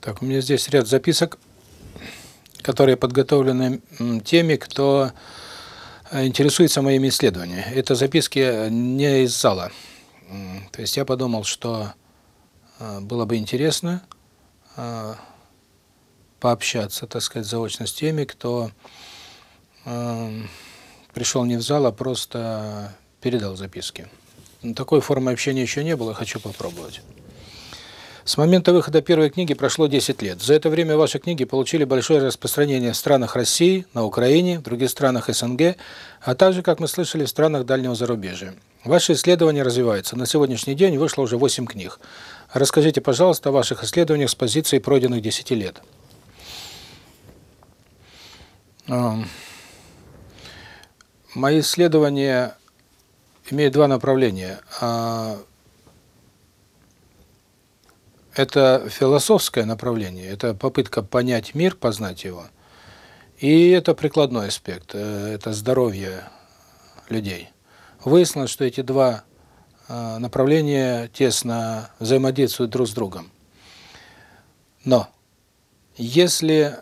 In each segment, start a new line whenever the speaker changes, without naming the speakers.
Так, у меня здесь ряд записок, которые подготовлены теми, кто э, интересуется моими исследованиями. Это записки не из зала. То есть я подумал, что э, было бы интересно э, пообщаться, так сказать, заочно с теми, кто пришел не в зал, а просто передал записки. Такой формы общения еще не было, хочу попробовать. С момента выхода первой книги прошло 10 лет. За это время ваши книги получили большое распространение в странах России, на Украине, в других странах СНГ, а также, как мы слышали, в странах дальнего зарубежья. Ваши исследования развиваются. На сегодняшний день вышло уже 8 книг. Расскажите, пожалуйста, о ваших исследованиях с позиции пройденных 10 лет. А, мои исследования имеют два направления а, – это философское направление, это попытка понять мир, познать его. И это прикладной аспект, это здоровье людей. Выяснилось, что эти два направления тесно взаимодействуют друг с другом. Но если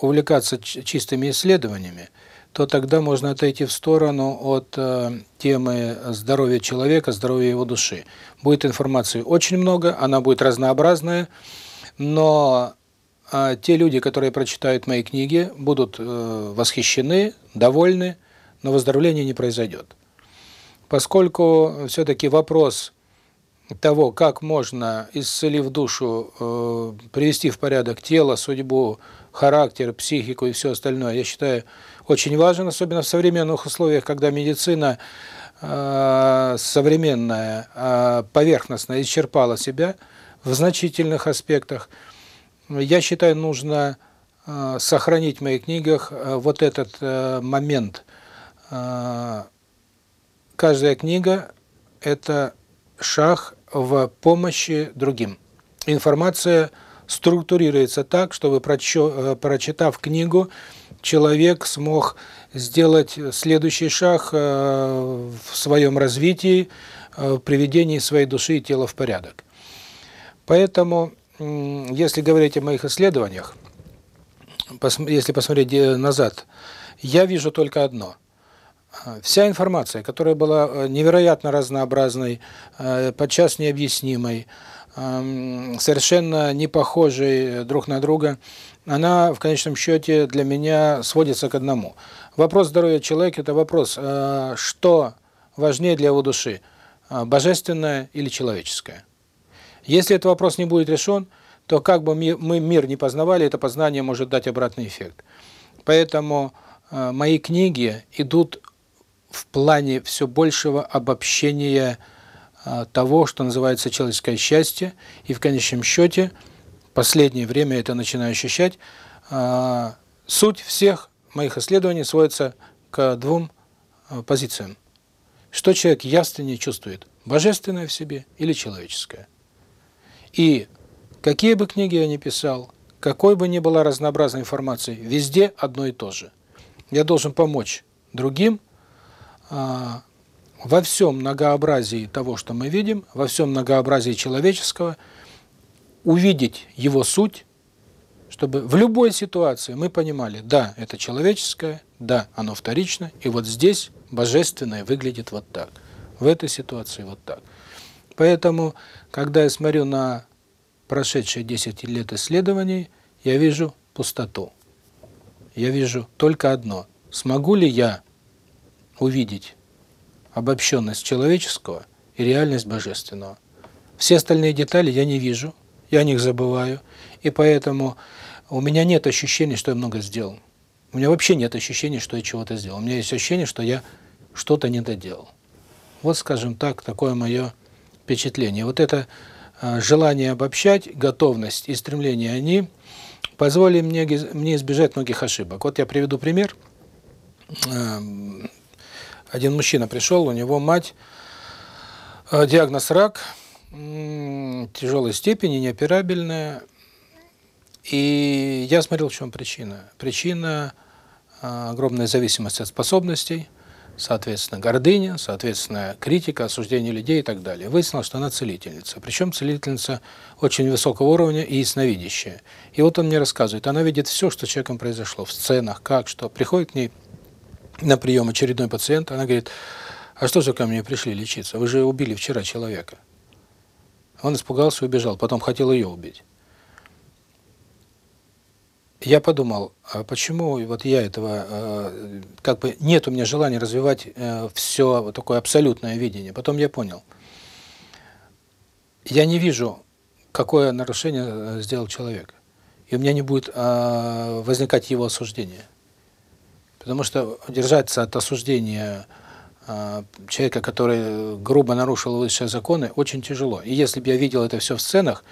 увлекаться чистыми исследованиями, то тогда можно отойти в сторону от э, темы здоровья человека, здоровья его души. Будет информации очень много, она будет разнообразная, но э, те люди, которые прочитают мои книги, будут э, восхищены, довольны, но выздоровление не произойдет. Поскольку все-таки вопрос того, как можно, исцелив душу, э, привести в порядок тело, судьбу, характер, психику и все остальное, я считаю, очень важен, особенно в современных условиях, когда медицина э, современная, э, поверхностная, исчерпала себя в значительных аспектах. Я считаю, нужно э, сохранить в моих книгах вот этот момент. Каждая книга – это шаг в помощи другим. Информация структурируется так, чтобы, прочитав книгу, человек смог сделать следующий шаг э, в своем развитии, э, в приведении своей души и тела в порядок. Поэтому, если говорить о моих исследованиях, если посмотреть э, назад, я вижу только одно. Вся информация, которая была невероятно разнообразной, подчас необъяснимой, совершенно не похожей друг на друга, она в конечном счете для меня сводится к одному. Вопрос здоровья человека – это вопрос, э, что важнее для его души – э, божественное или человеческое. Если этот вопрос не будет решен, то как бы мы мир не познавали, это познание может дать обратный эффект. Поэтому э, мои книги идут в плане все большего обобщения того, что называется человеческое счастье, и в конечном счете – последнее время это начинаю ощущать, а, суть всех моих исследований сводится к двум а, позициям. Что человек явственнее чувствует, божественное в себе или человеческое? И какие бы книги я ни писал, какой бы ни была разнообразной информации, везде одно и то же. Я должен помочь другим а, во всем многообразии того, что мы видим, во всем многообразии человеческого – увидеть его суть, чтобы в любой ситуации мы понимали, да, это человеческое, да, оно вторично, и вот здесь божественное выглядит вот так, в этой ситуации вот так. Поэтому, когда я смотрю на прошедшие 10 лет исследований, я вижу пустоту. Я вижу только одно. Смогу ли я увидеть обобщенность человеческого и реальность божественного? Все остальные детали я не вижу, я о них забываю. И поэтому у меня нет ощущения, что я много сделал. У меня вообще нет ощущения, что я чего-то сделал. У меня есть ощущение, что я что-то не доделал. Вот, скажем так, такое мое впечатление. Вот это а, желание обобщать, готовность и стремление они позволили мне, мне избежать многих ошибок. Вот я приведу пример. Эм, один мужчина пришел, у него мать, э, диагноз рак – тяжелой степени, неоперабельная. И я смотрел, в чем причина. Причина а, – огромная зависимость от способностей, соответственно, гордыня, соответственно, критика, осуждение людей и так далее. Выяснилось, что она целительница. Причем целительница очень высокого уровня и ясновидящая. И вот он мне рассказывает, она видит все, что с человеком произошло, в сценах, как, что. Приходит к ней на прием очередной пациент, она говорит, а что же ко мне пришли лечиться? Вы же убили вчера человека. Он испугался и убежал, потом хотел ее убить. Я подумал, а почему вот я этого, э, как бы нет у меня желания развивать э, все вот такое абсолютное видение. Потом я понял, я не вижу, какое нарушение э, сделал человек. И у меня не будет возникать его осуждение. Потому что держаться от осуждения человека, который э, грубо нарушил высшие законы, очень тяжело. И если бы я видел это все в сценах,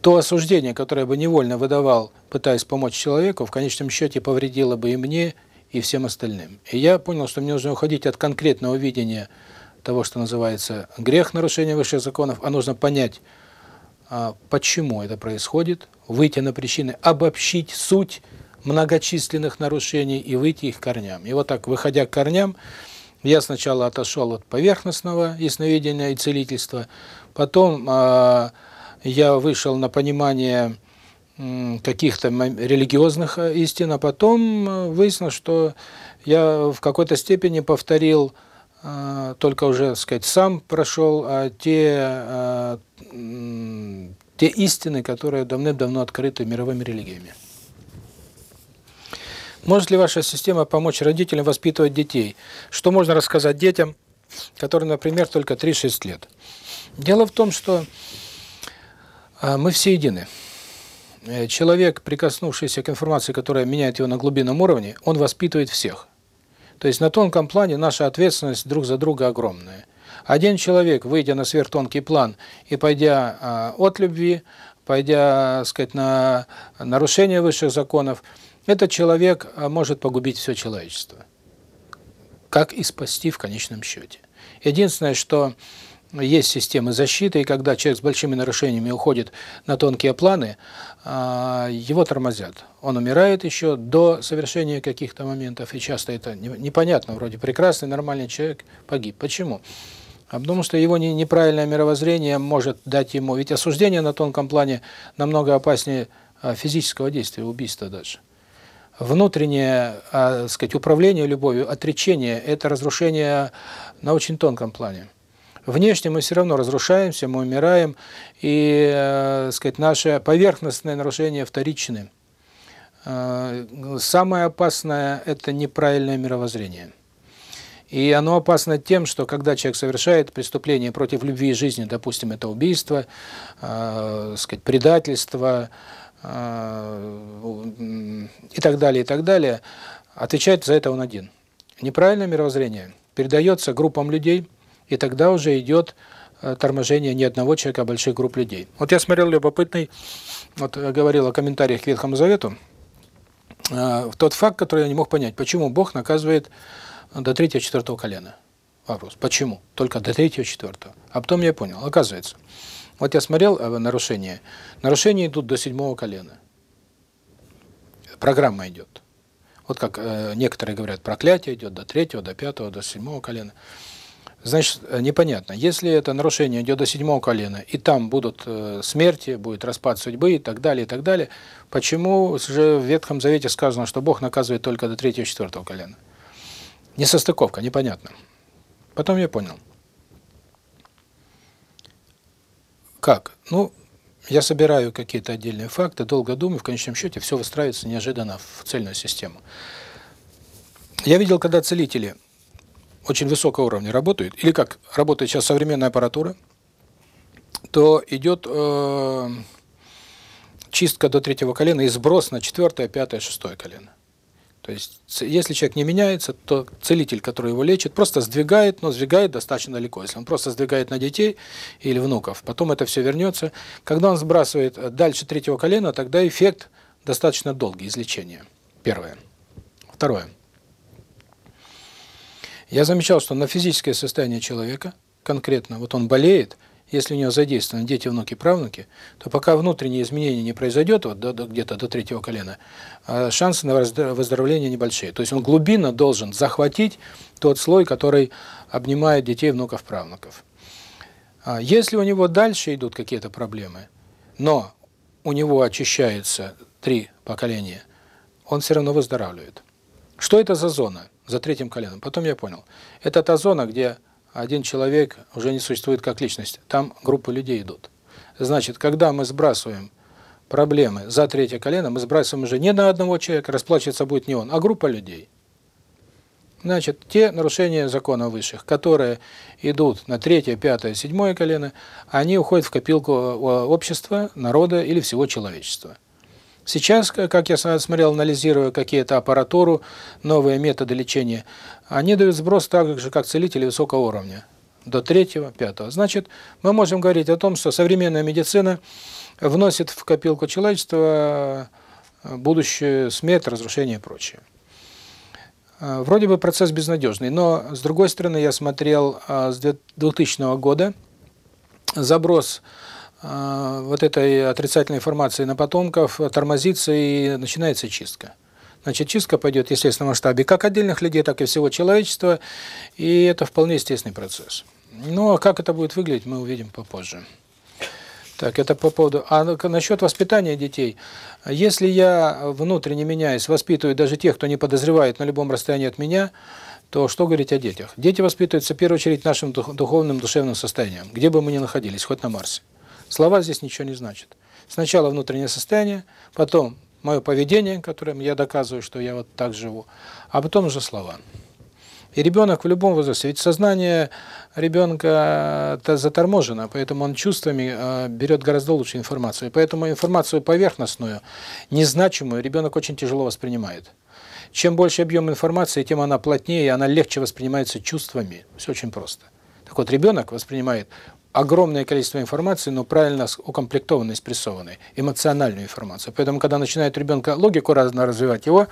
то осуждение, которое бы невольно выдавал, пытаясь помочь человеку, в конечном счете повредило бы и мне, и всем остальным. И я понял, что мне нужно уходить от конкретного видения того, что называется грех нарушения высших законов, а нужно понять, а, почему это происходит, выйти на причины, обобщить суть многочисленных нарушений и выйти их корням. И вот так, выходя к корням, я сначала отошел от поверхностного ясновидения и целительства, потом э, я вышел на понимание э, каких-то религиозных истин, а потом э, выяснилось, что я в какой-то степени повторил э, только уже, так сказать, сам прошел а те э, те истины, которые давным-давно открыты мировыми религиями. Может ли ваша система помочь родителям воспитывать детей? Что можно рассказать детям, которые, например, только 3-6 лет? Дело в том, что а, мы все едины. Э, человек, прикоснувшийся к информации, которая меняет его на глубинном уровне, он воспитывает всех. То есть на тонком плане наша ответственность друг за друга огромная. Один человек, выйдя на сверхтонкий план и пойдя а, от любви, пойдя, так сказать, на нарушение высших законов, этот человек а, может погубить все человечество. Как и спасти в конечном счете. Единственное, что есть системы защиты, и когда человек с большими нарушениями уходит на тонкие планы, а, его тормозят. Он умирает еще до совершения каких-то моментов, и часто это непонятно, вроде прекрасный, нормальный человек погиб. Почему? А потому что его неправильное мировоззрение может дать ему... Ведь осуждение на тонком плане намного опаснее а, физического действия, убийства даже внутреннее а, сказать, управление любовью, отречение – это разрушение на очень тонком плане. Внешне мы все равно разрушаемся, мы умираем, и э, сказать, наше поверхностное нарушение вторичны. Э, самое опасное – это неправильное мировоззрение. И оно опасно тем, что когда человек совершает преступление против любви и жизни, допустим, это убийство, э, сказать, предательство, предательство, и так далее, и так далее, отвечает за это он один. Неправильное мировоззрение передается группам людей, и тогда уже идет торможение не одного человека, а больших групп людей. Вот я смотрел любопытный, вот говорил о комментариях к Ветхому Завету, э, тот факт, который я не мог понять, почему Бог наказывает до 3-4 колена. Вопрос, почему? Только до 3-4. А потом я понял, оказывается, вот я смотрел э, нарушение. Нарушение идут до седьмого колена. Программа идет. Вот как э, некоторые говорят, проклятие идет до третьего, до пятого, до седьмого колена. Значит, э, непонятно. Если это нарушение идет до седьмого колена, и там будут э, смерти, будет распад судьбы и так далее, и так далее, почему же в Ветхом Завете сказано, что Бог наказывает только до третьего, четвертого колена? Несостыковка, непонятно. Потом я понял. Как? Ну, я собираю какие-то отдельные факты, долго думаю, в конечном счете все выстраивается неожиданно в цельную систему. Я видел, когда целители очень высокого уровня работают, или как работает сейчас современная аппаратура, то идет э, чистка до третьего колена и сброс на четвертое, пятое, шестое колено. То есть, если человек не меняется, то целитель, который его лечит, просто сдвигает, но сдвигает достаточно далеко. Если он просто сдвигает на детей или внуков, потом это все вернется. Когда он сбрасывает э, дальше третьего колена, тогда эффект достаточно долгий излечения. Первое. Второе. Я замечал, что на физическое состояние человека, конкретно, вот он болеет – если у него задействованы дети, внуки, правнуки, то пока внутренние изменения не произойдет, вот до где-то до третьего колена, а, шансы на выздоровление небольшие. То есть он глубинно должен захватить тот слой, который обнимает детей, внуков, правнуков. А, если у него дальше идут какие-то проблемы, но у него очищается три поколения, он все равно выздоравливает. Что это за зона? За третьим коленом. Потом я понял. Это та зона, где один человек уже не существует как личность. Там группы людей идут. Значит, когда мы сбрасываем проблемы за третье колено, мы сбрасываем уже не на одного человека, расплачиваться будет не он, а группа людей. Значит, те нарушения закона высших, которые идут на третье, пятое, седьмое колено, они уходят в копилку э, общества, народа или всего человечества. Сейчас, как я смотрел, анализируя какие-то аппаратуру, новые методы лечения, они дают сброс так же, как целители высокого уровня, до третьего, пятого. Значит, мы можем говорить о том, что современная медицина вносит в копилку человечества э, будущее смерть, разрушение и прочее. Э, вроде бы процесс безнадежный, но, с другой стороны, я смотрел э, с 2000 года заброс Э, вот этой отрицательной информации на потомков тормозится и начинается чистка. Значит, чистка пойдет естественно, в масштабе как отдельных людей, так и всего человечества, и это вполне естественный процесс. Но как это будет выглядеть, мы увидим попозже. Так, это по поводу... А насчет воспитания детей. Если я внутренне меняюсь, воспитываю даже тех, кто не подозревает на любом расстоянии от меня, то что говорить о детях? Дети воспитываются, в первую очередь, нашим духовным, душевным состоянием, где бы мы ни находились, хоть на Марсе. Слова здесь ничего не значат. Сначала внутреннее состояние, потом мое поведение, которым я доказываю, что я вот так живу, а потом уже слова. И ребенок в любом возрасте, ведь сознание ребенка э, заторможено, поэтому он чувствами э, берет гораздо лучше информацию. Поэтому информацию поверхностную, незначимую, ребенок очень тяжело воспринимает. Чем больше объем информации, тем она плотнее, она легче воспринимается чувствами. Все очень просто. Так вот, ребенок воспринимает огромное количество информации, но правильно укомплектованной, спрессованной, эмоциональную информацию. Поэтому, когда начинает ребенка логику разно развивать, его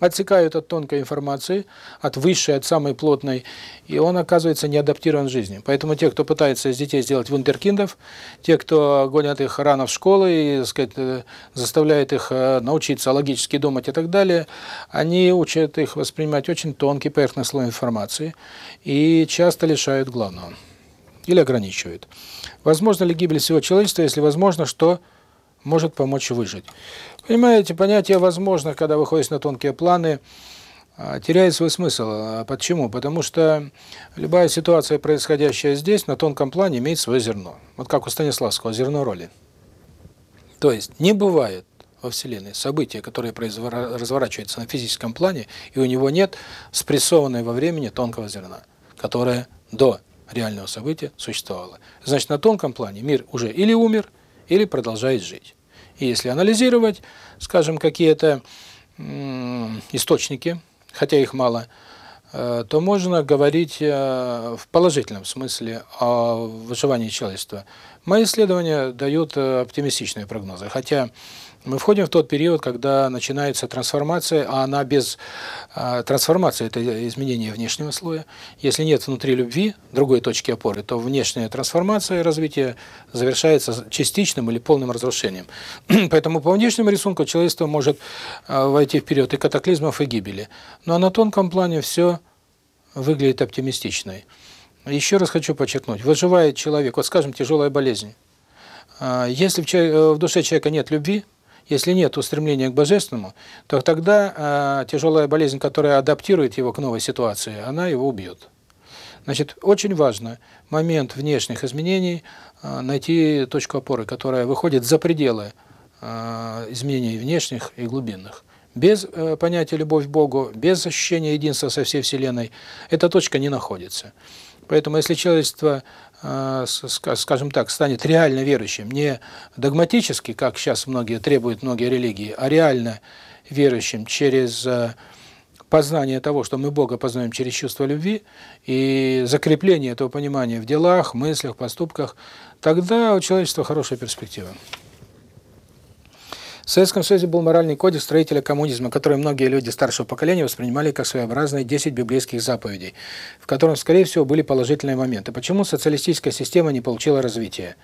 отсекают от тонкой информации, от высшей, от самой плотной, и он оказывается не адаптирован к жизни. Поэтому те, кто пытается из детей сделать вундеркиндов, те, кто гонят их рано в школы и так сказать, э, заставляет их э, научиться логически думать и так далее, они учат их воспринимать очень тонкий поверхностный слой информации и часто лишают главного или ограничивает. Возможно ли гибель всего человечества, если возможно, что может помочь выжить? Понимаете, понятие «возможно», когда выходишь на тонкие планы, а, теряет свой смысл. А почему? Потому что любая ситуация, происходящая здесь, на тонком плане, имеет свое зерно. Вот как у Станиславского, зерно роли. То есть не бывает во Вселенной события, которые разворачиваются на физическом плане, и у него нет спрессованной во времени тонкого зерна, которое до реального события существовало. Значит, на тонком плане мир уже или умер, или продолжает жить. И если анализировать, скажем, какие-то источники, хотя их мало, э, то можно говорить э, в положительном смысле о выживании человечества. Мои исследования дают э, оптимистичные прогнозы, хотя мы входим в тот период, когда начинается трансформация, а она без э, трансформации – это изменение внешнего слоя. Если нет внутри любви, другой точки опоры, то внешняя трансформация и развитие завершается частичным или полным разрушением. Поэтому по внешнему рисунку человечество может э, войти в период и катаклизмов, и гибели. Но на тонком плане все выглядит оптимистичной. Еще раз хочу подчеркнуть, выживает человек, вот скажем, тяжелая болезнь. Если э, в душе человека нет любви, если нет устремления к божественному, то тогда э, тяжелая болезнь, которая адаптирует его к новой ситуации, она его убьет. Значит, очень важно момент внешних изменений э, найти точку опоры, которая выходит за пределы э, изменений внешних и глубинных без э, понятия «любовь к Богу», без ощущения единства со всей Вселенной, эта точка не находится. Поэтому, если человечество скажем так, станет реально верующим, не догматически, как сейчас многие требуют, многие религии, а реально верующим через познание того, что мы Бога познаем через чувство любви, и закрепление этого понимания в делах, мыслях, поступках, тогда у человечества хорошая перспектива. В Советском Союзе был моральный кодекс строителя коммунизма, который многие люди старшего поколения воспринимали как своеобразные 10 библейских заповедей, в котором, скорее всего, были положительные моменты. Почему социалистическая система не получила развития?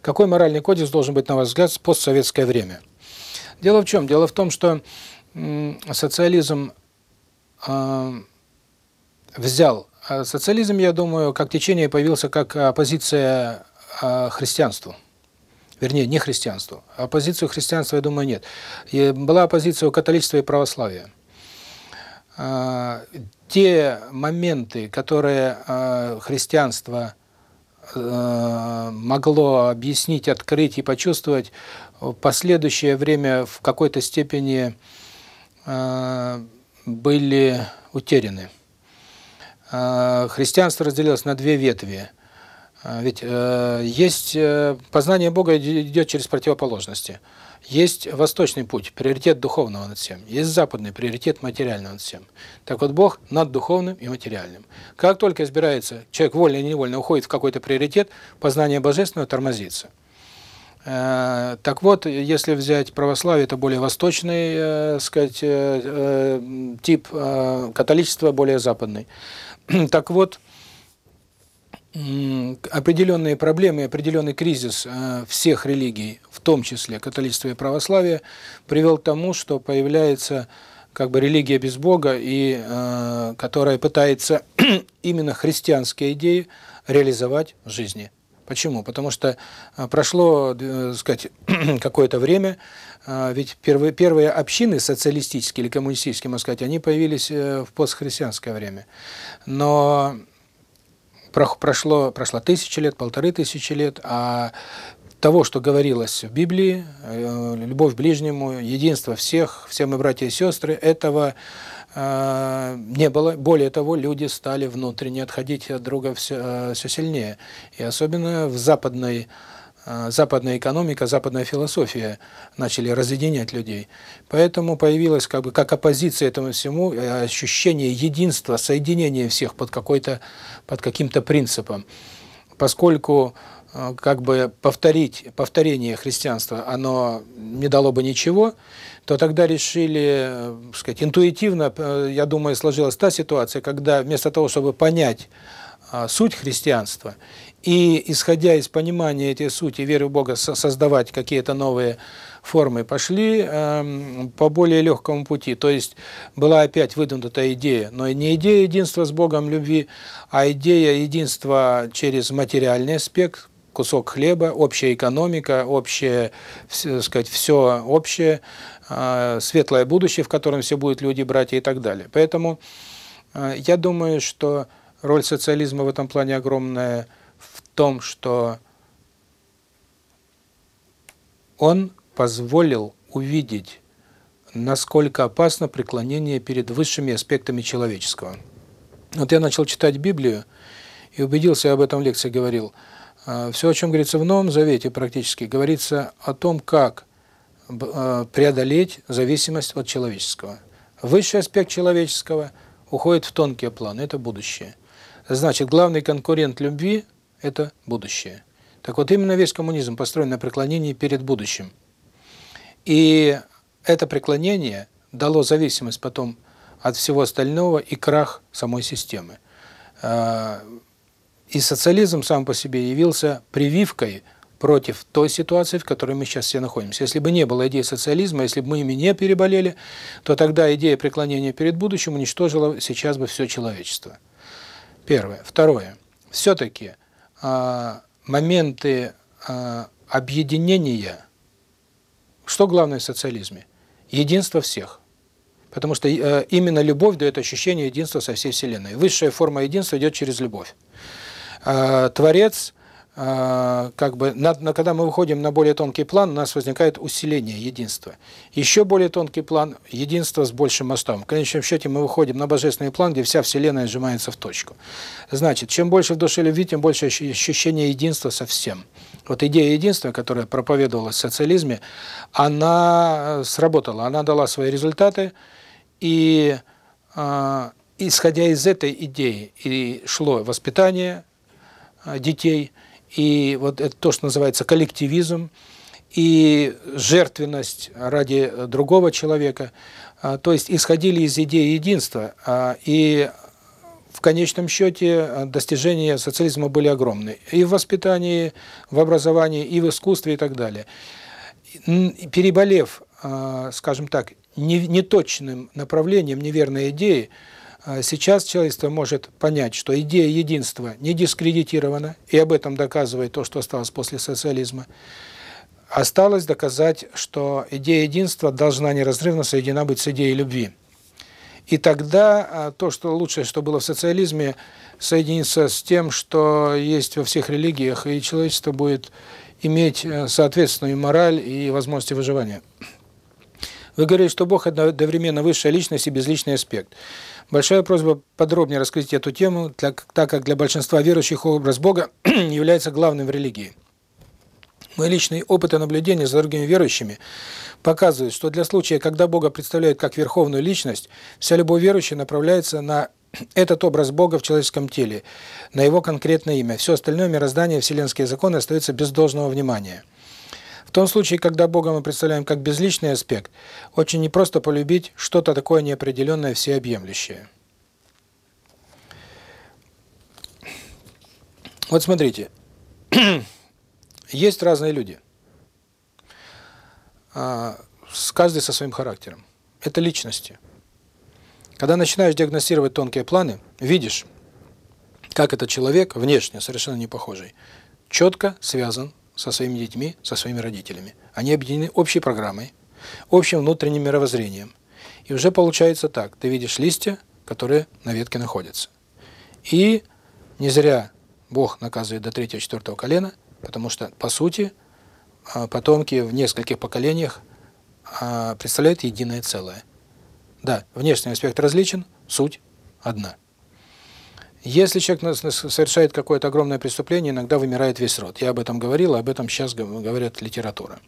Какой моральный кодекс должен быть, на ваш взгляд, в постсоветское время? Дело в чем? Дело в том, что социализм э, взял... А социализм, я думаю, как течение появился как оппозиция э, христианству вернее, не христианству. оппозицию а христианства, я думаю, нет. И была оппозиция у католичества и православия. А, те моменты, которые а, христианство могло объяснить, открыть и почувствовать, в последующее время в какой-то степени были утеряны. Христианство разделилось на две ветви – ведь э, есть э, познание Бога идет через противоположности. Есть восточный путь, приоритет духовного над всем. Есть западный, приоритет материального над всем. Так вот, Бог над духовным и материальным. Как только избирается, человек вольно или невольно уходит в какой-то приоритет, познание божественного тормозится. Так вот, если взять православие, это более восточный, сказать, тип, э, католичество более западный. так вот, определенные проблемы, определенный кризис э, всех религий, в том числе католичества и православия, привел к тому, что появляется как бы религия без Бога, и э, которая пытается именно христианские идеи реализовать в жизни. Почему? Потому что э, прошло, э, сказать, какое-то время, э, ведь первые, первые общины социалистические или коммунистические, можно сказать, они появились э, в постхристианское время. Но прошло, прошло тысячи лет, полторы тысячи лет, а того, что говорилось в Библии, э, любовь к ближнему, единство всех, все мы братья и сестры, этого э, не было. Более того, люди стали внутренне отходить от друга все, э, все сильнее. И особенно в западной Э, западная экономика, западная философия начали разъединять людей. Поэтому появилась как бы как оппозиция этому всему э, ощущение единства, соединения всех под какой-то под каким-то принципом. Поскольку э, как бы повторить повторение христианства, оно не дало бы ничего, то тогда решили, сказать, интуитивно, я думаю, сложилась та ситуация, когда вместо того, чтобы понять суть христианства и исходя из понимания этой сути веры в Бога создавать какие-то новые формы пошли э, по более легкому пути. То есть была опять выдвинута идея, но не идея единства с Богом любви, а идея единства через материальный аспект, кусок хлеба, общая экономика, общее, сказать, все общее, э, светлое будущее, в котором все будут люди, братья и так далее. Поэтому э, я думаю, что роль социализма в этом плане огромная – том, что он позволил увидеть, насколько опасно преклонение перед высшими аспектами человеческого. Вот я начал читать Библию и убедился, я об этом в лекции говорил. А, Все, о чем говорится в Новом Завете практически, говорится о том, как а, преодолеть зависимость от человеческого. Высший аспект человеческого уходит в тонкие планы, это будущее. Значит, главный конкурент любви – это будущее. Так вот именно весь коммунизм построен на преклонении перед будущим. И это преклонение дало зависимость потом от всего остального и крах самой системы. А, и социализм сам по себе явился прививкой против той ситуации, в которой мы сейчас все находимся. Если бы не было идеи социализма, если бы мы ими не переболели, то тогда идея преклонения перед будущим уничтожила сейчас бы все человечество. Первое. Второе. Все-таки моменты э, объединения. Что главное в социализме? Единство всех. Потому что э, именно любовь дает ощущение единства со всей Вселенной. Высшая форма единства идет через любовь. Э, Творец как бы, на, когда мы выходим на более тонкий план, у нас возникает усиление единства. Еще более тонкий план – единство с большим мостом. В конечном счете мы выходим на божественный план, где вся Вселенная сжимается в точку. Значит, чем больше в душе любви, тем больше ощущение единства со всем. Вот идея единства, которая проповедовалась в социализме, она сработала, она дала свои результаты, и э, исходя из этой идеи и шло воспитание детей – и вот это то, что называется коллективизм, и жертвенность ради э, другого человека. А, то есть исходили из идеи единства, а, и в конечном счете э, достижения социализма были огромны. И в воспитании, в образовании, и в искусстве, и так далее. Переболев, а, скажем так, неточным направлением неверной идеей. Сейчас человечество может понять, что идея единства не дискредитирована, и об этом доказывает то, что осталось после социализма. Осталось доказать, что идея единства должна неразрывно соединена быть с идеей любви. И тогда а, то, что лучшее, что было в социализме, соединится с тем, что есть во всех религиях, и человечество будет иметь э, соответственную мораль и возможности выживания. Вы говорите, что Бог одновременно высшая личность и безличный аспект. Большая просьба подробнее раскрыть эту тему, так, так как для большинства верующих образ Бога является главным в религии. Мой личный опыт и наблюдение за другими верующими показывают, что для случая, когда Бога представляют как верховную личность, вся любовь верующей направляется на этот образ Бога в человеческом теле, на его конкретное имя. Все остальное мироздание, вселенские законы остаются без должного внимания. В том случае, когда Бога мы представляем как безличный аспект, очень непросто полюбить что-то такое неопределенное, всеобъемлющее. Вот смотрите, есть разные люди, а, каждый со своим характером. Это личности. Когда начинаешь диагностировать тонкие планы, видишь, как этот человек, внешне совершенно не похожий, четко связан со своими детьми, со своими родителями. Они объединены общей программой, общим внутренним мировоззрением. И уже получается так. Ты видишь листья, которые на ветке находятся. И не зря Бог наказывает до третьего-четвертого колена, потому что, по сути, а, потомки в нескольких поколениях а, представляют единое целое. Да, внешний аспект различен, суть одна. Если человек совершает какое-то огромное преступление, иногда вымирает весь род. Я об этом говорил, об этом сейчас говорят литература.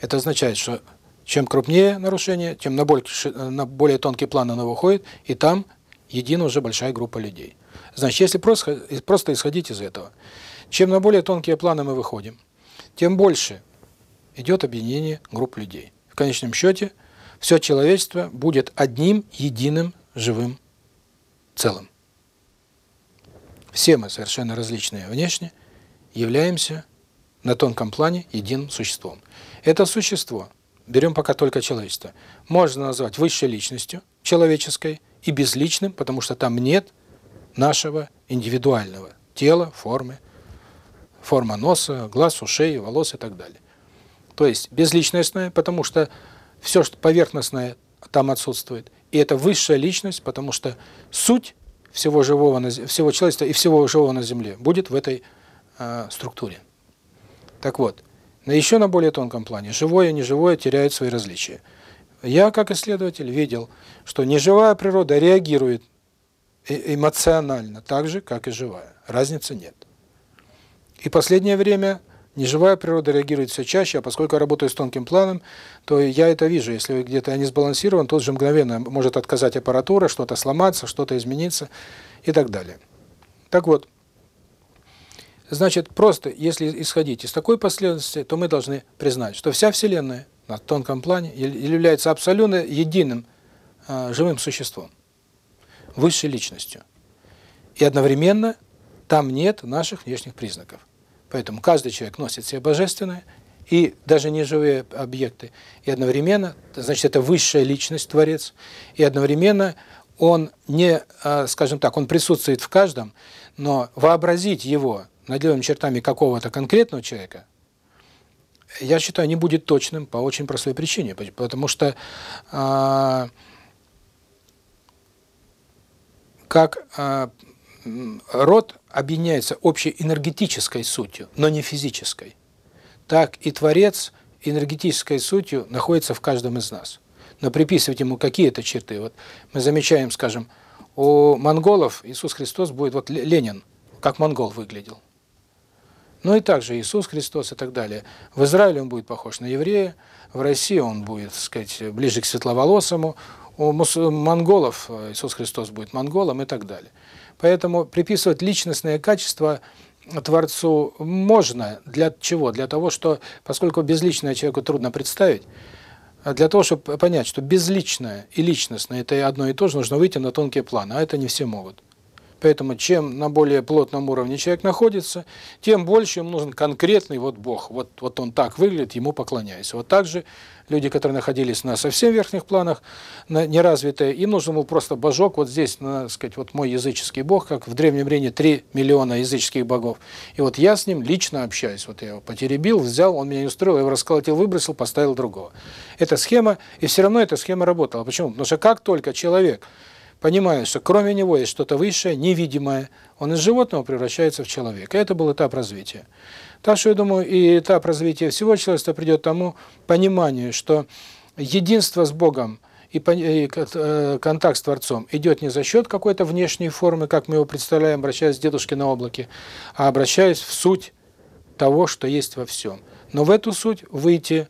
Это означает, что чем крупнее нарушение, тем на, больше, на более тонкий план оно выходит, и там едина уже большая группа людей. Значит, если просто, просто исходить из этого, чем на более тонкие планы мы выходим, тем больше идет объединение групп людей. В конечном счете, все человечество будет одним единым живым целым. Все мы совершенно различные внешне, являемся на тонком плане единым существом. Это существо, берем пока только человечество, можно назвать высшей личностью, человеческой, и безличным, потому что там нет нашего индивидуального тела, формы, форма носа, глаз, ушей, волос и так далее. То есть безличностное, потому что все, что поверхностное, там отсутствует. И это высшая личность, потому что суть всего живого, всего человечества и всего живого на Земле будет в этой э, структуре. Так вот, на еще на более тонком плане живое и неживое теряют свои различия. Я, как исследователь, видел, что неживая природа реагирует э, эмоционально так же, как и живая. Разницы нет. И последнее время Неживая природа реагирует все чаще, а поскольку я работаю с тонким планом, то я это вижу. Если где-то я не сбалансирован, тот же мгновенно может отказать аппаратура, что-то сломаться, что-то измениться и так далее. Так вот, значит, просто если исходить из такой последовательности, то мы должны признать, что вся Вселенная на тонком плане является абсолютно единым а, живым существом, высшей личностью. И одновременно там нет наших внешних признаков. Поэтому каждый человек носит все божественное и даже неживые объекты. И одновременно, значит, это высшая личность, Творец, и одновременно он не, а, скажем так, он присутствует в каждом, но вообразить его наделенными чертами какого-то конкретного человека, я считаю, не будет точным по очень простой причине, потому что а, как а, род объединяется общей энергетической сутью, но не физической. Так и Творец энергетической сутью находится в каждом из нас. Но приписывать ему какие-то черты. Вот мы замечаем, скажем, у монголов Иисус Христос будет вот Ленин, как монгол выглядел. Ну и также Иисус Христос и так далее. В Израиле он будет похож на еврея, в России он будет, так сказать, ближе к светловолосому, у монголов Иисус Христос будет монголом и так далее. Поэтому приписывать личностные качества Творцу можно. Для чего? Для того, что, поскольку безличное человеку трудно представить, а для того, чтобы понять, что безличное и личностное – это одно и то же, нужно выйти на тонкие планы, а это не все могут. Поэтому чем на более плотном уровне человек находится, тем больше ему нужен конкретный вот Бог. Вот, вот он так выглядит, ему поклоняюсь. Вот так же люди, которые находились на совсем верхних планах, на неразвитые, им нужен был просто божок. Вот здесь, на, сказать, вот мой языческий Бог, как в Древнем Риме 3 миллиона языческих богов. И вот я с ним лично общаюсь. Вот я его потеребил, взял, он меня не устроил, я его расколотил, выбросил, поставил другого. Эта схема, и все равно эта схема работала. Почему? Потому что как только человек понимая, что кроме него есть что-то высшее, невидимое, он из животного превращается в человека. Это был этап развития. Так что, я думаю, и этап развития всего человечества придет к тому пониманию, что единство с Богом и э, контакт с Творцом идет не за счет какой-то внешней формы, как мы его представляем, обращаясь к дедушке на облаке, а обращаясь в суть того, что есть во всем. Но в эту суть выйти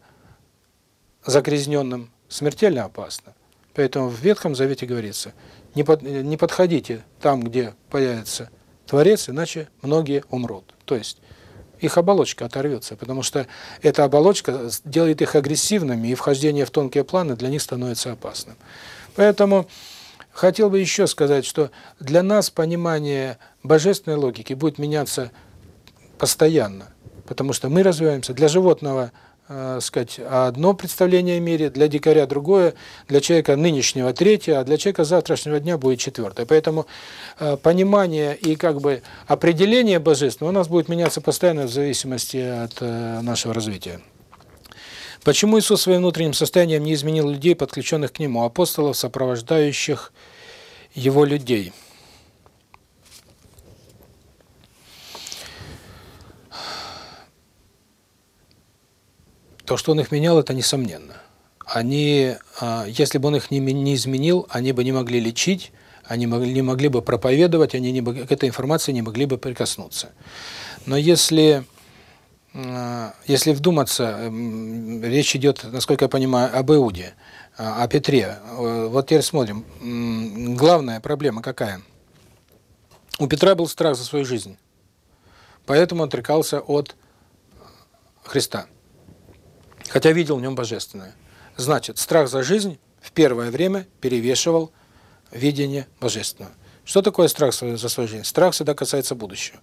загрязненным смертельно опасно. Поэтому в Ветхом Завете говорится – не, под, э, не подходите там, где появится Творец, иначе многие умрут. То есть их оболочка оторвется, потому что эта оболочка делает их агрессивными, и вхождение в тонкие планы для них становится опасным. Поэтому хотел бы еще сказать, что для нас понимание божественной логики будет меняться постоянно, потому что мы развиваемся. Для животного – сказать, одно представление о мире, для дикаря другое, для человека нынешнего третье, а для человека завтрашнего дня будет четвертое. Поэтому э, понимание и как бы определение божественного у нас будет меняться постоянно в зависимости от э, нашего развития. Почему Иисус своим внутренним состоянием не изменил людей, подключенных к Нему, апостолов, сопровождающих Его людей? то, что он их менял, это несомненно. Они, а, если бы он их не, не изменил, они бы не могли лечить, они могли, не могли бы проповедовать, они не, к этой информации не могли бы прикоснуться. Но если, а, если вдуматься, эм, речь идет, насколько я понимаю, об Иуде, а, о Петре. Э, вот теперь смотрим. Главная проблема какая? У Петра был страх за свою жизнь, поэтому он отрекался от Христа хотя видел в нем божественное. Значит, страх за жизнь в первое время перевешивал видение божественного. Что такое страх за свою жизнь? Страх всегда касается будущего.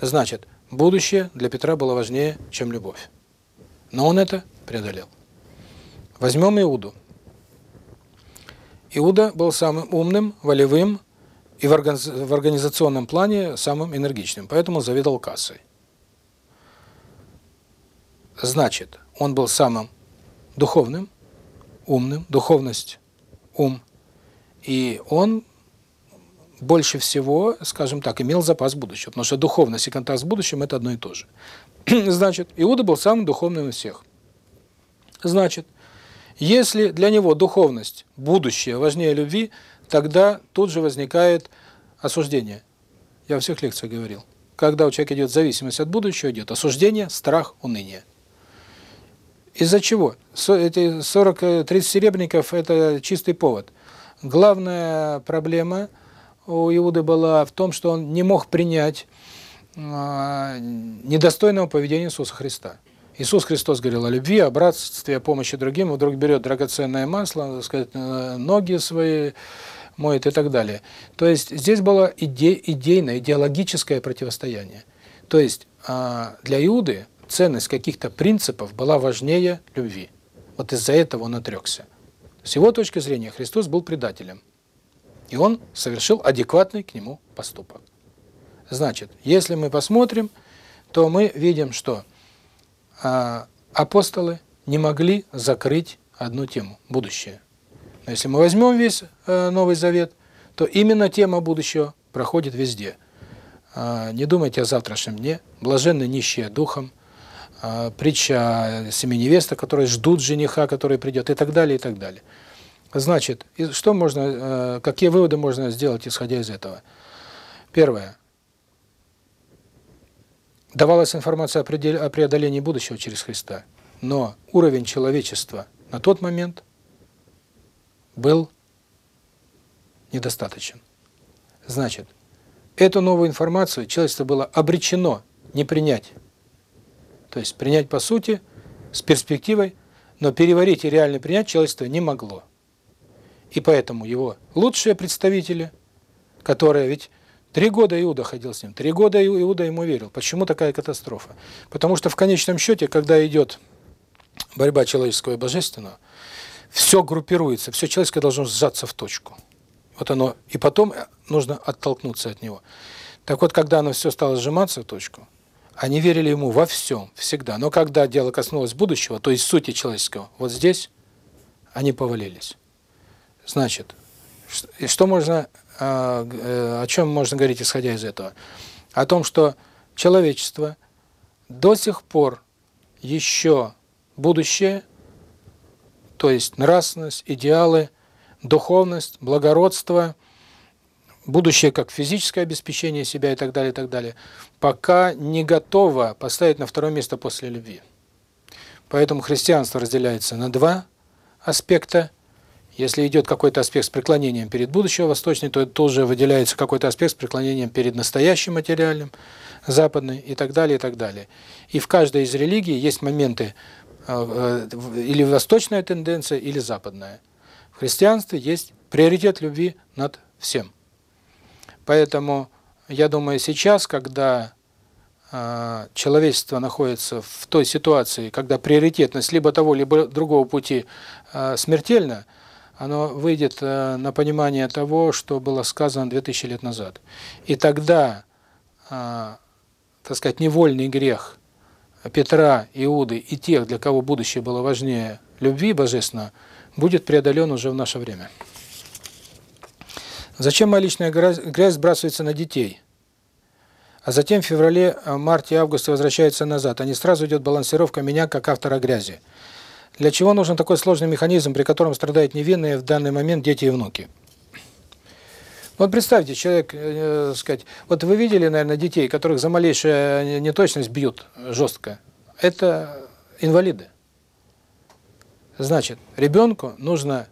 Значит, будущее для Петра было важнее, чем любовь. Но он это преодолел. Возьмем Иуду. Иуда был самым умным, волевым и в организационном плане самым энергичным, поэтому заведовал кассой. Значит, он был самым духовным, умным, духовность, ум. И он больше всего, скажем так, имел запас будущего. Потому что духовность и контакт с будущим – это одно и то же. Значит, Иуда был самым духовным из всех. Значит, если для него духовность, будущее важнее любви, тогда тут же возникает осуждение. Я во всех лекциях говорил. Когда у человека идет зависимость от будущего, идет осуждение, страх, уныние. Из-за чего? Эти 40, 30 э, серебряников – это чистый повод. Главная проблема у Иуды была в том, что он не мог принять а, недостойного поведения Иисуса Христа. Иисус Христос говорил о любви, о братстве, о помощи другим, вдруг берет драгоценное масло, так сказать, э, ноги свои моет и так далее. То есть здесь было иде идейное, идеологическое противостояние. То есть а, для Иуды – ценность каких-то принципов была важнее любви. Вот из-за этого он отрекся. С его точки зрения Христос был предателем. И он совершил адекватный к нему поступок. Значит, если мы посмотрим, то мы видим, что э, апостолы не могли закрыть одну тему – будущее. Но если мы возьмем весь э, Новый Завет, то именно тема будущего проходит везде. Э, не думайте о завтрашнем дне, блаженны нищие духом, а, притча семи которые ждут жениха, который придет, и так далее, и так далее. Значит, что можно, э, какие выводы можно сделать, исходя из этого? Первое. Давалась информация о преодолении будущего через Христа, но уровень человечества на тот момент был недостаточен. Значит, эту новую информацию человечество было обречено не принять то есть принять по сути с перспективой, но переварить и реально принять человечество не могло. И поэтому его лучшие представители, которые ведь три года Иуда ходил с ним, три года Иуда ему верил. Почему такая катастрофа? Потому что в конечном счете, когда идет борьба человеческого и божественного, все группируется, все человеческое должно сжаться в точку. Вот оно, и потом нужно оттолкнуться от него. Так вот, когда оно все стало сжиматься в точку, они верили ему во всем, всегда. Но когда дело коснулось будущего, то есть сути человеческого, вот здесь они повалились. Значит, и что можно, а, э, о чем можно говорить, исходя из этого? О том, что человечество до сих пор еще будущее, то есть нравственность, идеалы, духовность, благородство – будущее как физическое обеспечение себя и так далее, и так далее, пока не готово поставить на второе место после любви. Поэтому христианство разделяется на два аспекта. Если идет какой-то аспект с преклонением перед будущего восточной, то это тоже выделяется какой-то аспект с преклонением перед настоящим материальным, западной и так далее, и так далее. И в каждой из религий есть моменты э, э, или восточная тенденция, или западная. В христианстве есть приоритет любви над всем. Поэтому я думаю, сейчас, когда э, человечество находится в той ситуации, когда приоритетность либо того, либо другого пути э, смертельна, оно выйдет э, на понимание того, что было сказано 2000 лет назад. И тогда, так сказать, невольный грех Петра, Иуды и тех, для кого будущее было важнее любви божественно, будет преодолен уже в наше время. Зачем моличная грязь сбрасывается на детей? А затем в феврале, марте, августе возвращается назад. А не сразу идет балансировка меня как автора грязи. Для чего нужен такой сложный механизм, при котором страдают невинные в данный момент дети и внуки? Вот представьте, человек, э, сказать, вот вы видели, наверное, детей, которых за малейшую неточность бьют жестко. Это инвалиды. Значит, ребенку нужно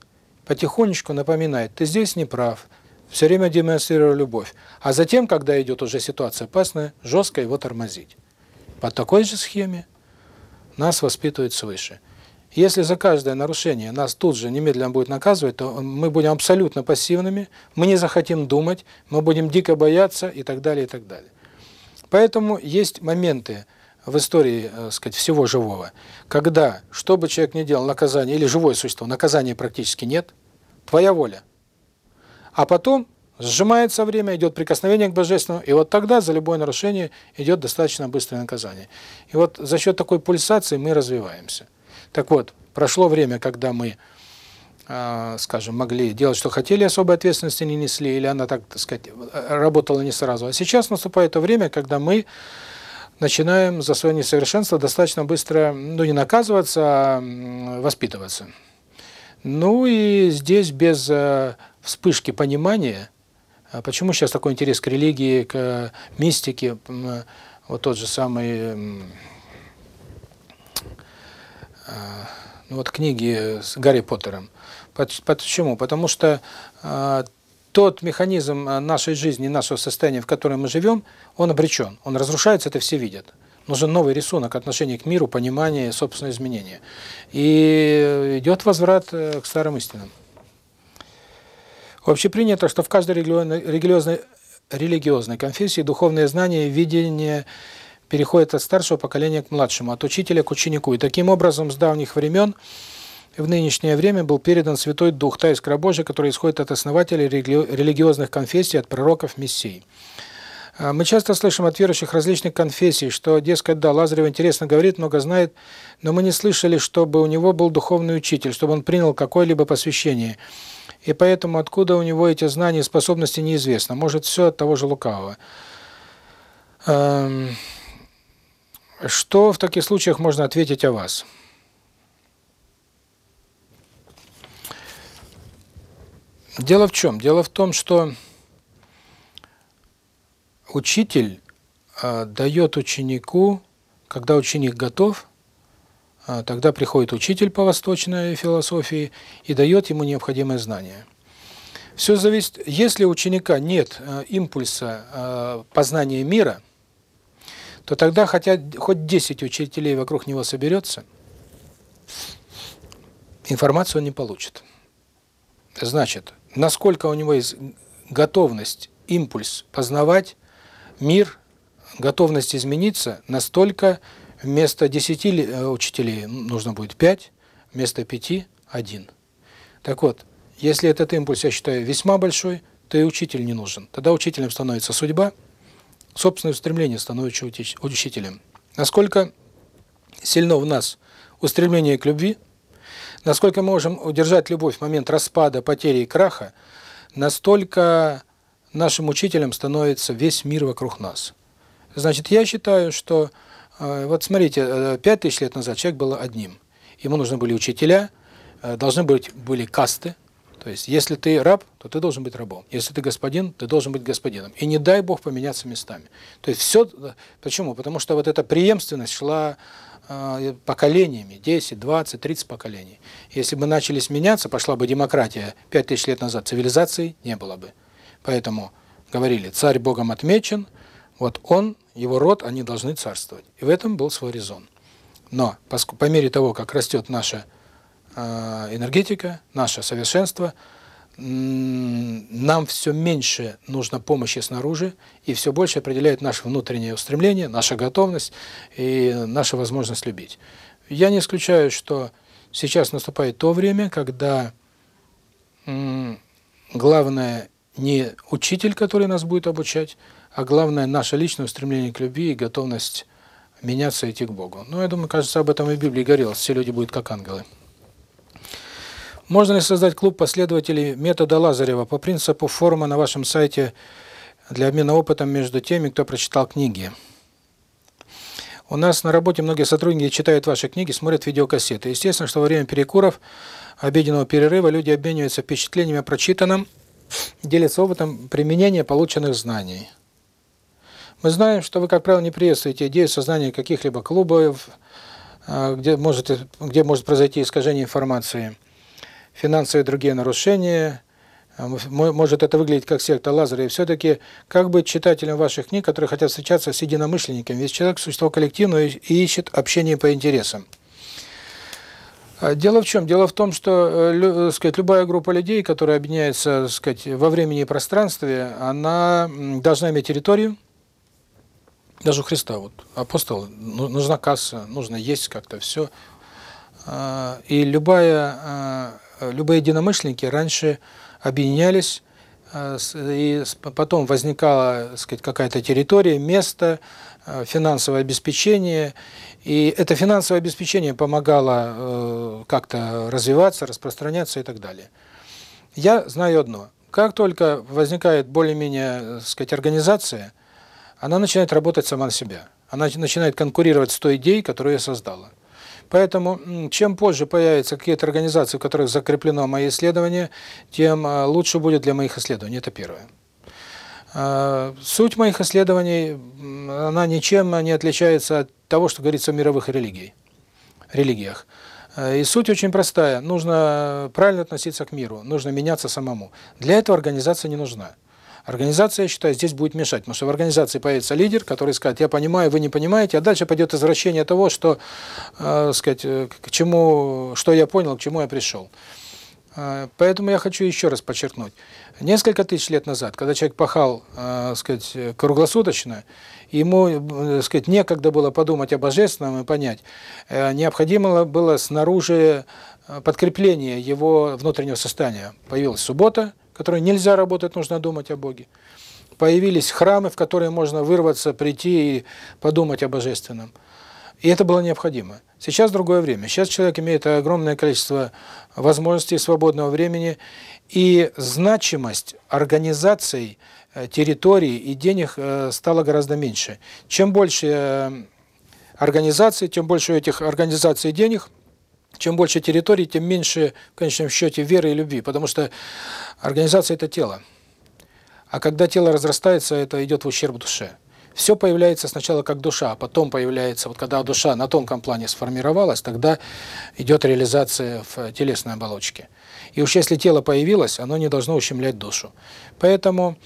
потихонечку напоминать, ты здесь не прав, все время демонстрировали любовь. А затем, когда идет уже ситуация опасная, жестко его тормозить. По такой же схеме нас воспитывают свыше. Если за каждое нарушение нас тут же немедленно будет наказывать, то мы будем абсолютно пассивными, мы не захотим думать, мы будем дико бояться и так далее, и так далее. Поэтому есть моменты в истории, так сказать, всего живого, когда, что бы человек ни делал, наказание, или живое существо, наказания практически нет, твоя воля – а потом сжимается время, идет прикосновение к Божественному, и вот тогда за любое нарушение идет достаточно быстрое наказание. И вот за счет такой пульсации мы развиваемся. Так вот, прошло время, когда мы, а, скажем, могли делать, что хотели, особой ответственности не несли, или она, так, так сказать, работала не сразу. А сейчас наступает то время, когда мы начинаем за свое несовершенство достаточно быстро, ну, не наказываться, а воспитываться. Ну и здесь без э, вспышки понимания, а почему сейчас такой интерес к религии, к э, мистике, э, вот тот же самый, э, ну вот книги с Гарри Поттером. Почему? Потому что тот механизм нашей жизни, нашего состояния, в котором мы живем, он обречен, он разрушается, это все видят. Нужен новый рисунок отношения к миру, понимания, собственного изменения. И идет возврат к старым истинам. Вообще принято, что в каждой религиозной, религиозной конфессии духовные знания и видение переходят от старшего поколения к младшему, от учителя к ученику. И таким образом с давних времен в нынешнее время был передан Святой Дух, та искра Божия, которая исходит от основателей религиозных конфессий, от пророков Мессии. А, мы часто слышим от верующих различных конфессий, что, дескать, да, Лазарев интересно говорит, много знает, но мы не слышали, чтобы у него был духовный учитель, чтобы он принял какое-либо посвящение – и поэтому откуда у него эти знания и способности неизвестно. Может, все от того же лукавого. Эм, что в таких случаях можно ответить о вас? Дело в чем? Дело в том, что учитель э, дает ученику, когда ученик готов, а, тогда приходит учитель по восточной философии и дает ему необходимое знание. Все зависит, если у ученика нет э, импульса э, познания мира, то тогда хотя хоть 10 учителей вокруг него соберется, информацию он не получит. Значит, насколько у него есть готовность, импульс познавать мир, готовность измениться, настолько вместо 10 э, учителей нужно будет 5, вместо 5 – 1. Так вот, если этот импульс, я считаю, весьма большой, то и учитель не нужен. Тогда учителем становится судьба, собственное устремление становится учителем. Насколько сильно в нас устремление к любви, насколько мы можем удержать любовь в момент распада, потери и краха, настолько нашим учителем становится весь мир вокруг нас. Значит, я считаю, что вот смотрите, э, 5 тысяч лет назад человек был одним. Ему нужны были учителя, э, должны быть были касты. То есть, если ты раб, то ты должен быть рабом. Если ты господин, ты должен быть господином. И не дай Бог поменяться местами. То есть все... Почему? Потому что вот эта преемственность шла э, поколениями, 10, 20, 30 поколений. Если бы начались меняться, пошла бы демократия 5000 лет назад, цивилизации не было бы. Поэтому говорили, царь Богом отмечен, вот он, его род, они должны царствовать. И в этом был свой резон. Но по мере того, как растет наша э, энергетика, наше совершенство, нам все меньше нужно помощи снаружи, и все больше определяет наше внутреннее устремление, наша готовность и наша возможность любить. Я не исключаю, что сейчас наступает то время, когда главное не учитель, который нас будет обучать, а главное наше личное устремление к любви и готовность меняться и идти к Богу. Но я думаю, кажется, об этом и в Библии говорилось. Все люди будут как ангелы. Можно ли создать клуб последователей метода Лазарева по принципу форума на вашем сайте для обмена опытом между теми, кто прочитал книги? У нас на работе многие сотрудники читают ваши книги, смотрят видеокассеты. Естественно, что во время перекуров, обеденного перерыва люди обмениваются впечатлениями о прочитанном, делятся опытом применения полученных знаний. Мы знаем, что вы, как правило, не приветствуете идею создания каких-либо клубов, а, где может, где может произойти искажение информации, финансовые и другие нарушения. А, может это выглядеть как секта Лазаря. И все-таки, как быть читателем ваших книг, которые хотят встречаться с единомышленниками? Ведь человек – существо коллективное и ищет общение по интересам. А, дело в чем? Дело в том, что э, э, сказать, любая группа людей, которая объединяется сказать, во времени и пространстве, она должна иметь территорию, даже у Христа, вот, апостол, нужна касса, нужно есть как-то все. И любая, любые единомышленники раньше объединялись, и потом возникала сказать какая-то территория, место, финансовое обеспечение. И это финансовое обеспечение помогало как-то развиваться, распространяться и так далее. Я знаю одно. Как только возникает более-менее, сказать, организация – она начинает работать сама на себя. Она начинает конкурировать с той идеей, которую я создала. Поэтому чем позже появятся какие-то организации, в которых закреплено мое исследование, тем э, лучше будет для моих исследований. Это первое. Э, суть моих исследований, она ничем не отличается от того, что говорится о мировых религий, религиях. Э, и суть очень простая. Нужно правильно относиться к миру, нужно меняться самому. Для этого организация не нужна. Организация считает, здесь будет мешать, потому что в организации появится лидер, который скажет, я понимаю, вы не понимаете, а дальше пойдет извращение того, что, э, сказать, э, к чему, что я понял, к чему я пришел. Э, поэтому я хочу еще раз подчеркнуть. Несколько тысяч лет назад, когда человек пахал, э, сказать, круглосуточно, ему, э, сказать, некогда было подумать о божественном и понять. Э, необходимо было снаружи э, подкрепление его внутреннего состояния. Появилась суббота, которой нельзя работать, нужно думать о Боге. Появились храмы, в которые можно вырваться, прийти и подумать о Божественном. И это было необходимо. Сейчас другое время. Сейчас человек имеет огромное количество возможностей, свободного времени, и значимость организаций, э, территорий и денег э, стала гораздо меньше. Чем больше э, организаций, тем больше у этих организаций денег – чем больше территорий, тем меньше, в конечном счете, веры и любви, потому что организация – это тело. А когда тело разрастается, это идет в ущерб душе. Все появляется сначала как душа, а потом появляется, вот когда душа на тонком плане сформировалась, тогда идет реализация в телесной оболочке. И уж если тело появилось, оно не должно ущемлять душу. Поэтому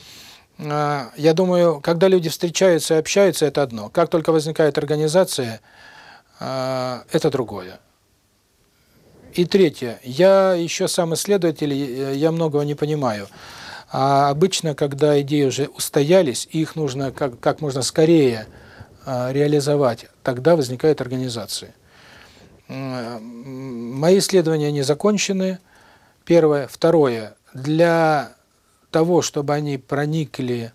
э, я думаю, когда люди встречаются и общаются, это одно. Как только возникает организация, э, это другое. И третье, я еще сам исследователь, э, я многого не понимаю. А обычно, когда идеи уже устоялись, их нужно как, как можно скорее а, реализовать, тогда возникают организации. Мои исследования не закончены. Первое. Второе. Для того, чтобы они проникли,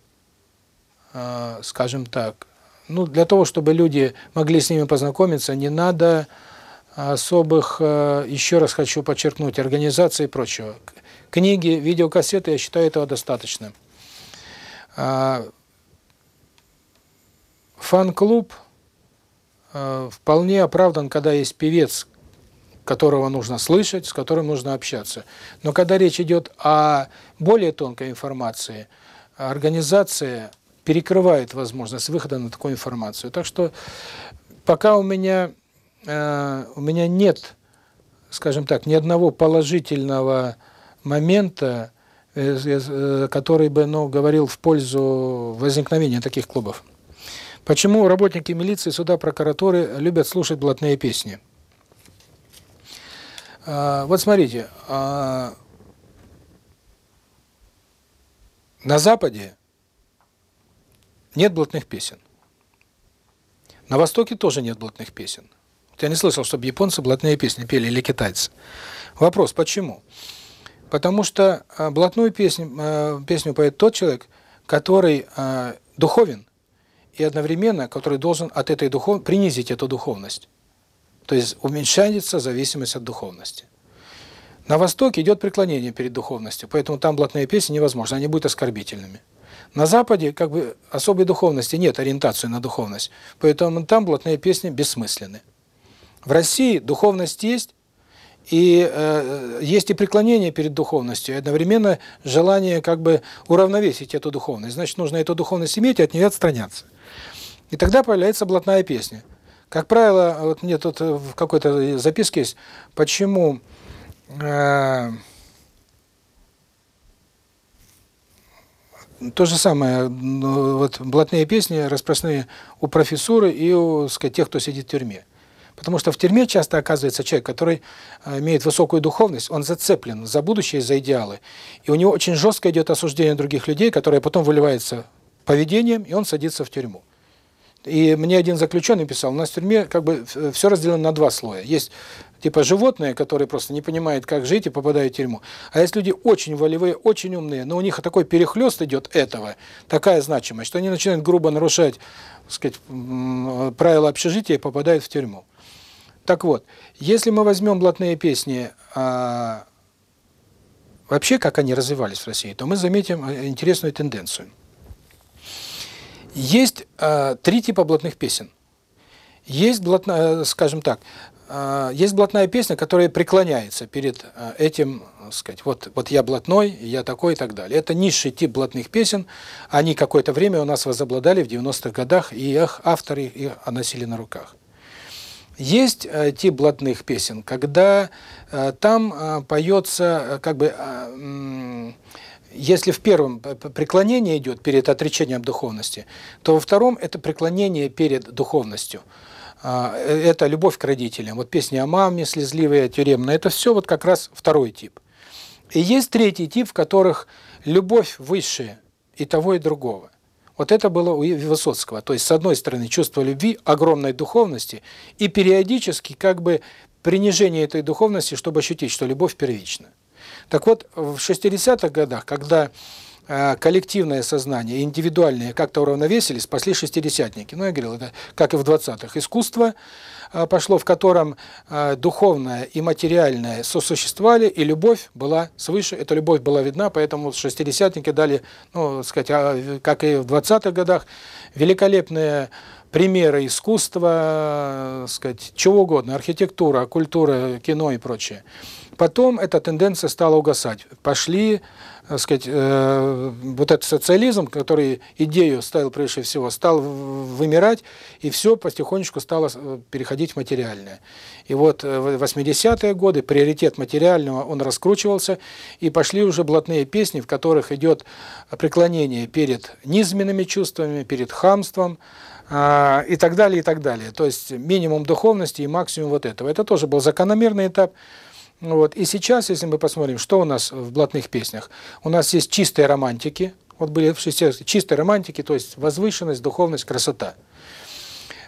а, скажем так, ну, для того, чтобы люди могли с ними познакомиться, не надо особых, э, еще раз хочу подчеркнуть, организаций и прочего. Книги, видеокассеты, я считаю этого достаточно. А, фан-клуб э, вполне оправдан, когда есть певец, которого нужно слышать, с которым нужно общаться. Но когда речь идет о более тонкой информации, организация перекрывает возможность выхода на такую информацию. Так что пока у меня Э, у меня нет, скажем так, ни одного положительного момента, э, э, который бы ну, говорил в пользу возникновения таких клубов. Почему работники милиции, суда, прокуратуры любят слушать блатные песни? Вот смотрите, на Западе нет блатных песен. На Востоке тоже нет блатных песен. Я не слышал, чтобы японцы блатные песни пели или китайцы. Вопрос, почему? Потому что э, блатную песню, э, песню поет тот человек, который э, духовен и одновременно, который должен от этой духов... принизить эту духовность. То есть уменьшается зависимость от духовности. На Востоке идет преклонение перед духовностью, поэтому там блатные песни невозможно, они будут оскорбительными. На Западе как бы особой духовности нет, ориентации на духовность, поэтому там блатные песни бессмысленны. В России духовность есть, и э, есть и преклонение перед духовностью, и одновременно желание как бы уравновесить эту духовность. Значит, нужно эту духовность иметь и от нее отстраняться. И тогда появляется блатная песня. Как правило, вот мне тут в какой-то записке есть, почему... Э, То же самое, ну, вот блатные песни распространены у профессуры и у сказать, тех, кто сидит в тюрьме. Потому что в тюрьме часто оказывается человек, который э, имеет высокую духовность, он зацеплен за будущее, за идеалы. И у него очень жестко идет осуждение других людей, которое потом выливается поведением, и он садится в тюрьму. И мне один заключенный писал, у нас в тюрьме как бы все разделено на два слоя. Есть типа животные, которые просто не понимают, как жить и попадают в тюрьму. А есть люди очень волевые, очень умные, но у них такой перехлест идет этого, такая значимость, что они начинают грубо нарушать, так сказать, правила общежития и попадают в тюрьму. Так вот, если мы возьмем блатные песни, вообще как они развивались в России, то мы заметим интересную тенденцию. Есть три типа блатных песен. Есть, блатная, скажем так, есть блатная песня, которая преклоняется перед этим, сказать, вот, вот я блатной, я такой и так далее. Это низший тип блатных песен. Они какое-то время у нас возобладали в 90-х годах, и их авторы их носили на руках. Есть э, те блатных песен, когда э, там э, поется как бы если в первом преклонение идет перед отречением духовности, то во втором это преклонение перед духовностью. А, это любовь к родителям. Вот песни о маме, слезливая, тюремная. Это все вот как раз второй тип. И есть третий тип, в которых любовь высшая и того, и другого. Вот это было у Высоцкого. То есть, с одной стороны, чувство любви, огромной духовности, и периодически как бы принижение этой духовности, чтобы ощутить, что любовь первична. Так вот, в 60-х годах, когда э, коллективное сознание, индивидуальное как-то уравновесились, спасли шестидесятники. Ну, я говорил, это как и в 20-х. Искусство, Э, пошло, в котором э, духовное и материальное сосуществовали, и любовь была свыше, эта любовь была видна, поэтому шестидесятники дали, ну, сказать, а, как и в 20-х годах, великолепные примеры искусства, э, сказать, чего угодно, архитектура, культура, кино и прочее. Потом эта тенденция стала угасать. Пошли Э, сказать, э, вот этот социализм, который идею ставил прежде всего, стал вымирать, и все потихонечку стало э, переходить в материальное. И вот в 80-е годы приоритет материального, он раскручивался, и пошли уже блатные песни, в которых идет преклонение перед низменными чувствами, перед хамством, и так далее, и так далее. То есть минимум духовности и максимум вот этого. Это тоже был закономерный этап, вот. И сейчас, если мы посмотрим, что у нас в блатных песнях, у нас есть чистые романтики, вот были в чистые романтики, то есть возвышенность, духовность, красота.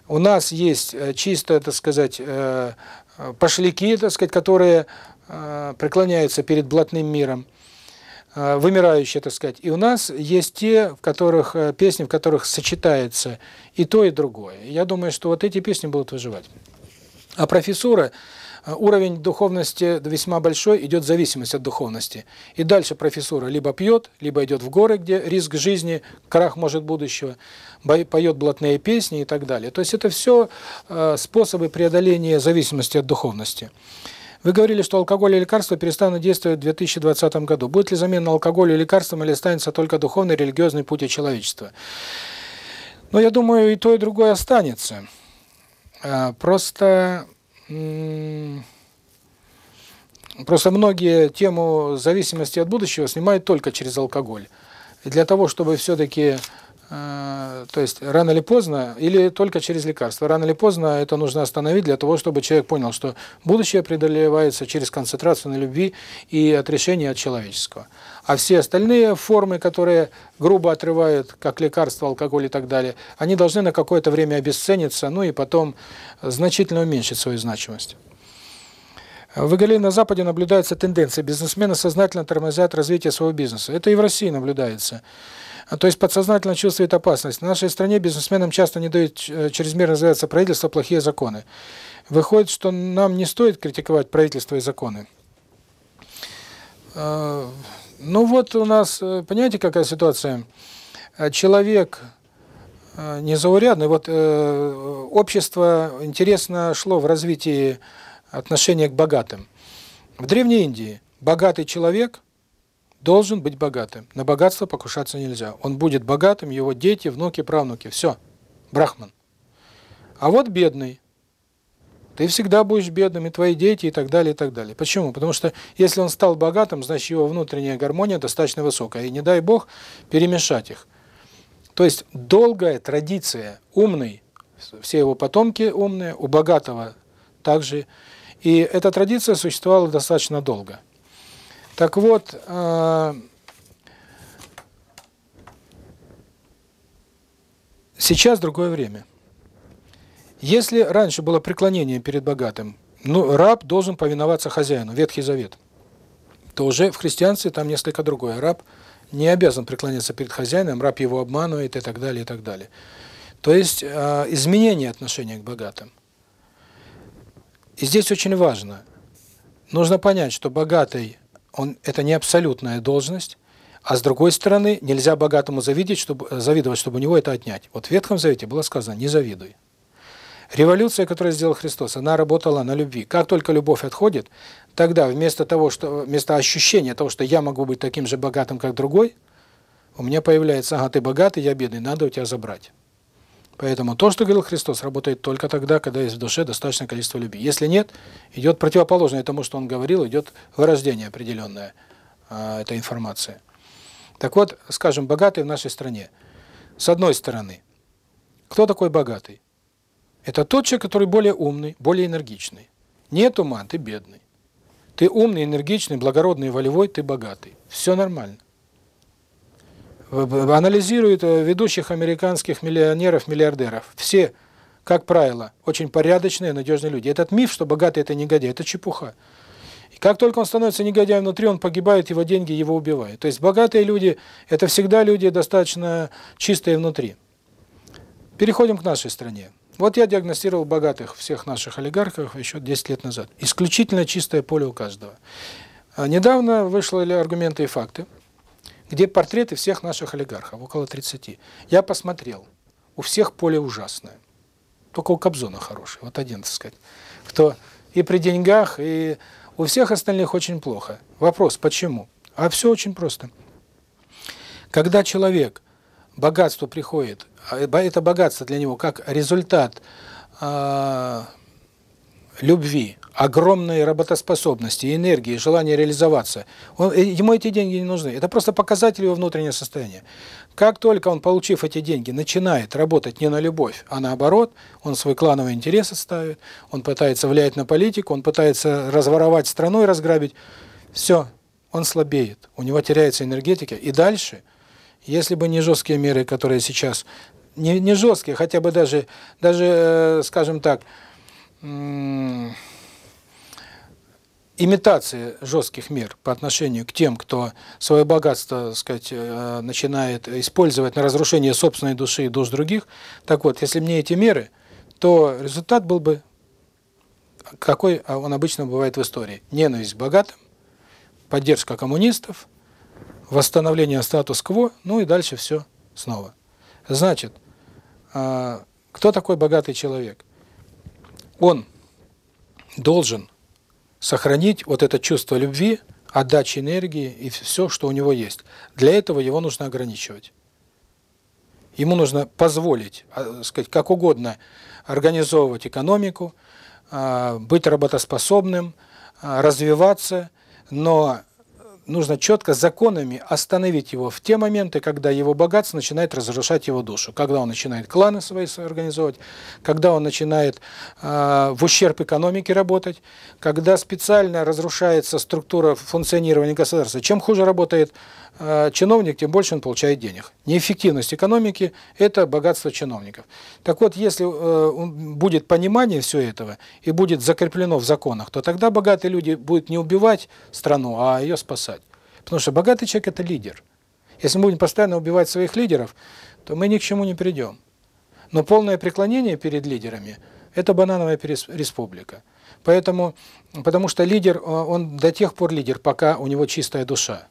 У нас есть э, чисто, так сказать, э, э, пошляки, так сказать, которые преклоняются перед блатным миром, вымирающие, так сказать. И у нас есть те, в которых песни, в которых сочетается и то, и другое. Я думаю, что вот эти песни будут выживать. А профессура уровень духовности весьма большой, идет зависимость от духовности. И дальше профессура либо пьет, либо идет в горы, где риск жизни, крах может будущего, поет блатные песни и так далее. То есть это все э, способы преодоления зависимости от духовности. Вы говорили, что алкоголь и лекарства перестанут действовать в 2020 году. Будет ли замена алкоголю и лекарствам или останется только духовный религиозный путь у человечества? Но я думаю, и то, и другое останется. Э, просто Просто многие тему зависимости от будущего снимают только через алкоголь. И для того, чтобы все-таки, э, то есть рано или поздно, или только через лекарства, рано или поздно это нужно остановить для того, чтобы человек понял, что будущее преодолевается через концентрацию на любви и отрешение от человеческого а все остальные формы, которые грубо отрывают, как лекарство, алкоголь и так далее, они должны на какое-то время обесцениться, ну и потом значительно уменьшить свою значимость. В Игалии на Западе наблюдается тенденция. Бизнесмены сознательно тормозят развитие своего бизнеса. Это и в России наблюдается. То есть подсознательно чувствует опасность. В нашей стране бизнесменам часто не дают чрезмерно называется правительство плохие законы. Выходит, что нам не стоит критиковать правительство и законы. Ну вот у нас, э, понимаете, какая ситуация? Э, человек э, незаурядный. Вот общество интересно шло в развитии отношения к богатым. В Древней Индии богатый человек должен быть богатым. На богатство покушаться нельзя. Он будет богатым, его дети, внуки, правнуки. Все. Брахман. А вот бедный. Ты всегда будешь бедным, и твои дети, и так далее, и так далее. Почему? Потому что если он стал богатым, значит его внутренняя гармония достаточно высокая, и не дай бог перемешать их. То есть долгая традиция, умный, все его потомки умные, у богатого также. И эта традиция существовала достаточно долго. Так вот, э, сейчас другое время. Если раньше было преклонение перед богатым, ну, раб должен повиноваться хозяину, Ветхий Завет, то уже в христианстве там несколько другое. Раб не обязан преклоняться перед хозяином, раб его обманывает и так далее, и так далее. То есть а, изменение отношения к богатым. И здесь очень важно, нужно понять, что богатый, он это не абсолютная должность, а с другой стороны, нельзя богатому завидеть, чтобы, завидовать, чтобы у него это отнять. Вот в Ветхом Завете было сказано, не завидуй. Революция, которую сделал Христос, она работала на любви. Как только любовь отходит, тогда вместо того, что вместо ощущения того, что я могу быть таким же богатым, как другой, у меня появляется, ага, ты богатый, я бедный, надо у тебя забрать. Поэтому то, что говорил Христос, работает только тогда, когда есть в душе достаточное количество любви. Если нет, идет противоположное тому, что он говорил, идет вырождение определенное э, этой информации. Так вот, скажем, богатый в нашей стране. С одной стороны, кто такой богатый? Это тот человек, который более умный, более энергичный. Нет ума, ты бедный. Ты умный, энергичный, благородный, волевой, ты богатый. Все нормально. Анализируют э, ведущих американских миллионеров, миллиардеров. Все, как правило, очень порядочные, надежные люди. Этот миф, что богатый – это негодяй, это чепуха. И как только он становится негодяем внутри, он погибает, его деньги его убивают. То есть богатые люди – это всегда люди достаточно чистые внутри. Переходим к нашей стране. Вот я диагностировал богатых всех наших олигархов еще 10 лет назад. Исключительно чистое поле у каждого. А недавно вышли аргументы и факты, где портреты всех наших олигархов, около 30. Я посмотрел, у всех поле ужасное. Только у Кобзона хороший, вот один, так сказать. Кто и при деньгах, и у всех остальных очень плохо. Вопрос, почему? А все очень просто. Когда человек богатство приходит, а, это богатство для него как результат а, любви, огромной работоспособности, энергии, желания реализоваться. Он, э, ему эти деньги не нужны. Это просто показатель его внутреннего состояния. Как только он, получив эти деньги, начинает работать не на любовь, а наоборот, он свой клановый интерес ставит, он пытается влиять на политику, он пытается разворовать страну и разграбить. Все, он слабеет, у него теряется энергетика. И дальше – если бы не жесткие меры, которые сейчас, не, не жесткие, хотя бы даже, даже, э, скажем так, имитации жестких мер по отношению к тем, кто свое богатство, сказать, э, начинает использовать на разрушение собственной души и душ других. Так вот, если мне эти меры, то результат был бы какой он обычно бывает в истории: ненависть к богатым, поддержка коммунистов, восстановление статус-кво, ну и дальше все снова. Значит, а, кто такой богатый человек? Он должен сохранить вот это чувство любви, отдачи энергии и все, что у него есть. Для этого его нужно ограничивать. Ему нужно позволить, а, сказать, как угодно организовывать экономику, а, быть работоспособным, развиваться, но нужно четко законами остановить его в те моменты, когда его богатство начинает разрушать его душу, когда он начинает кланы свои организовывать, когда он начинает э, в ущерб экономике работать, когда специально разрушается структура функционирования государства. Чем хуже работает чиновник, тем больше он получает денег. Неэффективность экономики – это богатство чиновников. Так вот, если э, будет понимание всего этого и будет закреплено в законах, то тогда богатые люди будут не убивать страну, а ее спасать. Потому что богатый человек – это лидер. Если мы будем постоянно убивать своих лидеров, то мы ни к чему не придем. Но полное преклонение перед лидерами – это банановая республика. Поэтому, потому что лидер, э, он до тех пор лидер, пока у него чистая душа.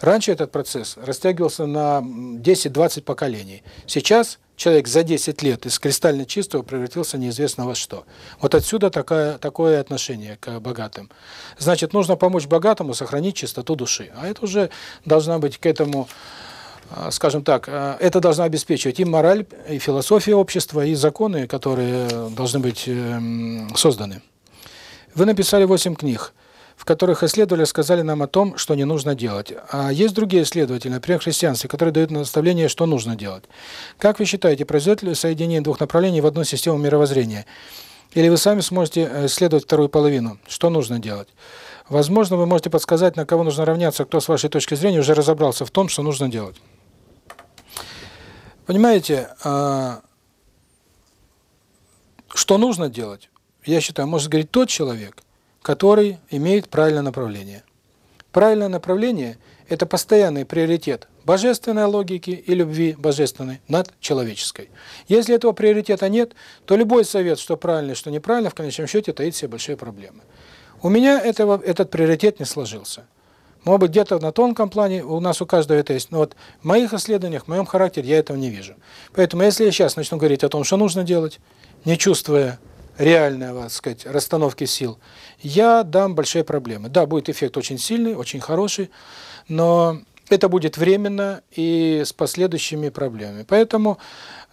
Раньше этот процесс растягивался на 10-20 поколений. Сейчас человек за 10 лет из кристально чистого превратился неизвестно во что. Вот отсюда такая, такое отношение к богатым. Значит, нужно помочь богатому сохранить чистоту души. А это уже должна быть к этому, а, скажем так, а, это должна обеспечивать и мораль, и философия общества, и законы, которые должны быть эм, созданы. Вы написали 8 книг в которых исследователи сказали нам о том, что не нужно делать. А есть другие исследователи, например, христианцы, которые дают наставление, что нужно делать. Как вы считаете, произойдет ли соединение двух направлений в одну систему мировоззрения? Или вы сами сможете э, исследовать вторую половину? Что нужно делать? Возможно, вы можете подсказать, на кого нужно равняться, кто с вашей точки зрения уже разобрался в том, что нужно делать. Понимаете, а, что нужно делать? Я считаю, может говорить тот человек, который имеет правильное направление. Правильное направление – это постоянный приоритет божественной логики и любви божественной над человеческой. Если этого приоритета нет, то любой совет, что правильно, что неправильно, в конечном счете таит все большие проблемы. У меня этого, этот приоритет не сложился. Может быть, где-то на тонком плане у нас у каждого это есть, но вот в моих исследованиях, в моем характере я этого не вижу. Поэтому если я сейчас начну говорить о том, что нужно делать, не чувствуя реального сказать, расстановки сил, я дам большие проблемы. Да, будет эффект очень сильный, очень хороший, но это будет временно и с последующими проблемами. Поэтому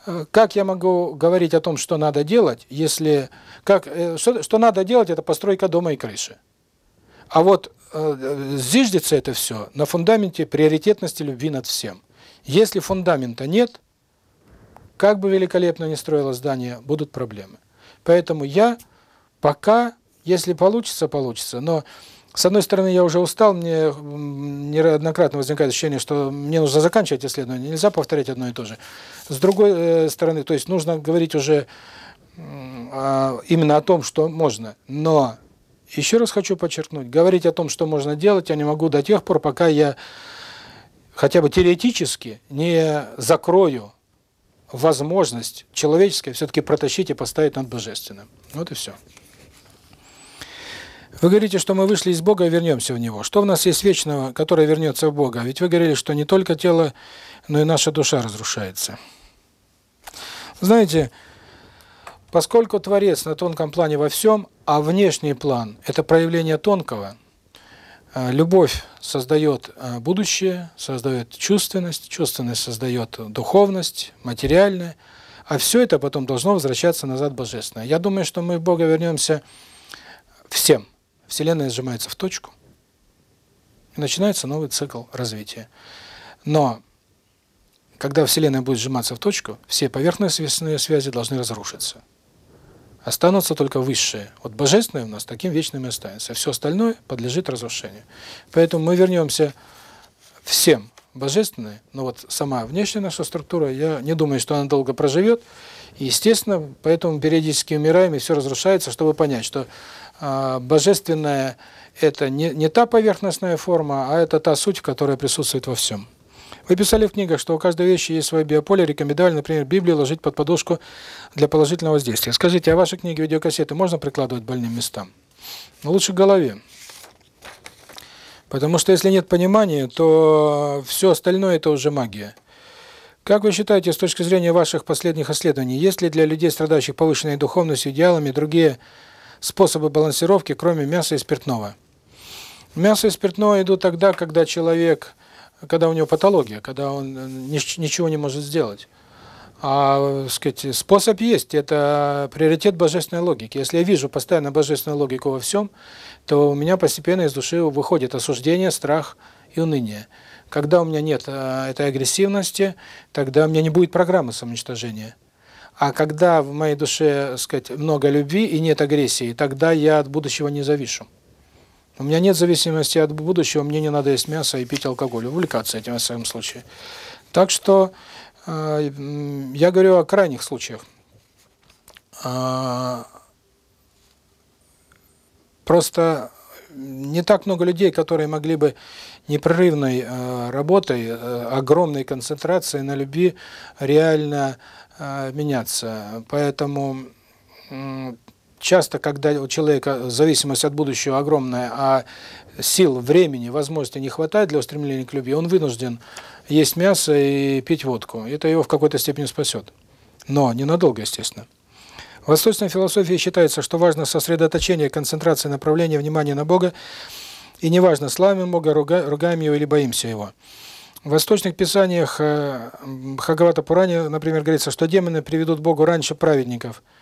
э, как я могу говорить о том, что надо делать, если как э, что, что надо делать, это постройка дома и крыши. А вот э, зиждется это все на фундаменте приоритетности любви над всем. Если фундамента нет, как бы великолепно не строило здание, будут проблемы. Поэтому я пока, если получится, получится. Но, с одной стороны, я уже устал, мне неоднократно возникает ощущение, что мне нужно заканчивать исследование, нельзя повторять одно и то же. С другой э, стороны, то есть нужно говорить уже именно о том, что можно. Но еще раз хочу подчеркнуть, говорить о том, что можно делать, я не могу до тех пор, пока я хотя бы теоретически не закрою возможность человеческая все-таки протащить и поставить над божественным. Вот и все. Вы говорите, что мы вышли из Бога и вернемся в Него. Что в нас есть вечного, которое вернется в Бога? Ведь вы говорили, что не только тело, но и наша душа разрушается. Знаете, поскольку Творец на тонком плане во всем, а внешний план – это проявление тонкого – Любовь создает э, будущее, создает чувственность, чувственность создает духовность, материальное, а все это потом должно возвращаться назад божественное. Я думаю, что мы в Бога вернемся всем. Вселенная сжимается в точку, и начинается новый цикл развития. Но когда Вселенная будет сжиматься в точку, все поверхностные связи должны разрушиться. Останутся только высшие. Вот Божественное у нас таким вечным и останется. Все остальное подлежит разрушению. Поэтому мы вернемся всем божественное, но вот сама внешняя наша структура, я не думаю, что она долго проживет. И, естественно, поэтому периодически умираем, и все разрушается, чтобы понять, что э, божественное – это не, не та поверхностная форма, а это та суть, которая присутствует во всем. Вы писали в книгах, что у каждой вещи есть свое биополе, рекомендовали, например, Библию ложить под подушку для положительного воздействия. Скажите, а ваши книги, видеокассеты можно прикладывать больным местам? Но лучше к голове. Потому что если нет понимания, то все остальное – это уже магия. Как вы считаете, с точки зрения ваших последних исследований, есть ли для людей, страдающих повышенной духовностью, идеалами, другие способы балансировки, кроме мяса и спиртного? Мясо и спиртное идут тогда, когда человек когда у него патология, когда он э, ничего не может сделать. А сказать, способ есть, это приоритет божественной логики. Если я вижу постоянно божественную логику во всем, то у меня постепенно из души выходит осуждение, страх и уныние. Когда у меня нет э, этой агрессивности, тогда у меня не будет программы самоуничтожения. А когда в моей душе, сказать, много любви и нет агрессии, тогда я от будущего не завишу. У меня нет зависимости от будущего, мне не надо есть мясо и пить алкоголь, увлекаться этим в своем случае. Так что э, я говорю о крайних случаях. Э, просто не так много людей, которые могли бы непрерывной э, работой, э, огромной концентрацией на любви реально э, меняться. Поэтому часто, когда у человека зависимость от будущего огромная, а сил, времени, возможности не хватает для устремления к любви, он вынужден есть мясо и пить водку. Это его в какой-то степени спасет. Но ненадолго, естественно. В восточной философии считается, что важно сосредоточение, концентрация направления внимания на Бога, и неважно, славим Бога, ругаем Его или боимся Его. В восточных писаниях э, Хагавата Пурани, например, говорится, что демоны приведут Богу раньше праведников –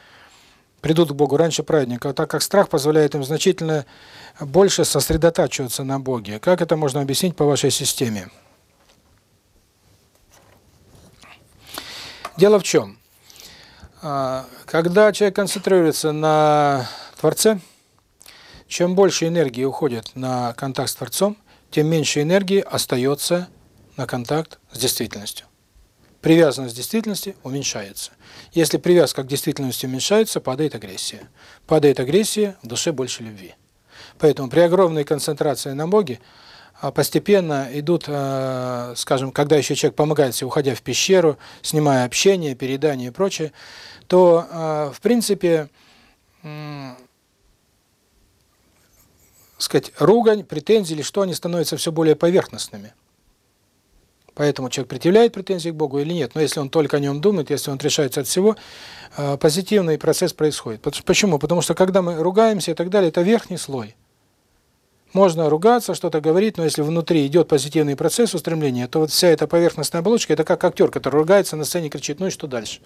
придут к Богу раньше праведника, а так как страх позволяет им значительно больше сосредотачиваться на Боге. Как это можно объяснить по вашей системе? Дело в чем? А, когда человек концентрируется на Творце, чем больше энергии уходит на контакт с Творцом, тем меньше энергии остается на контакт с действительностью привязанность к действительности уменьшается. Если привязка к действительности уменьшается, падает агрессия. Падает агрессия, в душе больше любви. Поэтому при огромной концентрации на Боге а, постепенно идут, а, скажем, когда еще человек помогает себе, уходя в пещеру, снимая общение, передание и прочее, то, а, в принципе, сказать, ругань, претензии или что, они становятся все более поверхностными. Поэтому человек предъявляет претензии к Богу или нет. Но если он только о нем думает, если он отрешается от всего, э, позитивный процесс происходит. Почему? Потому что когда мы ругаемся и так далее, это верхний слой. Можно ругаться, что-то говорить, но если внутри идет позитивный процесс устремления, то вот вся эта поверхностная оболочка, это как актер, который ругается на сцене, кричит, ну и что дальше?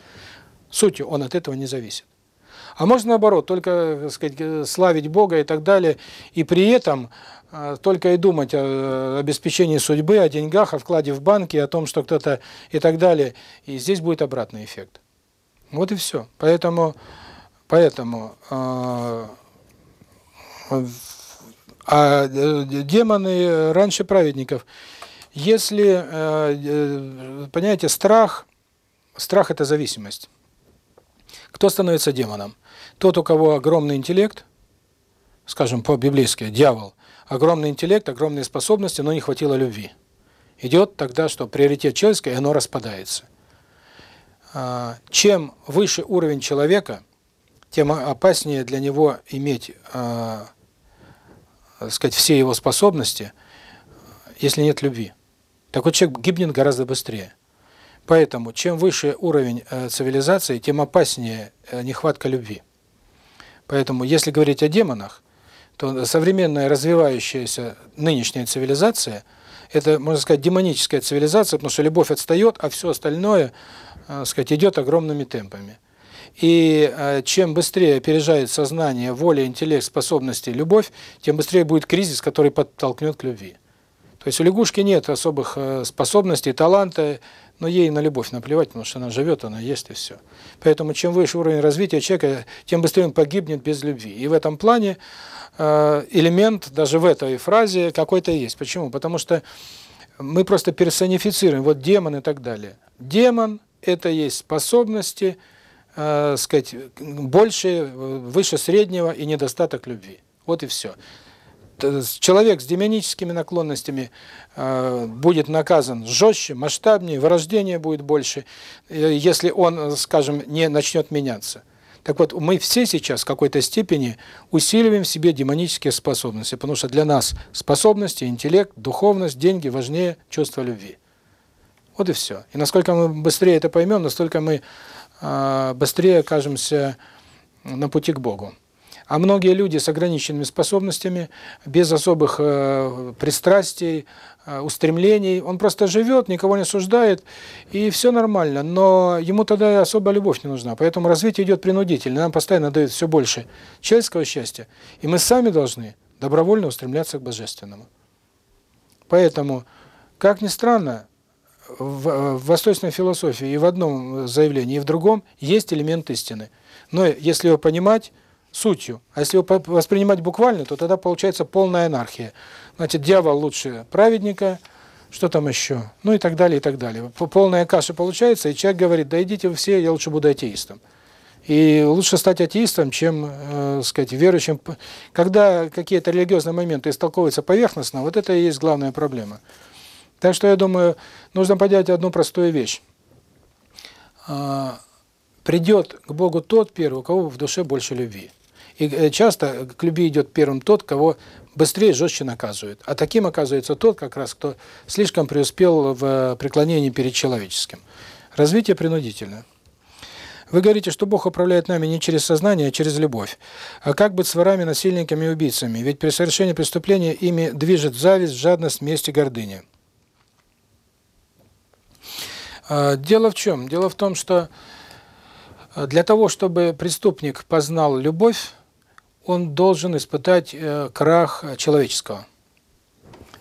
Сутью он от этого не зависит. А можно наоборот, только сказать, славить Бога и так далее, и при этом э, только и думать о э, обеспечении судьбы, о деньгах, о вкладе в банке, о том, что кто-то и так далее. И здесь будет обратный эффект. Вот и все. Поэтому, поэтому э, а э, демоны раньше праведников. Если, э, понимаете, страх, страх – это зависимость. Кто становится демоном? Тот, у кого огромный интеллект, скажем, по-библейски, дьявол, огромный интеллект, огромные способности, но не хватило любви. Идет тогда, что приоритет человеческий, оно распадается. Чем выше уровень человека, тем опаснее для него иметь, сказать, все его способности, если нет любви. Такой человек гибнет гораздо быстрее. Поэтому чем выше уровень цивилизации, тем опаснее нехватка любви. Поэтому, если говорить о демонах, то современная развивающаяся нынешняя цивилизация – это, можно сказать, демоническая цивилизация, потому что любовь отстает, а все остальное, э, сказать, идет огромными темпами. И э, чем быстрее опережает сознание, воля, интеллект, способности, любовь, тем быстрее будет кризис, который подтолкнет к любви. То есть у лягушки нет особых э, способностей, таланта, но ей на любовь наплевать, потому что она живет, она есть и все. Поэтому чем выше уровень развития человека, тем быстрее он погибнет без любви. И в этом плане э, элемент даже в этой фразе какой-то есть. Почему? Потому что мы просто персонифицируем, вот демон и так далее. Демон – это есть способности, э, сказать, больше, э, выше среднего и недостаток любви. Вот и все человек с деменическими наклонностями э, будет наказан жестче, масштабнее, вырождение будет больше, э, если он, э, скажем, не начнет меняться. Так вот, мы все сейчас в какой-то степени усиливаем в себе демонические способности, потому что для нас способности, интеллект, духовность, деньги важнее чувства любви. Вот и все. И насколько мы быстрее это поймем, настолько мы быстрее окажемся на пути к Богу. А многие люди с ограниченными способностями, без особых э, пристрастий, э, устремлений, он просто живет, никого не осуждает, и все нормально. Но ему тогда особая любовь не нужна. Поэтому развитие идет принудительно. Нам постоянно дают все больше человеческого счастья. И мы сами должны добровольно устремляться к Божественному. Поэтому, как ни странно, в, э, в восточной философии и в одном заявлении, и в другом есть элемент истины. Но если его понимать, сутью. А если его воспринимать буквально, то тогда получается полная анархия. Значит, дьявол лучше праведника, что там еще, ну и так далее, и так далее. Полная каша получается, и человек говорит, да идите вы все, я лучше буду атеистом. И лучше стать атеистом, чем, э, сказать, верующим. Когда какие-то религиозные моменты истолковываются поверхностно, вот это и есть главная проблема. Так что, я думаю, нужно понять одну простую вещь. А, Придет к Богу тот первый, у кого в душе больше любви. И часто к любви идет первым тот, кого быстрее, жестче наказывают. А таким оказывается тот, как раз, кто слишком преуспел в э, преклонении перед человеческим. Развитие принудительное. Вы говорите, что Бог управляет нами не через сознание, а через любовь. А как быть с ворами, насильниками и убийцами? Ведь при совершении преступления ими движет зависть, жадность, месть и гордыня. А, дело в чем? Дело в том, что э, для того, чтобы преступник познал любовь, он должен испытать крах человеческого.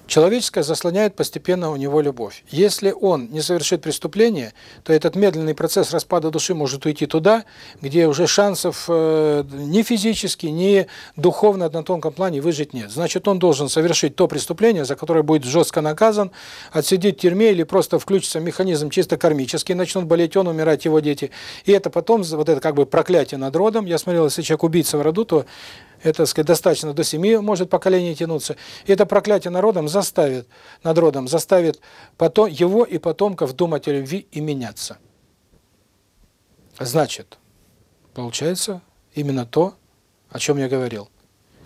Человеческое заслоняет постепенно у него любовь. Если он не совершит преступление, то этот медленный процесс распада души может уйти туда, где уже шансов э, ни физически, ни духовно на тонком плане выжить нет. Значит, он должен совершить то преступление, за которое будет жестко наказан, отсидеть в тюрьме или просто включится механизм чисто кармический, начнут болеть он, умирать его дети. И это потом, вот это как бы проклятие над родом. Я смотрел, если человек убийца в роду, то это сказать, достаточно до семи, может поколение тянуться. И это проклятие народом заставит, над родом заставит потом, его и потомков думать о любви и меняться. Значит, получается именно то, о чем я говорил.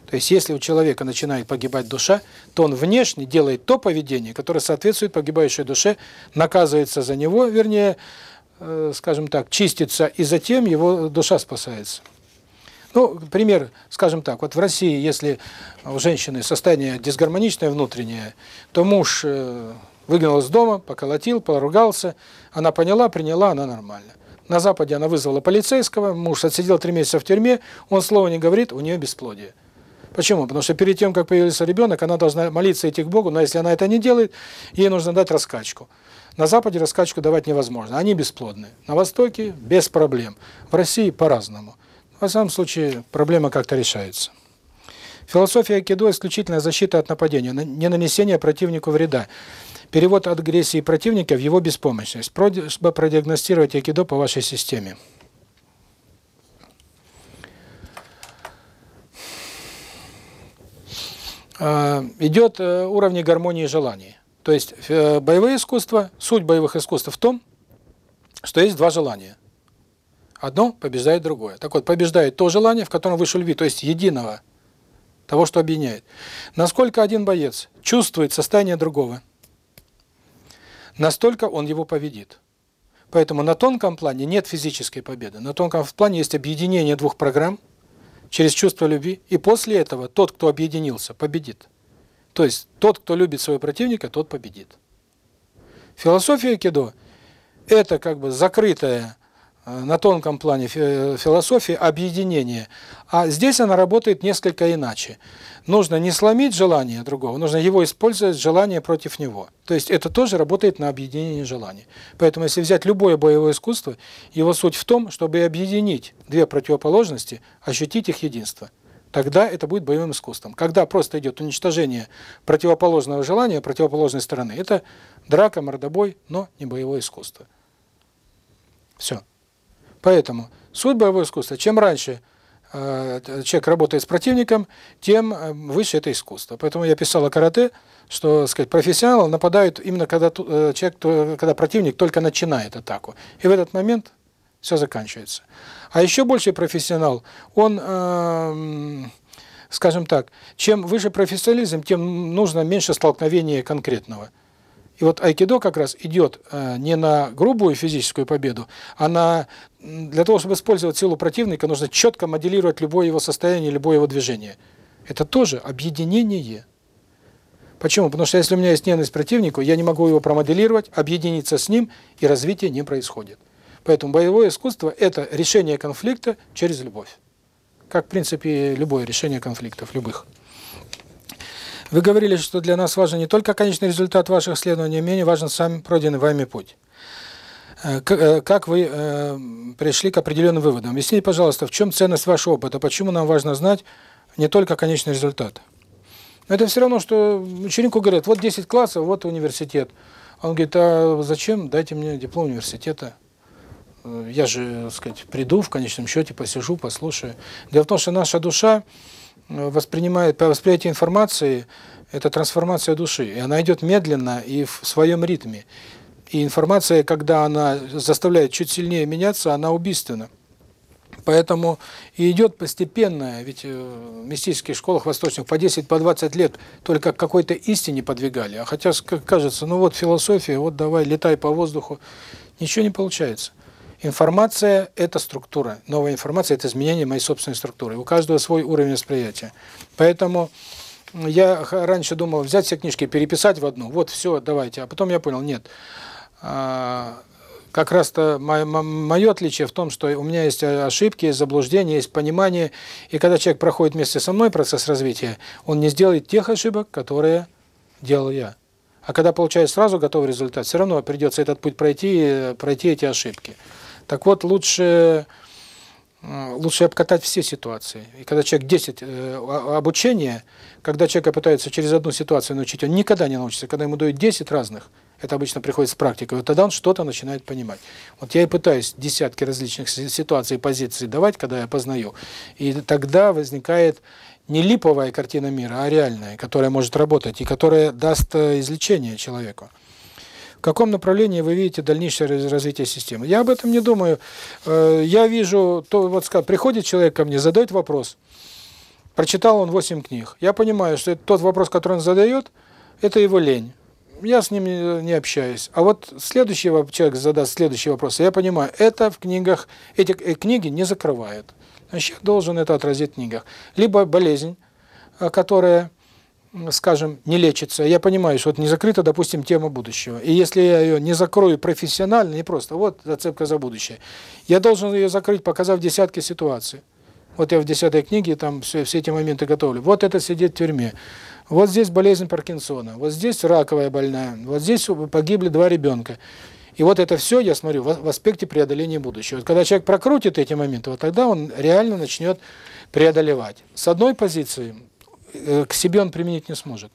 То есть, если у человека начинает погибать душа, то он внешне делает то поведение, которое соответствует погибающей душе, наказывается за него, вернее, э, скажем так, чистится, и затем его душа спасается. Ну, пример, скажем так, вот в России, если у женщины состояние дисгармоничное внутреннее, то муж э, выгнал из дома, поколотил, поругался, она поняла, приняла, она нормально. На Западе она вызвала полицейского, муж отсидел три месяца в тюрьме, он слова не говорит, у нее бесплодие. Почему? Потому что перед тем, как появился ребенок, она должна молиться идти к Богу, но если она это не делает, ей нужно дать раскачку. На Западе раскачку давать невозможно, они бесплодны. На Востоке без проблем, в России по-разному во всяком случае, проблема как-то решается. Философия кедо исключительно защита от нападения, не нанесение противнику вреда. Перевод от агрессии противника в его беспомощность. Просьба продиагностировать айкидо по вашей системе. А, идет э, уровни гармонии желаний. То есть э, боевые искусства, суть боевых искусств в том, что есть два желания – Одно побеждает другое. Так вот, побеждает то желание, в котором вышел любви, то есть единого, того, что объединяет. Насколько один боец чувствует состояние другого, настолько он его победит. Поэтому на тонком плане нет физической победы. На тонком плане есть объединение двух программ через чувство любви. И после этого тот, кто объединился, победит. То есть тот, кто любит своего противника, тот победит. Философия кидо – это как бы закрытая на тонком плане философии объединения, А здесь она работает несколько иначе. Нужно не сломить желание другого, нужно его использовать, желание против него. То есть это тоже работает на объединение желаний. Поэтому если взять любое боевое искусство, его суть в том, чтобы объединить две противоположности, ощутить их единство. Тогда это будет боевым искусством. Когда просто идет уничтожение противоположного желания, противоположной стороны, это драка, мордобой, но не боевое искусство. Все. Поэтому суд боевого искусства, чем раньше э, человек работает с противником, тем э, выше это искусство. Поэтому я писал о карате, что сказать, профессионалы нападают именно когда э, человек, когда противник только начинает атаку. И в этот момент все заканчивается. А еще больше профессионал, он, э, скажем так, чем выше профессионализм, тем нужно меньше столкновения конкретного. И вот айкидо как раз идет э, не на грубую физическую победу, а на для того, чтобы использовать силу противника, нужно четко моделировать любое его состояние, любое его движение. Это тоже объединение. Почему? Потому что если у меня есть ненависть к противнику, я не могу его промоделировать, объединиться с ним, и развитие не происходит. Поэтому боевое искусство – это решение конфликта через любовь. Как, в принципе, любое решение конфликтов, любых. Вы говорили, что для нас важен не только конечный результат ваших исследований, менее важен сам пройденный вами путь. Э, э, как вы э, пришли к определенным выводам? Объясните, пожалуйста, в чем ценность вашего опыта? Почему нам важно знать не только конечный результат? Это все равно, что ученику говорят, вот 10 классов, вот университет. Он говорит, а зачем? Дайте мне диплом университета. Я же, так сказать, приду, в конечном счете посижу, послушаю. Дело в том, что наша душа, воспринимает, по восприятию информации, это трансформация души, и она идет медленно и в своем ритме. И информация, когда она заставляет чуть сильнее меняться, она убийственна. Поэтому и идет постепенно, ведь э, в мистических школах восточных по 10, по 20 лет только какой-то истине подвигали. А хотя, кажется, ну вот философия, вот давай, летай по воздуху, ничего не получается. Информация – это структура. Новая информация – это изменение моей собственной структуры. У каждого свой уровень восприятия. Поэтому я раньше думал взять все книжки, переписать в одну. Вот, все, давайте. А потом я понял, нет. А, как раз-то мое отличие в том, что у меня есть ошибки, есть заблуждения, есть понимание. И когда человек проходит вместе со мной процесс развития, он не сделает тех ошибок, которые делал я. А когда получаешь сразу готовый результат, все равно придется этот путь пройти и пройти эти ошибки. Так вот, лучше, лучше обкатать все ситуации. И когда человек 10 э, а, обучения, когда человека пытается через одну ситуацию научить, он никогда не научится. Когда ему дают 10 разных, это обычно приходит с практикой, вот тогда он что-то начинает понимать. Вот я и пытаюсь десятки различных ситуаций и позиций давать, когда я познаю. И тогда возникает не липовая картина мира, а реальная, которая может работать и которая даст э, излечение человеку в каком направлении вы видите дальнейшее развитие системы. Я об этом не думаю. Э, я вижу, то вот приходит человек ко мне, задает вопрос. Прочитал он 8 книг. Я понимаю, что это тот вопрос, который он задает, это его лень. Я с ним не общаюсь. А вот следующий человек задаст следующий вопрос. Я понимаю, это в книгах, эти э, книги не закрывают. Значит, должен это отразить в книгах. Либо болезнь, э, которая скажем, не лечится, я понимаю, что вот не закрыта, допустим, тема будущего. И если я ее не закрою профессионально, не просто, вот зацепка за будущее, я должен ее закрыть, показав десятки ситуаций. Вот я в десятой книге там все, все эти моменты готовлю. Вот это сидит в тюрьме. Вот здесь болезнь Паркинсона, вот здесь раковая больная, вот здесь погибли два ребенка. И вот это все, я смотрю, в, аспекте преодоления будущего. Когда человек прокрутит эти моменты, вот тогда он реально начнет преодолевать. С одной позиции – к себе он применить не сможет.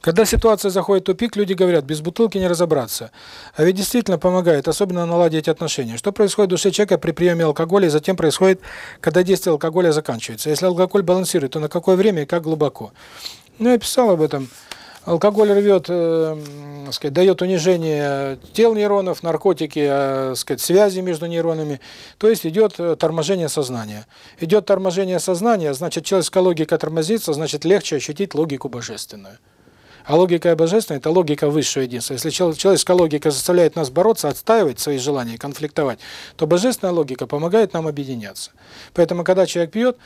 Когда ситуация заходит в тупик, люди говорят, без бутылки не разобраться. А ведь действительно помогает, особенно наладить отношения. Что происходит в душе человека при приеме алкоголя и затем происходит, когда действие алкоголя заканчивается. Если алкоголь балансирует, то на какое время и как глубоко. Ну, я писал об этом. Алкоголь рвет, э, сказать, дает унижение тел нейронов, наркотики, э, сказать, связи между нейронами. То есть идет э, торможение сознания. Идет торможение сознания, значит, человеческая логика тормозится, значит, легче ощутить логику божественную. А логика божественная – это логика высшего единства. Если человеческая логика заставляет нас бороться, отстаивать свои желания, конфликтовать, то божественная логика помогает нам объединяться. Поэтому, когда человек пьет,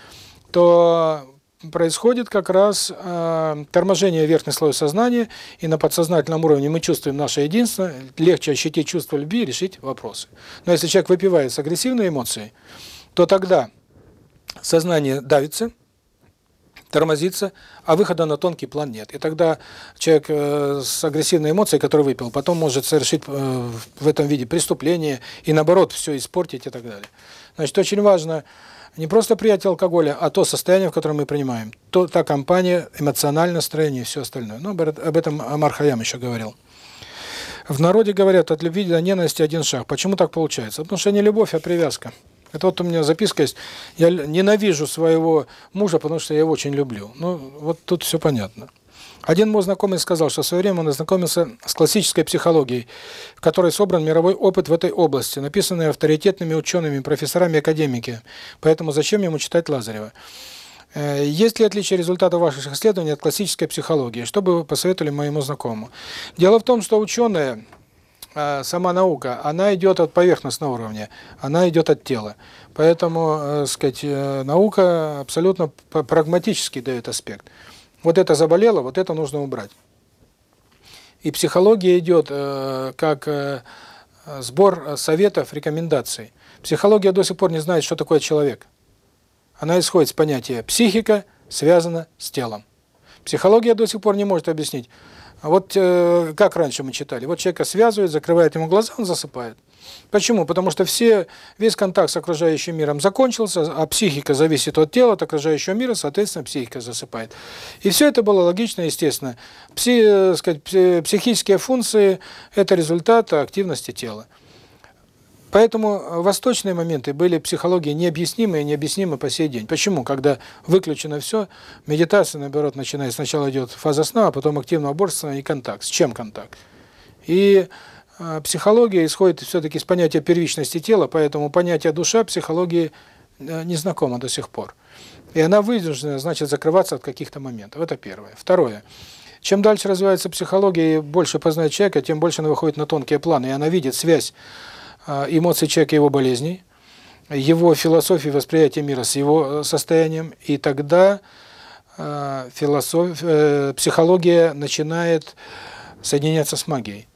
то происходит как раз э, торможение верхней слоя сознания, и на подсознательном уровне мы чувствуем наше единство, легче ощутить чувство любви решить вопросы. Но если человек выпивает с агрессивной эмоцией, то тогда сознание давится, тормозится, а выхода на тонкий план нет. И тогда человек э, с агрессивной эмоцией, который выпил, потом может совершить э, в этом виде преступление и наоборот все испортить и так далее. Значит, очень важно не просто приятие алкоголя, а то состояние, в котором мы принимаем, то, та компания, эмоциональное настроение и все остальное. Ну, Но об этом Амар Хаям еще говорил. В народе говорят, от любви до ненависти один шаг. Почему так получается? Потому что не любовь, а привязка. Это вот у меня записка есть. Я ненавижу своего мужа, потому что я его очень люблю. Ну, вот тут все понятно. Один мой знакомый сказал, что в свое время он ознакомился с классической психологией, в которой собран мировой опыт в этой области, написанный авторитетными учеными, профессорами, академики. Поэтому зачем ему читать Лазарева? Э, есть ли отличие результатов ваших исследований от классической психологии? Что бы вы посоветовали моему знакомому? Дело в том, что ученая, э, сама наука, она идет от поверхностного уровня, она идет от тела. Поэтому, э, сказать, наука абсолютно прагматически дает аспект вот это заболело, вот это нужно убрать. И психология идет э, как э, сбор э, советов, рекомендаций. Психология до сих пор не знает, что такое человек. Она исходит с понятия «психика связана с телом». Психология до сих пор не может объяснить. Вот э, как раньше мы читали, вот человека связывает, закрывает ему глаза, он засыпает. Почему? Потому что все, весь контакт с окружающим миром закончился, а психика зависит от тела, от окружающего мира, соответственно, психика засыпает. И все это было логично, естественно. Пси, э, сказать, психические функции – это результат активности тела. Поэтому восточные моменты были психологии необъяснимы и необъяснимы по сей день. Почему? Когда выключено все, медитация, наоборот, начинает. Сначала идет фаза сна, а потом активное уборство и контакт. С чем контакт? И психология исходит все-таки с понятия первичности тела, поэтому понятие душа психологии э, незнакомо до сих пор. И она вынуждена, значит, закрываться от каких-то моментов. Это первое. Второе. Чем дальше развивается психология и больше познает человека, тем больше она выходит на тонкие планы, и она видит связь э, эмоций человека и его болезней, его философии восприятия мира с его э, состоянием, и тогда философ, психология начинает соединяться с магией.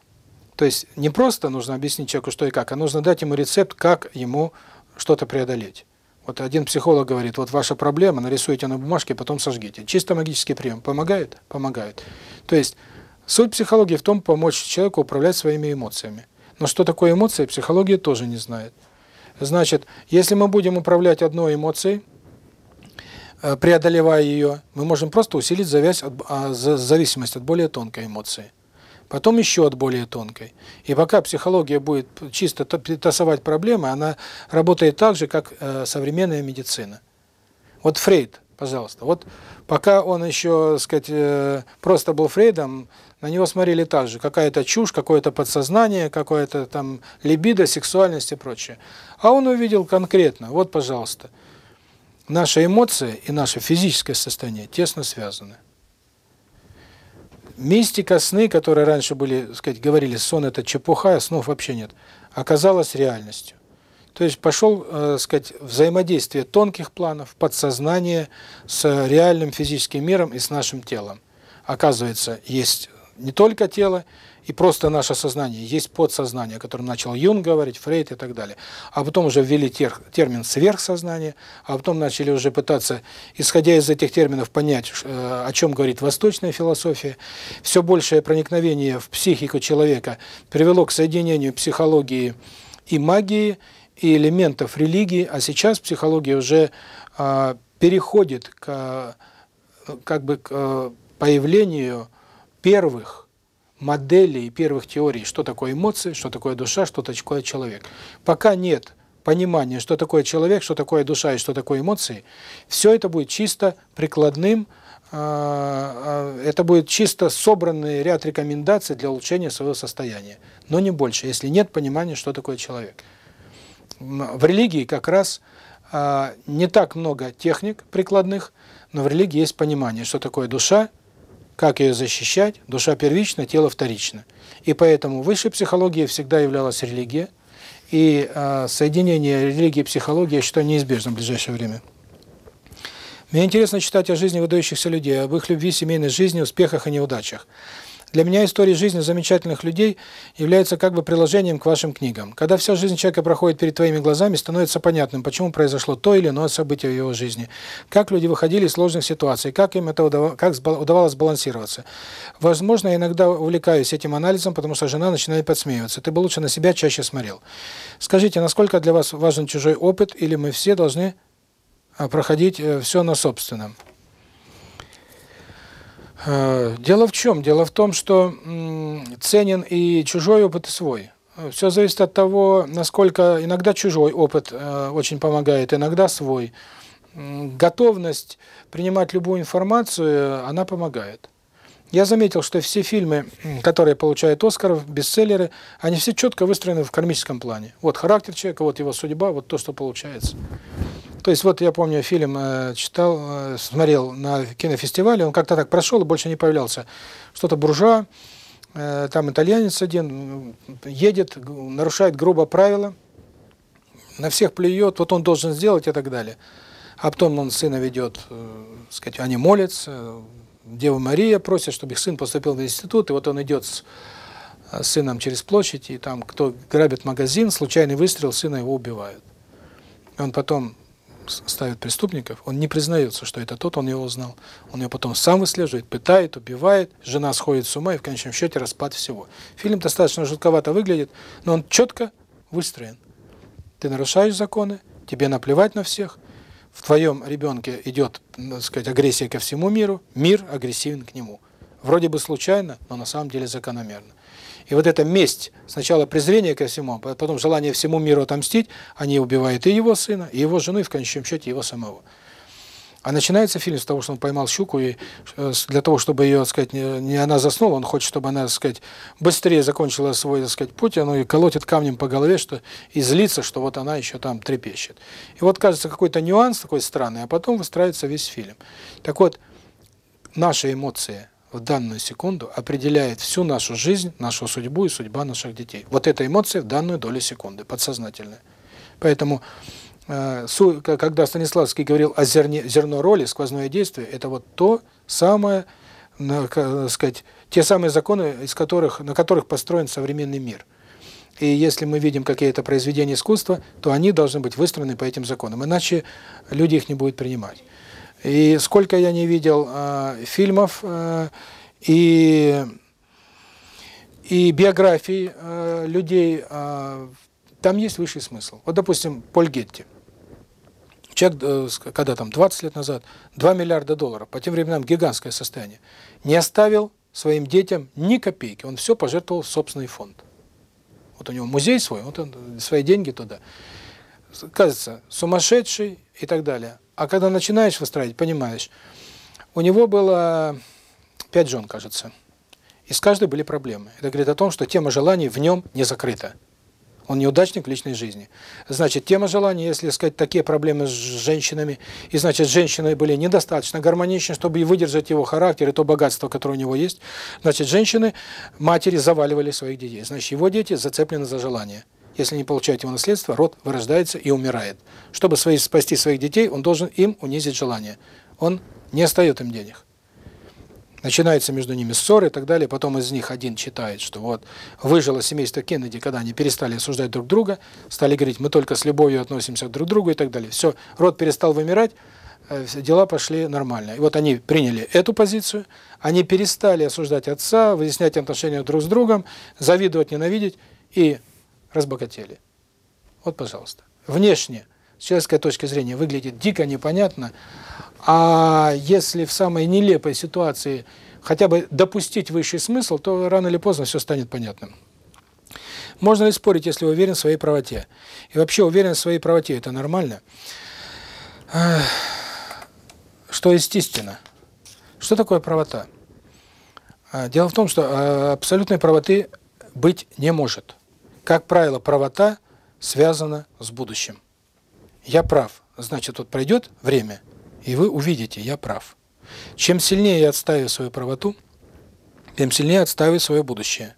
То есть не просто нужно объяснить человеку, что и как, а нужно дать ему рецепт, как ему что-то преодолеть. Вот один психолог говорит, вот ваша проблема, нарисуйте на бумажке, потом сожгите. Чисто магический прием. Помогает? Помогает. То есть суть психологии в том, помочь человеку управлять своими эмоциями. Но что такое эмоции, психология тоже не знает. Значит, если мы будем управлять одной эмоцией, э, преодолевая ее, мы можем просто усилить завязь а, зависимость от более тонкой эмоции потом еще от более тонкой. И пока психология будет чисто тасовать проблемы, она работает так же, как э, современная медицина. Вот Фрейд, пожалуйста. Вот пока он еще, так сказать, э, просто был Фрейдом, на него смотрели так же. Какая-то чушь, какое-то подсознание, какое-то там либидо, сексуальность и прочее. А он увидел конкретно, вот, пожалуйста, наши эмоции и наше физическое состояние тесно связаны мистика сны, которые раньше были, сказать, говорили, сон это чепуха, а снов вообще нет, оказалась реальностью. То есть пошел, э, сказать, взаимодействие тонких планов, подсознания с реальным физическим миром и с нашим телом. Оказывается, есть не только тело, и просто наше сознание. Есть подсознание, о котором начал Юн говорить, Фрейд и так далее. А потом уже ввели тер, термин «сверхсознание», а потом начали уже пытаться, исходя из этих терминов, понять, э, о чем говорит восточная философия. Все большее проникновение в психику человека привело к соединению психологии и магии, и элементов религии, а сейчас психология уже э, переходит к, э, как бы, к э, появлению первых моделей первых теорий, что такое эмоции, что такое душа, что такое человек. Пока нет понимания, что такое человек, что такое душа и что такое эмоции, все это будет чисто прикладным, а, а, это будет чисто собранный ряд рекомендаций для улучшения своего состояния, но не больше, если нет понимания, что такое человек. В религии как раз а, не так много техник прикладных, но в религии есть понимание, что такое душа, как ее защищать, душа первична, тело вторично. И поэтому высшей психологией всегда являлась религия, и э, соединение религии и психологии, я считаю, неизбежно в ближайшее время. Мне интересно читать о жизни выдающихся людей, об их любви, семейной жизни, успехах и неудачах. Для меня история жизни замечательных людей является как бы приложением к вашим книгам. Когда вся жизнь человека проходит перед твоими глазами, становится понятным, почему произошло то или иное событие в его жизни, как люди выходили из сложных ситуаций, как им это удавалось, как удавалось балансироваться. Возможно, я иногда увлекаюсь этим анализом, потому что жена начинает подсмеиваться. Ты бы лучше на себя чаще смотрел. Скажите, насколько для вас важен чужой опыт, или мы все должны а, проходить э, все на собственном? Э, дело в чем? Дело в том, что ценен и чужой опыт, и свой. Э, все зависит от того, насколько иногда чужой опыт э, очень помогает, иногда свой. Готовность принимать любую информацию, она помогает. Я заметил, что все фильмы, которые получают Оскаров, бестселлеры, они все четко выстроены в кармическом плане. Вот характер человека, вот его судьба, вот то, что получается. То есть вот я помню фильм э, читал, э, смотрел на кинофестивале, он как-то так прошел и больше не появлялся. Что-то буржуа, э, там итальянец один едет, нарушает грубо правила, на всех плюет, вот он должен сделать и так далее. А потом он сына ведет, э, сказать, они молятся, Дева Мария просит, чтобы их сын поступил в институт, и вот он идет с сыном через площадь, и там кто грабит магазин, случайный выстрел, сына его убивают. Он потом ставит преступников, он не признается, что это тот, он его знал. Он ее потом сам выслеживает, пытает, убивает, жена сходит с ума и в конечном счете распад всего. Фильм достаточно жутковато выглядит, но он четко выстроен. Ты нарушаешь законы, тебе наплевать на всех, в твоем ребенке идет, так сказать, агрессия ко всему миру, мир агрессивен к нему. Вроде бы случайно, но на самом деле закономерно. И вот эта месть, сначала презрение ко всему, а потом желание всему миру отомстить, они убивают и его сына, и его жену, и в конечном счете его самого. А начинается фильм с того, что он поймал щуку, и э, для того, чтобы ее, так сказать, не, не она заснула, он хочет, чтобы она, так сказать, быстрее закончила свой, так сказать, путь, оно и колотит камнем по голове, что и злится, что вот она еще там трепещет. И вот, кажется, какой-то нюанс такой странный, а потом выстраивается весь фильм. Так вот, наши эмоции – в данную секунду определяет всю нашу жизнь, нашу судьбу и судьба наших детей. Вот эта эмоция в данную долю секунды, подсознательная. Поэтому, э, когда Станиславский говорил о зерне, зерно роли, сквозное действие, это вот то самое, так э, сказать, те самые законы, из которых, на которых построен современный мир. И если мы видим какие-то произведения искусства, то они должны быть выстроены по этим законам, иначе люди их не будут принимать. И сколько я не видел э, фильмов э, и, и биографий э, людей, э, там есть высший смысл. Вот, допустим, Поль Гетти. Человек, э, когда там 20 лет назад, 2 миллиарда долларов, по тем временам гигантское состояние, не оставил своим детям ни копейки. Он все пожертвовал в собственный фонд. Вот у него музей свой, вот он свои деньги туда. Кажется, сумасшедший и так далее. А когда начинаешь выстраивать, понимаешь, у него было пять жен, кажется. И с каждой были проблемы. Это говорит о том, что тема желаний в нем не закрыта. Он неудачник в личной жизни. Значит, тема желаний, если сказать, такие проблемы с женщинами, и значит, женщины были недостаточно гармоничны, чтобы выдержать его характер и то богатство, которое у него есть. Значит, женщины, матери заваливали своих детей. Значит, его дети зацеплены за желание если не получает его наследство, род вырождается и умирает. Чтобы свои, спасти своих детей, он должен им унизить желание. Он не остает им денег. Начинаются между ними ссоры и так далее. Потом из них один читает, что вот выжило семейство Кеннеди, когда они перестали осуждать друг друга, стали говорить, мы только с любовью относимся друг к другу и так далее. Все, род перестал вымирать, э, дела пошли нормально. И вот они приняли эту позицию, они перестали осуждать отца, выяснять отношения друг с другом, завидовать, ненавидеть, и разбогатели. Вот, пожалуйста. Внешне с человеческой точки зрения выглядит дико непонятно, а если в самой нелепой ситуации хотя бы допустить высший смысл, то рано или поздно все станет понятным. Можно ли спорить, если уверен в своей правоте? И вообще уверен в своей правоте – это нормально? Что естественно? Что такое правота? Дело в том, что абсолютной правоты быть не может. Как правило, правота связана с будущим. Я прав. Значит, вот пройдет время, и вы увидите, я прав. Чем сильнее я отстаиваю свою правоту, тем сильнее отстаиваю свое будущее.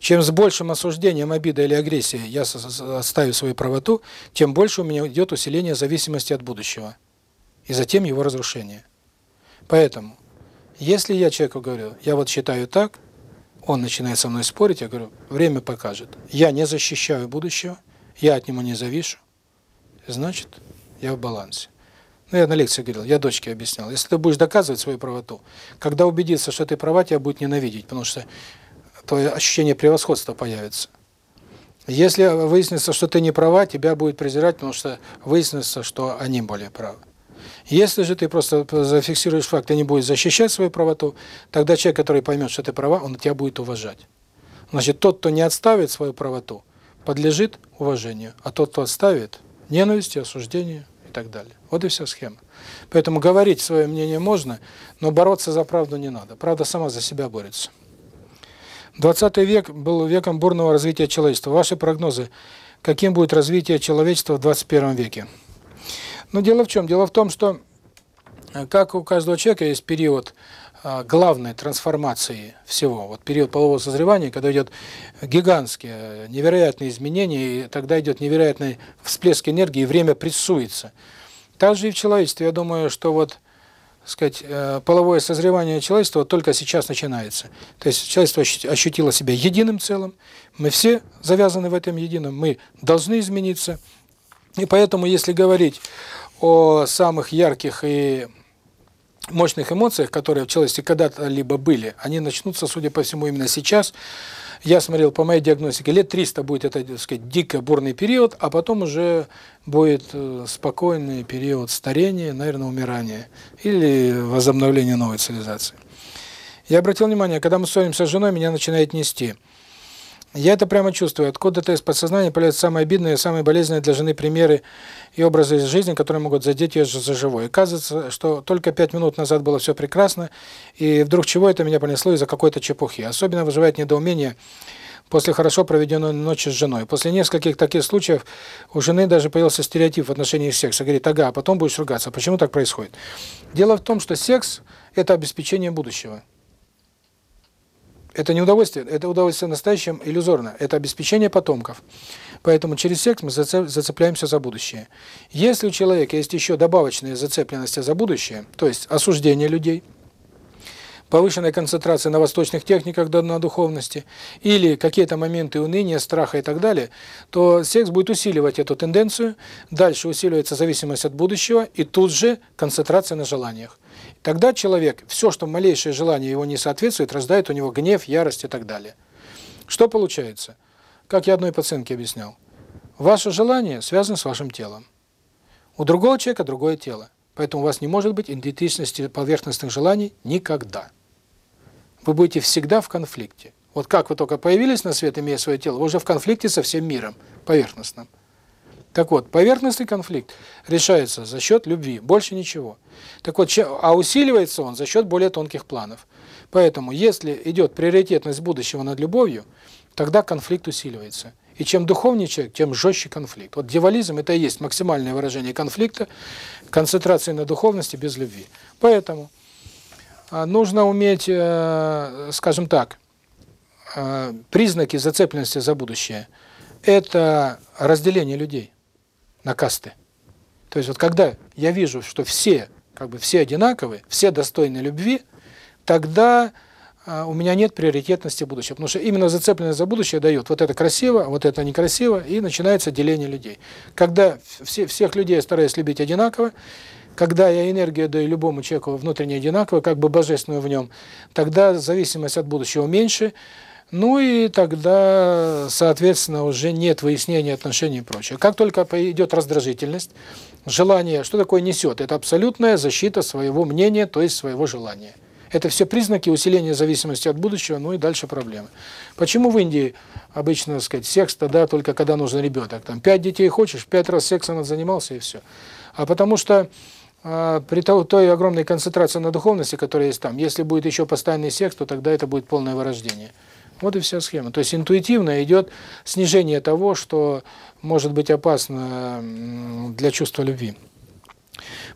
Чем с большим осуждением, обидой или агрессией я отстаю свою правоту, тем больше у меня идет усиление зависимости от будущего. И затем его разрушение. Поэтому, если я человеку говорю, я вот считаю так, он начинает со мной спорить, я говорю, время покажет. Я не защищаю будущего, я от него не завишу, значит, я в балансе. Ну, я на лекции говорил, я дочке объяснял. Если ты будешь доказывать свою правоту, когда убедится, что ты права, тебя будет ненавидеть, потому что твое ощущение превосходства появится. Если выяснится, что ты не права, тебя будет презирать, потому что выяснится, что они более правы. Если же ты просто зафиксируешь факт и не будешь защищать свою правоту, тогда человек, который поймет, что ты права, он тебя будет уважать. Значит, тот, кто не отставит свою правоту, подлежит уважению, а тот, кто отставит, ненависти, осуждение и так далее. Вот и вся схема. Поэтому говорить свое мнение можно, но бороться за правду не надо. Правда сама за себя борется. 20 век был веком бурного развития человечества. Ваши прогнозы, каким будет развитие человечества в 21 веке? Но дело в чем? Дело в том, что э, как у каждого человека есть период э, главной трансформации всего. Вот период полового созревания, когда идет гигантские, э, невероятные изменения, и тогда идет невероятный всплеск энергии, и время прессуется. Также и в человечестве, я думаю, что вот сказать, половое созревание человечества вот только сейчас начинается. То есть человечество ощутило себя единым целым, мы все завязаны в этом едином, мы должны измениться, и поэтому, если говорить о самых ярких и мощных эмоциях, которые в человечестве когда-либо были, они начнутся, судя по всему, именно сейчас. Я смотрел по моей диагностике, лет 300 будет это, так сказать, дико бурный период, а потом уже будет э, спокойный период старения, наверное, умирания или возобновления новой цивилизации. Я обратил внимание, когда мы ссоримся с женой, меня начинает нести – я это прямо чувствую. Откуда-то из подсознания появляются самые обидные и самые болезненные для жены примеры и образы из жизни, которые могут задеть ее за живое. И кажется, что только пять минут назад было все прекрасно, и вдруг чего это меня понесло из-за какой-то чепухи. Особенно вызывает недоумение после хорошо проведенной ночи с женой. После нескольких таких случаев у жены даже появился стереотип в отношении секса. Говорит, ага, а потом будешь ругаться. Почему так происходит? Дело в том, что секс – это обеспечение будущего. Это не удовольствие, это удовольствие настоящем иллюзорно. Это обеспечение потомков. Поэтому через секс мы зацепляемся за будущее. Если у человека есть еще добавочные зацепленности за будущее, то есть осуждение людей, повышенная концентрация на восточных техниках на духовности или какие-то моменты уныния, страха и так далее, то секс будет усиливать эту тенденцию, дальше усиливается зависимость от будущего и тут же концентрация на желаниях. Тогда человек, все, что малейшее желание его не соответствует, раздает у него гнев, ярость и так далее. Что получается? Как я одной пациентке объяснял. Ваше желание связано с вашим телом. У другого человека другое тело. Поэтому у вас не может быть идентичности поверхностных желаний никогда. Вы будете всегда в конфликте. Вот как вы только появились на свет, имея свое тело, вы уже в конфликте со всем миром поверхностным. Так вот, поверхностный конфликт решается за счет любви, больше ничего. Так вот, а усиливается он за счет более тонких планов. Поэтому, если идет приоритетность будущего над любовью, тогда конфликт усиливается. И чем духовнее человек, тем жестче конфликт. Вот дьяволизм – это и есть максимальное выражение конфликта, концентрации на духовности без любви. Поэтому а, нужно уметь, э, скажем так, э, признаки зацепленности за будущее – это разделение людей на касты. То есть вот когда я вижу, что все, как бы все одинаковые, все достойны любви, тогда у меня нет приоритетности будущего. Потому что именно зацепленность за будущее дает вот это красиво, а вот это некрасиво, и начинается деление людей. Когда все, всех людей стараюсь любить одинаково, когда я энергию даю любому человеку внутренне одинаково, как бы божественную в нем, тогда зависимость от будущего меньше, ну и тогда, соответственно, уже нет выяснения отношений и прочее. Как только идет раздражительность, желание, что такое несет? Это абсолютная защита своего мнения, то есть своего желания. Это все признаки усиления зависимости от будущего, ну и дальше проблемы. Почему в Индии обычно, так сказать, секс тогда только когда нужен ребенок? Там пять детей хочешь, пять раз сексом занимался и все. А потому что э, при той огромной концентрации на духовности, которая есть там, если будет еще постоянный секс, то тогда это будет полное вырождение. Вот и вся схема. То есть интуитивно идет снижение того, что может быть опасно для чувства любви.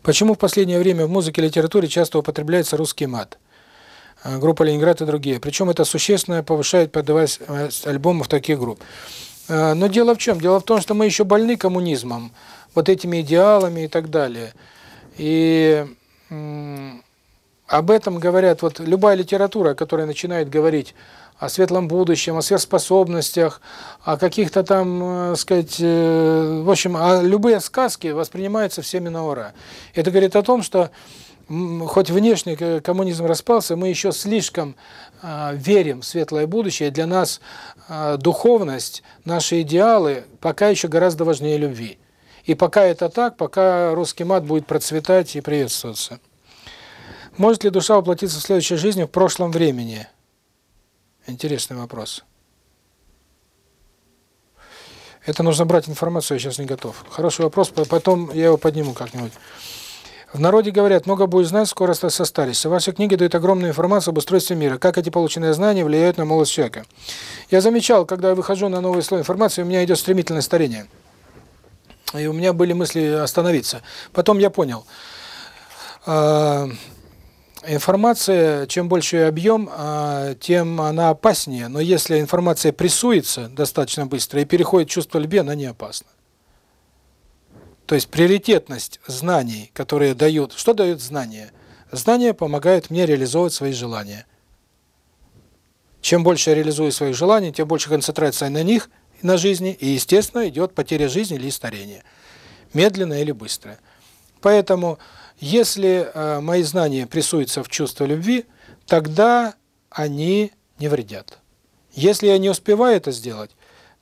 Почему в последнее время в музыке и литературе часто употребляется русский мат? Э, группа «Ленинград» и другие. Причем это существенно повышает продаваемость э, альбомов таких групп. Э, но дело в чем? Дело в том, что мы еще больны коммунизмом, вот этими идеалами и так далее. И об этом говорят, вот любая литература, которая начинает говорить о светлом будущем, о сверхспособностях, о каких-то там, э, сказать, э, в общем, любые сказки воспринимаются всеми на ура. Это говорит о том, что хоть внешне коммунизм распался, мы еще слишком э, верим в светлое будущее. Для нас э, духовность, наши идеалы пока еще гораздо важнее любви. И пока это так, пока русский мат будет процветать и приветствоваться. Может ли душа воплотиться в следующей жизни в прошлом времени? Интересный вопрос. Это нужно брать информацию, я сейчас не готов. Хороший вопрос, потом я его подниму как-нибудь. В народе говорят, много будет знать, скоро состаришься. Ваши книги дают огромную информацию об устройстве мира, как эти полученные знания влияют на молодость человека. Я замечал, когда я выхожу на новый слой информации, у меня идет стремительное старение. И у меня были мысли остановиться. Потом я понял, а, информация, чем больше объем, а, тем она опаснее. Но если информация прессуется достаточно быстро и переходит в чувство льби, она не опасна. То есть приоритетность знаний, которые дают... Что дают знания? Знания помогают мне реализовывать свои желания. Чем больше я реализую свои желания, тем больше концентрация на них, на жизни, и, естественно, идет потеря жизни или старение. Медленное или быстрое. Поэтому если э, мои знания прессуются в чувство любви, тогда они не вредят. Если я не успеваю это сделать,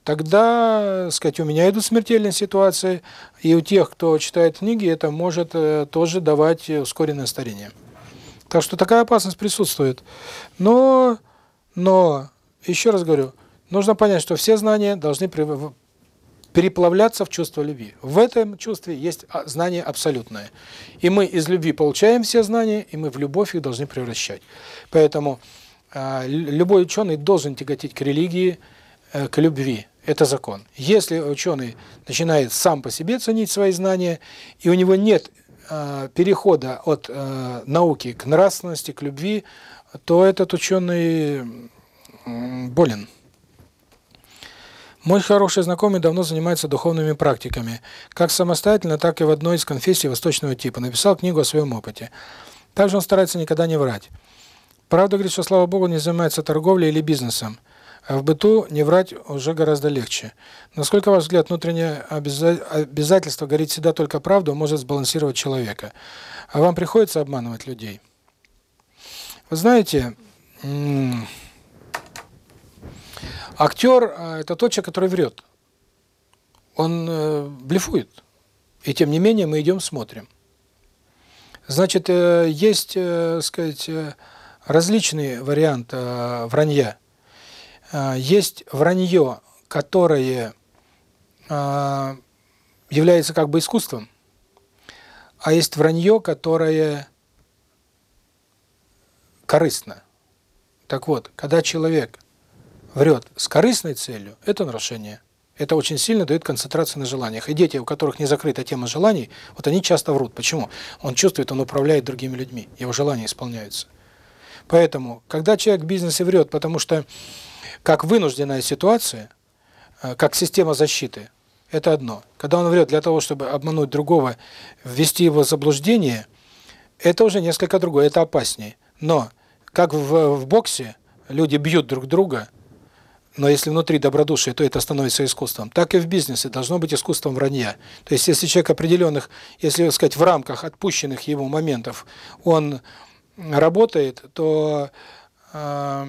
тогда, э, сказать, у меня идут смертельные ситуации, и у тех, кто читает книги, это может э, тоже давать ускоренное старение. Так что такая опасность присутствует. Но, но еще раз говорю, нужно понять, что все знания должны переплавляться в чувство любви. В этом чувстве есть а, знание абсолютное. И мы из любви получаем все знания, и мы в любовь их должны превращать. Поэтому а, любой ученый должен тяготить к религии, э, к любви. Это закон. Если ученый начинает сам по себе ценить свои знания, и у него нет а, перехода от э, науки к нравственности, к любви, то этот ученый болен. Мой хороший знакомый давно занимается духовными практиками, как самостоятельно, так и в одной из конфессий восточного типа. Написал книгу о своем опыте. Также он старается никогда не врать. Правда, говорит, что, слава богу, не занимается торговлей или бизнесом. А в быту не врать уже гораздо легче. Насколько, ваш взгляд, внутреннее обязательство говорить всегда только правду может сбалансировать человека? А вам приходится обманывать людей? Вы знаете, Актер э, – это тот человек, который врет. Он э, блефует. И тем не менее мы идем смотрим. Значит, э, есть, э, сказать, различные варианты э, вранья. Есть вранье, которое является как бы искусством, а есть вранье, которое корыстно. Так вот, когда человек – врет с корыстной целью, это нарушение. Это очень сильно дает концентрацию на желаниях. И дети, у которых не закрыта тема желаний, вот они часто врут. Почему? Он чувствует, он управляет другими людьми, его желания исполняются. Поэтому, когда человек в бизнесе врет, потому что как вынужденная ситуация, э, как система защиты, это одно. Когда он врет для того, чтобы обмануть другого, ввести его в заблуждение, это уже несколько другое, это опаснее. Но, как в, в боксе люди бьют друг друга – но если внутри добродушие, то это становится искусством. Так и в бизнесе должно быть искусством вранья. То есть если человек определенных, если сказать, в рамках отпущенных его моментов, он работает, то э,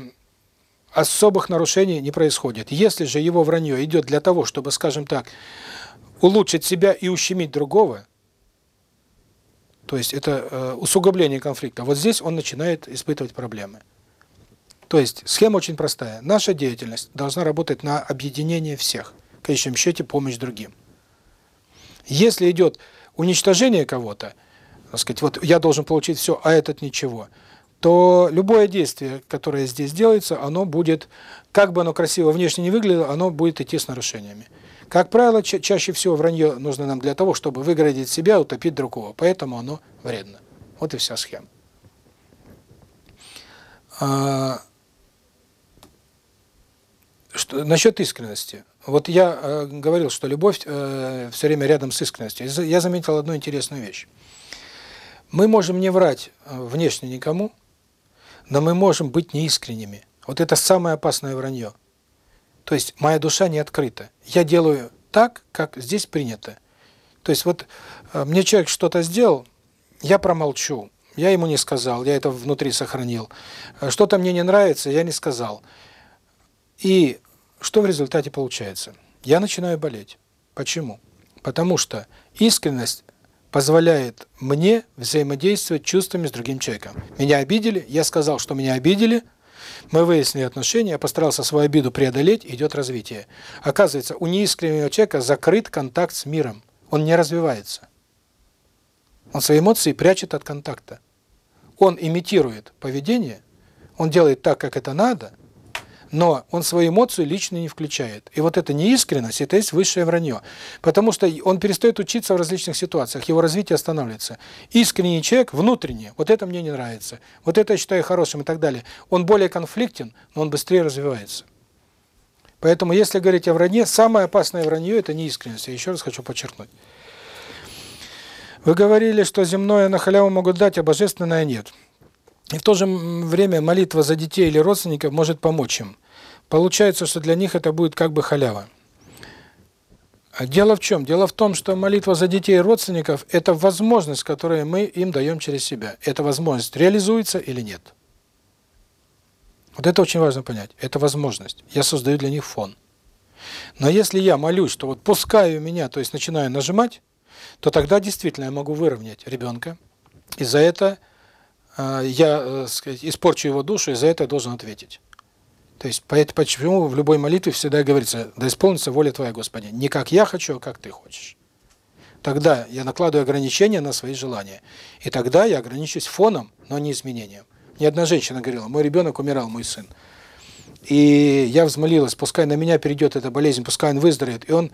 особых нарушений не происходит. Если же его вранье идет для того, чтобы, скажем так, улучшить себя и ущемить другого, то есть это э, усугубление конфликта, вот здесь он начинает испытывать проблемы. То есть схема очень простая. Наша деятельность должна работать на объединение всех, в конечном счете помощь другим. Если идет уничтожение кого-то, сказать, вот я должен получить все, а этот ничего, то любое действие, которое здесь делается, оно будет, как бы оно красиво внешне не выглядело, оно будет идти с нарушениями. Как правило, ча чаще всего вранье нужно нам для того, чтобы выгородить себя, утопить другого, поэтому оно вредно. Вот и вся схема. А, что насчет искренности. Вот я э, говорил что любовь э, все время рядом с искренностью. Я заметил одну интересную вещь. Мы можем не врать э, внешне никому но мы можем быть неискренними. Вот это самое опасное вранье. То есть моя душа не открыта. Я делаю так как здесь принято. То есть вот э, мне человек что-то сделал я промолчу. Я ему не сказал я это внутри сохранил. Э, что-то мне не нравится я не сказал. я и что в результате получается? Я начинаю болеть. Почему? Потому что искренность позволяет мне взаимодействовать чувствами с другим человеком. Меня обидели, я сказал, что меня обидели, мы выяснили отношения, я постарался свою обиду преодолеть, идет развитие. Оказывается, у неискреннего человека закрыт контакт с миром. Он не развивается. Он свои эмоции прячет от контакта. Он имитирует поведение, он делает так, как это надо, но он свою эмоцию лично не включает. И вот эта неискренность, это есть высшее вранье. Потому что он перестает учиться в различных ситуациях, его развитие останавливается. Искренний человек, внутренний, вот это мне не нравится, вот это я считаю хорошим и так далее. Он более конфликтен, но он быстрее развивается. Поэтому, если говорить о вранье, самое опасное вранье – это неискренность. Я еще раз хочу подчеркнуть. Вы говорили, что земное на халяву могут дать, а божественное нет. И в то же время молитва за детей или родственников может помочь им. Получается, что для них это будет как бы халява. А дело в чем? Дело в том, что молитва за детей и родственников – это возможность, которую мы им даем через себя. Эта возможность реализуется или нет. Вот это очень важно понять. Это возможность. Я создаю для них фон. Но если я молюсь, то вот пускаю меня, то есть начинаю нажимать, то тогда действительно я могу выровнять ребенка. И за это э, я э, испорчу его душу, и за это я должен ответить. То есть поэтому почему в любой молитве всегда говорится, да исполнится воля Твоя, Господи, не как я хочу, а как Ты хочешь. Тогда я накладываю ограничения на свои желания. И тогда я ограничусь фоном, но не изменением. Ни одна женщина говорила, мой ребенок умирал, мой сын. И я взмолилась, пускай на меня перейдет эта болезнь, пускай он выздоровеет. И он,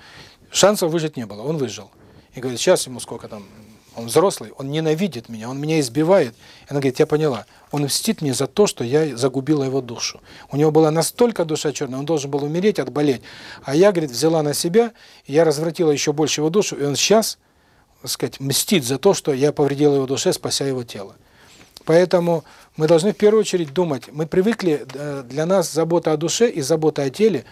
шансов выжить не было, он выжил. И говорит, сейчас ему сколько там, он взрослый, он ненавидит меня, он меня избивает. И она говорит, я поняла, он мстит мне за то, что я загубила его душу. У него была настолько душа черная, он должен был умереть отболеть. А я, говорит, взяла на себя, и я развратила еще больше его душу, и он сейчас, так сказать, мстит за то, что я повредила его душе, спася его тело. Поэтому мы должны в первую очередь думать. Мы привыкли, э, для нас забота о душе и забота о теле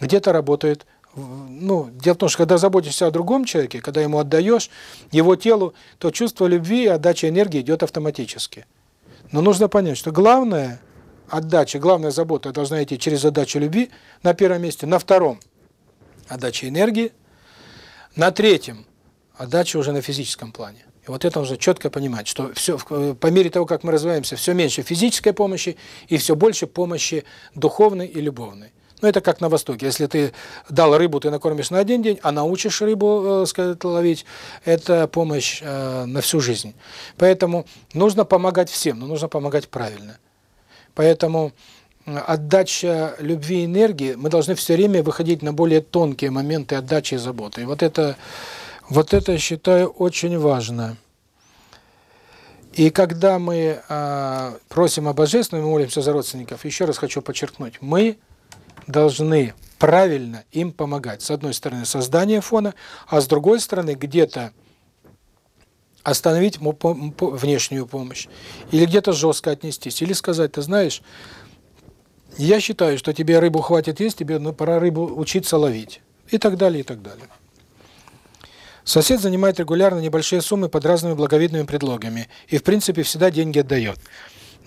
где-то работает ну, дело в том, что когда заботишься о другом человеке, когда ему отдаешь его телу, то чувство любви и отдача энергии идет автоматически. Но нужно понять, что главная отдача, главная забота должна идти через отдачу любви на первом месте, на втором – отдача энергии, на третьем – отдача уже на физическом плане. И вот это нужно четко понимать, что все э, по мере того, как мы развиваемся, все меньше физической помощи и все больше помощи духовной и любовной. Но это как на Востоке. Если ты дал рыбу, ты накормишь на один день, а научишь рыбу э, сказать, ловить, это помощь э, на всю жизнь. Поэтому нужно помогать всем, но нужно помогать правильно. Поэтому э, отдача любви и энергии, мы должны все время выходить на более тонкие моменты отдачи и заботы. И вот это, вот это, я считаю, очень важно. И когда мы э, просим о Божественном, мы молимся за родственников, еще раз хочу подчеркнуть, мы должны правильно им помогать. С одной стороны, создание фона, а с другой стороны, где-то остановить внешнюю помощь, или где-то жестко отнестись, или сказать, ты знаешь, я считаю, что тебе рыбу хватит есть, тебе ну, пора рыбу учиться ловить, и так далее, и так далее. Сосед занимает регулярно небольшие суммы под разными благовидными предлогами, и в принципе всегда деньги отдает.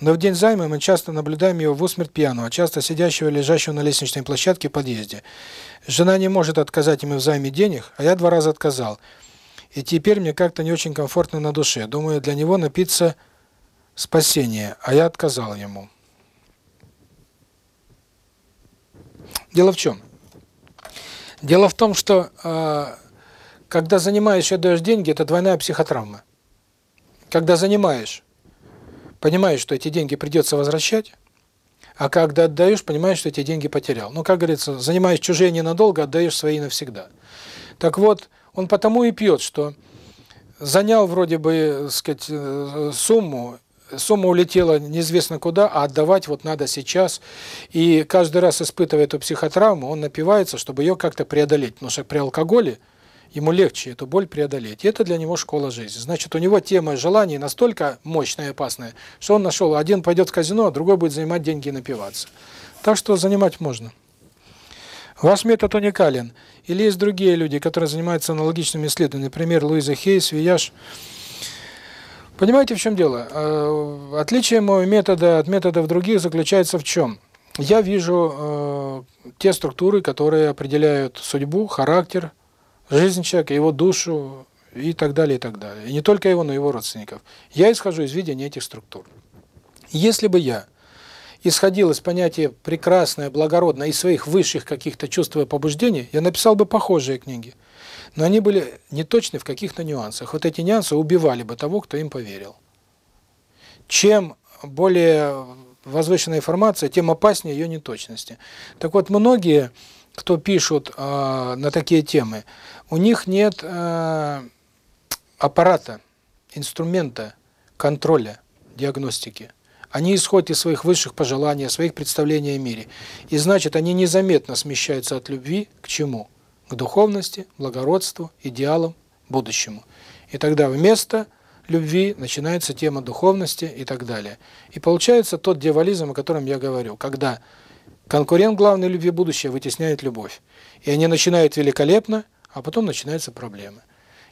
Но в день займа мы часто наблюдаем его в усмерть пьяного, часто сидящего и лежащего на лестничной площадке в подъезде. Жена не может отказать ему в займе денег, а я два раза отказал. И теперь мне как-то не очень комфортно на душе. Думаю, для него напиться спасение, а я отказал ему. Дело в чем? Дело в том, что когда занимаешь и отдаешь деньги, это двойная психотравма. Когда занимаешь понимаешь, что эти деньги придется возвращать, а когда отдаешь, понимаешь, что эти деньги потерял. Ну, как говорится, занимаешь чужие ненадолго, отдаешь свои навсегда. Так вот, он потому и пьет, что занял вроде бы, сказать, э, сумму, сумма улетела неизвестно куда, а отдавать вот надо сейчас. И каждый раз, испытывая эту психотравму, он напивается, чтобы ее как-то преодолеть. Потому что при алкоголе ему легче эту боль преодолеть. И это для него школа жизни. Значит, у него тема желаний настолько мощная и опасная, что он нашел, один пойдет в казино, а другой будет занимать деньги и напиваться. Так что занимать можно. Ваш метод уникален. Или есть другие люди, которые занимаются аналогичными исследованиями, например, Луиза Хейс, Вияш. Понимаете, в чем дело? Э, отличие моего метода от методов других заключается в чем? Я вижу э, те структуры, которые определяют судьбу, характер, жизнь человека, его душу и так далее, и так далее. И не только его, но и его родственников. Я исхожу из видения этих структур. Если бы я исходил из понятия прекрасное, благородное, из своих высших каких-то чувств и побуждений, я написал бы похожие книги. Но они были неточны в каких-то нюансах. Вот эти нюансы убивали бы того, кто им поверил. Чем более возвышенная информация, тем опаснее ее неточности. Так вот, многие, кто пишут э, на такие темы, у них нет э, аппарата, инструмента контроля, диагностики. Они исходят из своих высших пожеланий, своих представлений о мире. И значит, они незаметно смещаются от любви к чему? К духовности, благородству, идеалам, будущему. И тогда вместо любви начинается тема духовности и так далее. И получается тот дьяволизм, о котором я говорю, когда конкурент главной любви будущего вытесняет любовь. И они начинают великолепно, а потом начинаются проблемы.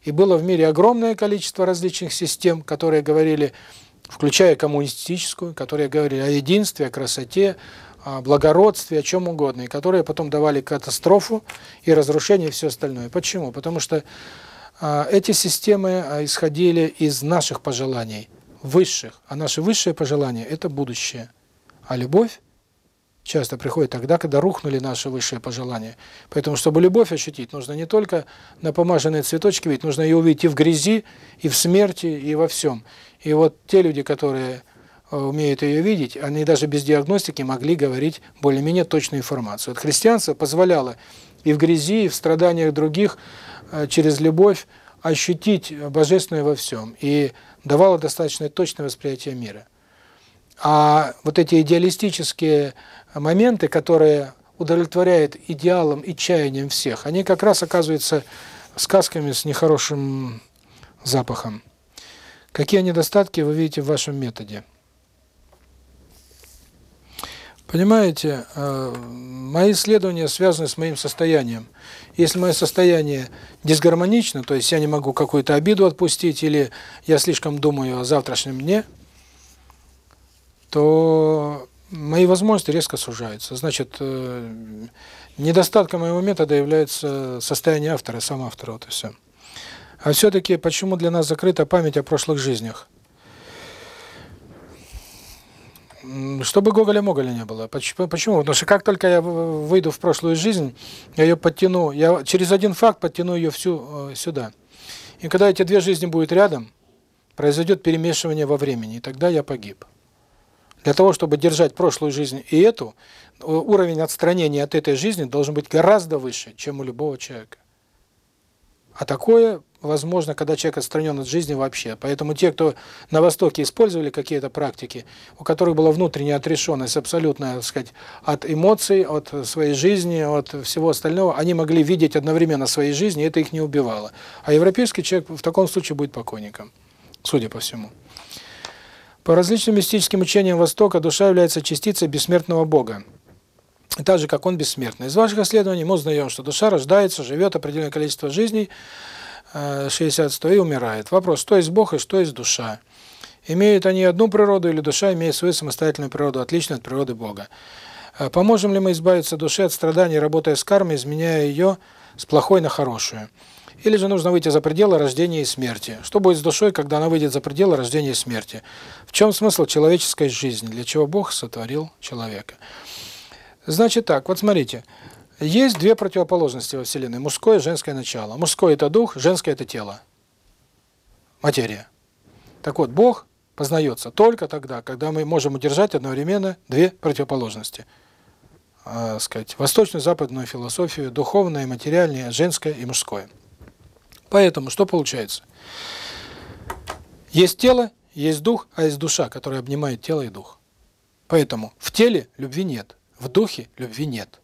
И было в мире огромное количество различных систем, которые говорили, включая коммунистическую, которые говорили о единстве, о красоте, о благородстве, о чем угодно, и которые потом давали катастрофу и разрушение и все остальное. Почему? Потому что а, эти системы а, исходили из наших пожеланий, высших, а наши высшие пожелания – это будущее, а любовь часто приходит тогда, когда рухнули наши высшие пожелания. Поэтому, чтобы любовь ощутить, нужно не только на помаженные цветочки видеть, нужно ее увидеть и в грязи, и в смерти, и во всем. И вот те люди, которые э, умеют ее видеть, они даже без диагностики могли говорить более-менее точную информацию. Вот христианство позволяло и в грязи, и в страданиях других э, через любовь ощутить божественное во всем и давало достаточно точное восприятие мира. А вот эти идеалистические моменты, которые удовлетворяют идеалам и чаяниям всех, они как раз оказываются сказками с нехорошим запахом. Какие недостатки вы видите в вашем методе? Понимаете, э, мои исследования связаны с моим состоянием. Если мое состояние дисгармонично, то есть я не могу какую-то обиду отпустить, или я слишком думаю о завтрашнем дне, то мои возможности резко сужаются. Значит, э, недостатком моего метода является э, состояние автора, сам автор, вот и все. А все-таки, почему для нас закрыта память о прошлых жизнях? Чтобы Гоголя-Моголя не было. Почему? Потому что как только я выйду в прошлую жизнь, я ее подтяну, я через один факт подтяну ее всю э, сюда. И когда эти две жизни будут рядом, произойдет перемешивание во времени, и тогда я погиб. Для того, чтобы держать прошлую жизнь и эту, уровень отстранения от этой жизни должен быть гораздо выше, чем у любого человека. А такое возможно, когда человек отстранен от жизни вообще. Поэтому те, кто на Востоке использовали какие-то практики, у которых была внутренняя отрешенность абсолютно, так сказать, от эмоций, от своей жизни, от всего остального, они могли видеть одновременно своей жизни, и это их не убивало. А европейский человек в таком случае будет покойником, судя по всему. По различным мистическим учениям Востока душа является частицей бессмертного Бога, так же, как он бессмертный. Из ваших исследований мы узнаем, что душа рождается, живет определенное количество жизней, 60-100, и умирает. Вопрос, что есть Бог и что есть душа? Имеют они одну природу или душа имеет свою самостоятельную природу, отличную от природы Бога? Поможем ли мы избавиться души от страданий, работая с кармой, изменяя ее с плохой на хорошую? Или же нужно выйти за пределы рождения и смерти. Что будет с душой, когда она выйдет за пределы рождения и смерти? В чем смысл человеческой жизни? Для чего Бог сотворил человека? Значит так, вот смотрите. Есть две противоположности во Вселенной. Мужское и женское начало. Мужское – это дух, женское – это тело. Материя. Так вот, Бог познается только тогда, когда мы можем удержать одновременно две противоположности – э, сказать, восточную западную философию, духовное и материальное, женское и мужское. Поэтому что получается? Есть тело, есть дух, а есть душа, которая обнимает тело и дух. Поэтому в теле любви нет, в духе любви нет.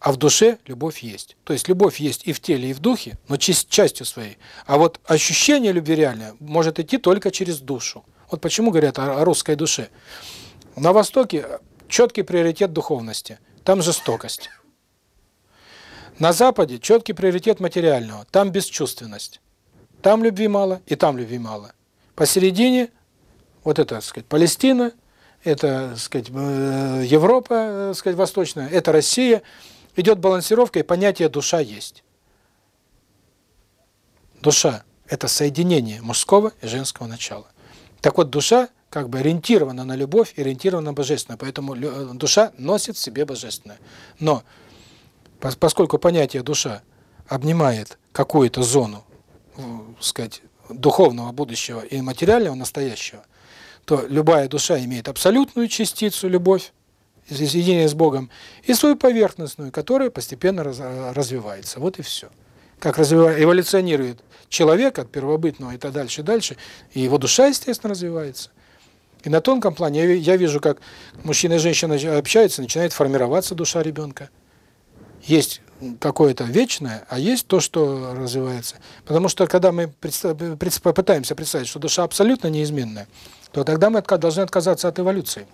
А в душе любовь есть. То есть любовь есть и в теле, и в духе, но частью своей. А вот ощущение любви реальное может идти только через душу. Вот почему говорят о, русской душе. На Востоке э, четкий приоритет духовности. Там жестокость. На Западе четкий приоритет материального, там бесчувственность. Там любви мало и там любви мало. Посередине, вот это, так сказать, Палестина, это, так сказать, Европа, так сказать, восточная, это Россия. Идет балансировка, и понятие «душа» есть. Душа – это соединение мужского и женского начала. Так вот, душа как бы ориентирована на любовь, ориентирована на божественное, поэтому душа носит в себе божественное. Но поскольку понятие душа обнимает какую-то зону, сказать, духовного будущего и материального настоящего, то любая душа имеет абсолютную частицу, любовь, единение с Богом, и свою поверхностную, которая постепенно раз, развивается. Вот и все. Как развивает, эволюционирует человек от первобытного и так дальше, дальше, и его душа, естественно, развивается. И на тонком плане я, я вижу, как мужчина и женщина общаются, начинает формироваться душа ребенка. Есть какое-то вечное, а есть то, что развивается. Потому что когда мы пытаемся представить, что душа абсолютно неизменная, то тогда мы должны отказаться от эволюции.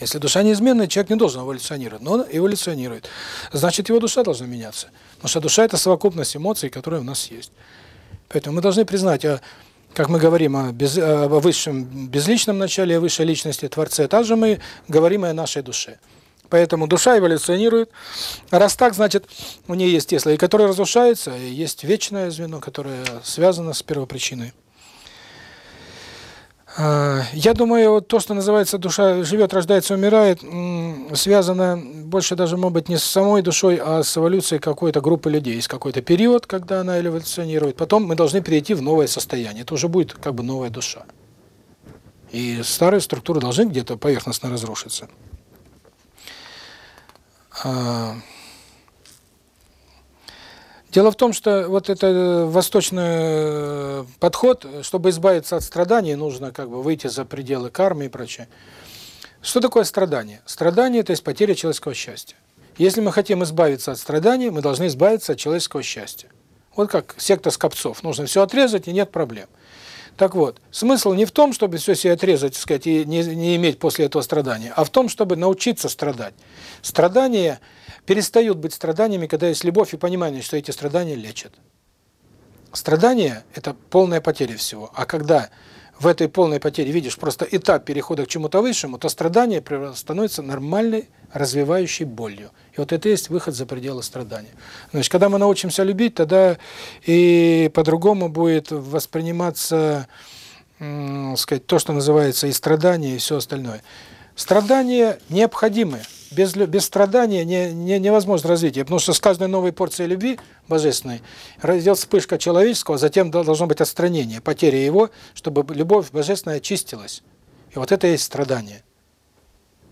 Если душа неизменная, человек не должен эволюционировать, но он эволюционирует. Значит, его душа должна меняться. Потому что душа – это совокупность эмоций, которые у нас есть. Поэтому мы должны признать, а, как мы говорим о, без, о высшем безличном начале, о высшей личности Творце, также мы говорим и о нашей душе. Поэтому душа эволюционирует. Раз так, значит, у нее есть Тесла, и которая разрушается, есть вечное звено, которое связано с первопричиной. А, я думаю, вот то, что называется душа живет, рождается, умирает, связано больше даже, может быть, не с самой душой, а с эволюцией какой-то группы людей, есть какой-то период, когда она эволюционирует. Потом мы должны перейти в новое состояние. Это уже будет как бы новая душа. И старые структуры должны где-то поверхностно разрушиться. Дело в том, что вот это э, восточный э, подход, чтобы избавиться от страданий, нужно как бы выйти за пределы кармы и прочее. Что такое страдание? Страдание – это есть потеря человеческого счастья. Если мы хотим избавиться от страданий, мы должны избавиться от человеческого счастья. Вот как секта скопцов. Нужно все отрезать, и нет проблем. Так вот, смысл не в том, чтобы все себе отрезать, так сказать, и не, не иметь после этого страдания, а в том, чтобы научиться страдать. Страдания перестают быть страданиями, когда есть любовь и понимание, что эти страдания лечат. Страдания – это полная потеря всего. А когда в этой полной потере видишь просто этап перехода к чему-то высшему, то страдание становится нормальной развивающей болью. И вот это есть выход за пределы страдания. Значит, когда мы научимся любить, тогда и по-другому будет восприниматься, сказать, то, что называется и страдание, и все остальное. Страдания необходимы. Без, без страдания не, не, невозможно развитие, потому что с каждой новой порцией любви божественной раздел вспышка человеческого, а затем должно быть отстранение, потеря его, чтобы любовь божественная очистилась. И вот это и есть страдание.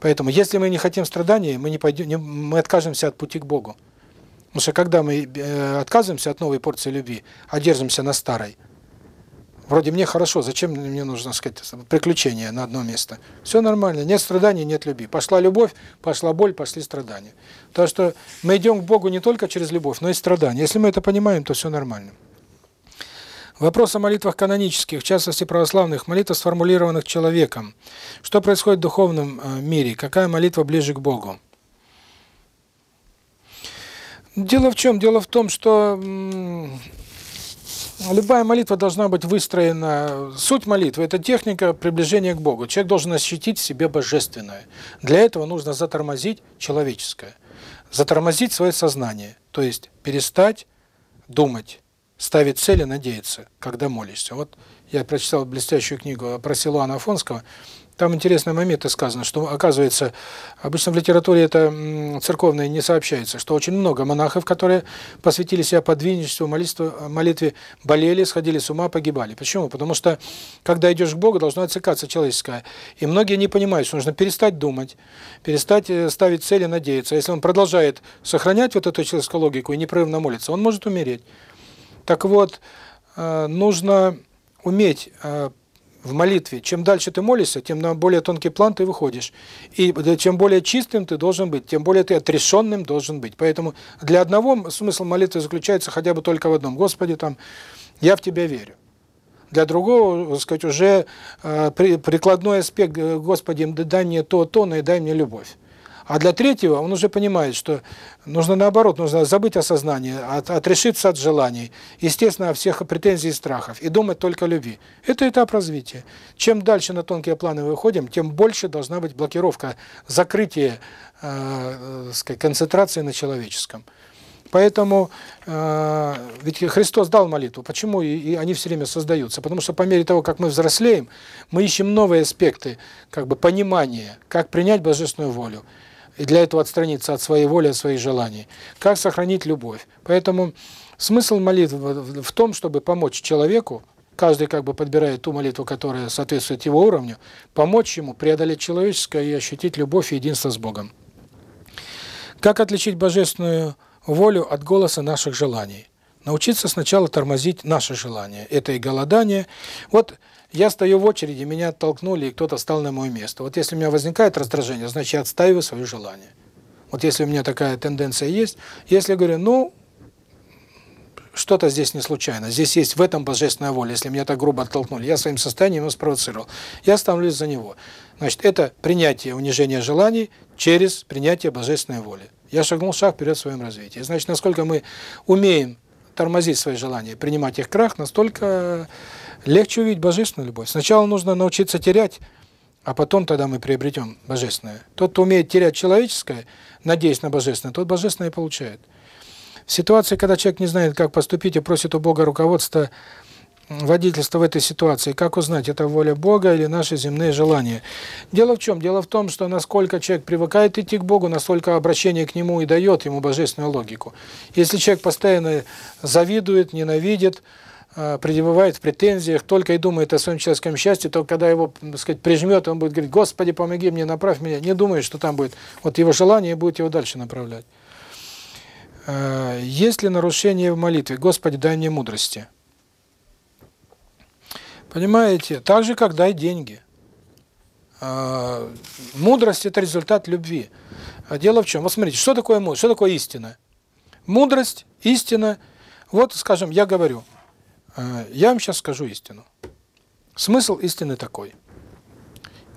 Поэтому, если мы не хотим страданий, мы не пойдем, мы откажемся от пути к Богу. Потому что когда мы э, отказываемся от новой порции любви, а держимся на старой, вроде мне хорошо, зачем мне нужно, сказать, приключение на одно место? Все нормально, нет страданий, нет любви. Пошла любовь, пошла боль, пошли страдания. То, что мы идем к Богу не только через любовь, но и страдания. Если мы это понимаем, то все нормально. Вопрос о молитвах канонических, в частности православных молитв, сформулированных человеком. Что происходит в духовном э, мире? Какая молитва ближе к Богу? Дело в чем? Дело в том, что любая молитва должна быть выстроена... Суть молитвы – это техника приближения к Богу. Человек должен ощутить в себе божественное. Для этого нужно затормозить человеческое. Затормозить свое сознание. То есть перестать думать ставить цели, надеяться, когда молишься. Вот я прочитал блестящую книгу про Силуана Афонского. Там интересный момент и сказано, что, оказывается, обычно в литературе это церковное не сообщается, что очень много монахов, которые посвятили себя подвижничеству, молитве, молитве, болели, сходили с ума, погибали. Почему? Потому что, когда идешь к Богу, должно отсекаться человеческое. И многие не понимают, что нужно перестать думать, перестать э, ставить цели, надеяться. Если он продолжает сохранять вот эту человеческую логику и непрерывно молиться, он может умереть. Так вот, э, нужно уметь э, в молитве. Чем дальше ты молишься, тем на более тонкий план ты выходишь. И чем более чистым ты должен быть, тем более ты отрешенным должен быть. Поэтому для одного смысл молитвы заключается хотя бы только в одном. Господи, там, я в тебя верю. Для другого, так сказать, уже э, прикладной аспект, Господи, дай мне то, то, но и дай мне любовь. А для третьего он уже понимает, что нужно наоборот, нужно забыть о сознании, от, отрешиться от желаний, естественно, всех претензий и страхов, и думать только о любви. Это этап развития. Чем дальше на тонкие планы выходим, тем больше должна быть блокировка, закрытие э, э сказать, концентрации на человеческом. Поэтому э, ведь Христос дал молитву. Почему и, и они все время создаются? Потому что по мере того, как мы взрослеем, мы ищем новые аспекты как бы понимания, как принять божественную волю и для этого отстраниться от своей воли, от своих желаний. Как сохранить любовь? Поэтому смысл молитвы в том, чтобы помочь человеку, каждый как бы подбирает ту молитву, которая соответствует его уровню, помочь ему преодолеть человеческое и ощутить любовь и единство с Богом. Как отличить божественную волю от голоса наших желаний? Научиться сначала тормозить наши желания. Это и голодание. Вот я стою в очереди, меня оттолкнули, и кто-то стал на мое место. Вот если у меня возникает раздражение, значит, я отстаиваю свое желание. Вот если у меня такая тенденция есть, если говорю, ну, что-то здесь не случайно, здесь есть в этом божественная воля, если меня так грубо оттолкнули, я своим состоянием его спровоцировал, я ставлюсь за него. Значит, это принятие унижения желаний через принятие божественной воли. Я шагнул шаг вперед в своем развитии. Значит, насколько мы умеем тормозить свои желания, принимать их крах, настолько Легче увидеть божественную любовь. Сначала нужно научиться терять, а потом тогда мы приобретем божественное. Тот, кто умеет терять человеческое, надеясь на божественное, тот божественное получает. В ситуации, когда человек не знает, как поступить и просит у Бога руководства, водительство в этой ситуации, как узнать, это воля Бога или наши земные желания. Дело в чем? Дело в том, что насколько человек привыкает идти к Богу, настолько обращение к Нему и дает ему божественную логику. Если человек постоянно завидует, ненавидит, предъявляет претензии, только и думает о своем человеческом счастье, то когда его, так сказать, прижмет, он будет говорить, Господи, помоги мне, направь меня, не думает, что там будет. Вот его желание будет его дальше направлять. А, есть ли нарушение в молитве? Господи, дай мне мудрости. Понимаете? Так же, как дай деньги. А, мудрость – это результат любви. А дело в чем? Вот смотрите, что такое мудрость, что такое истина? Мудрость, истина. Вот, скажем, я говорю – я вам сейчас скажу истину. Смысл истины такой.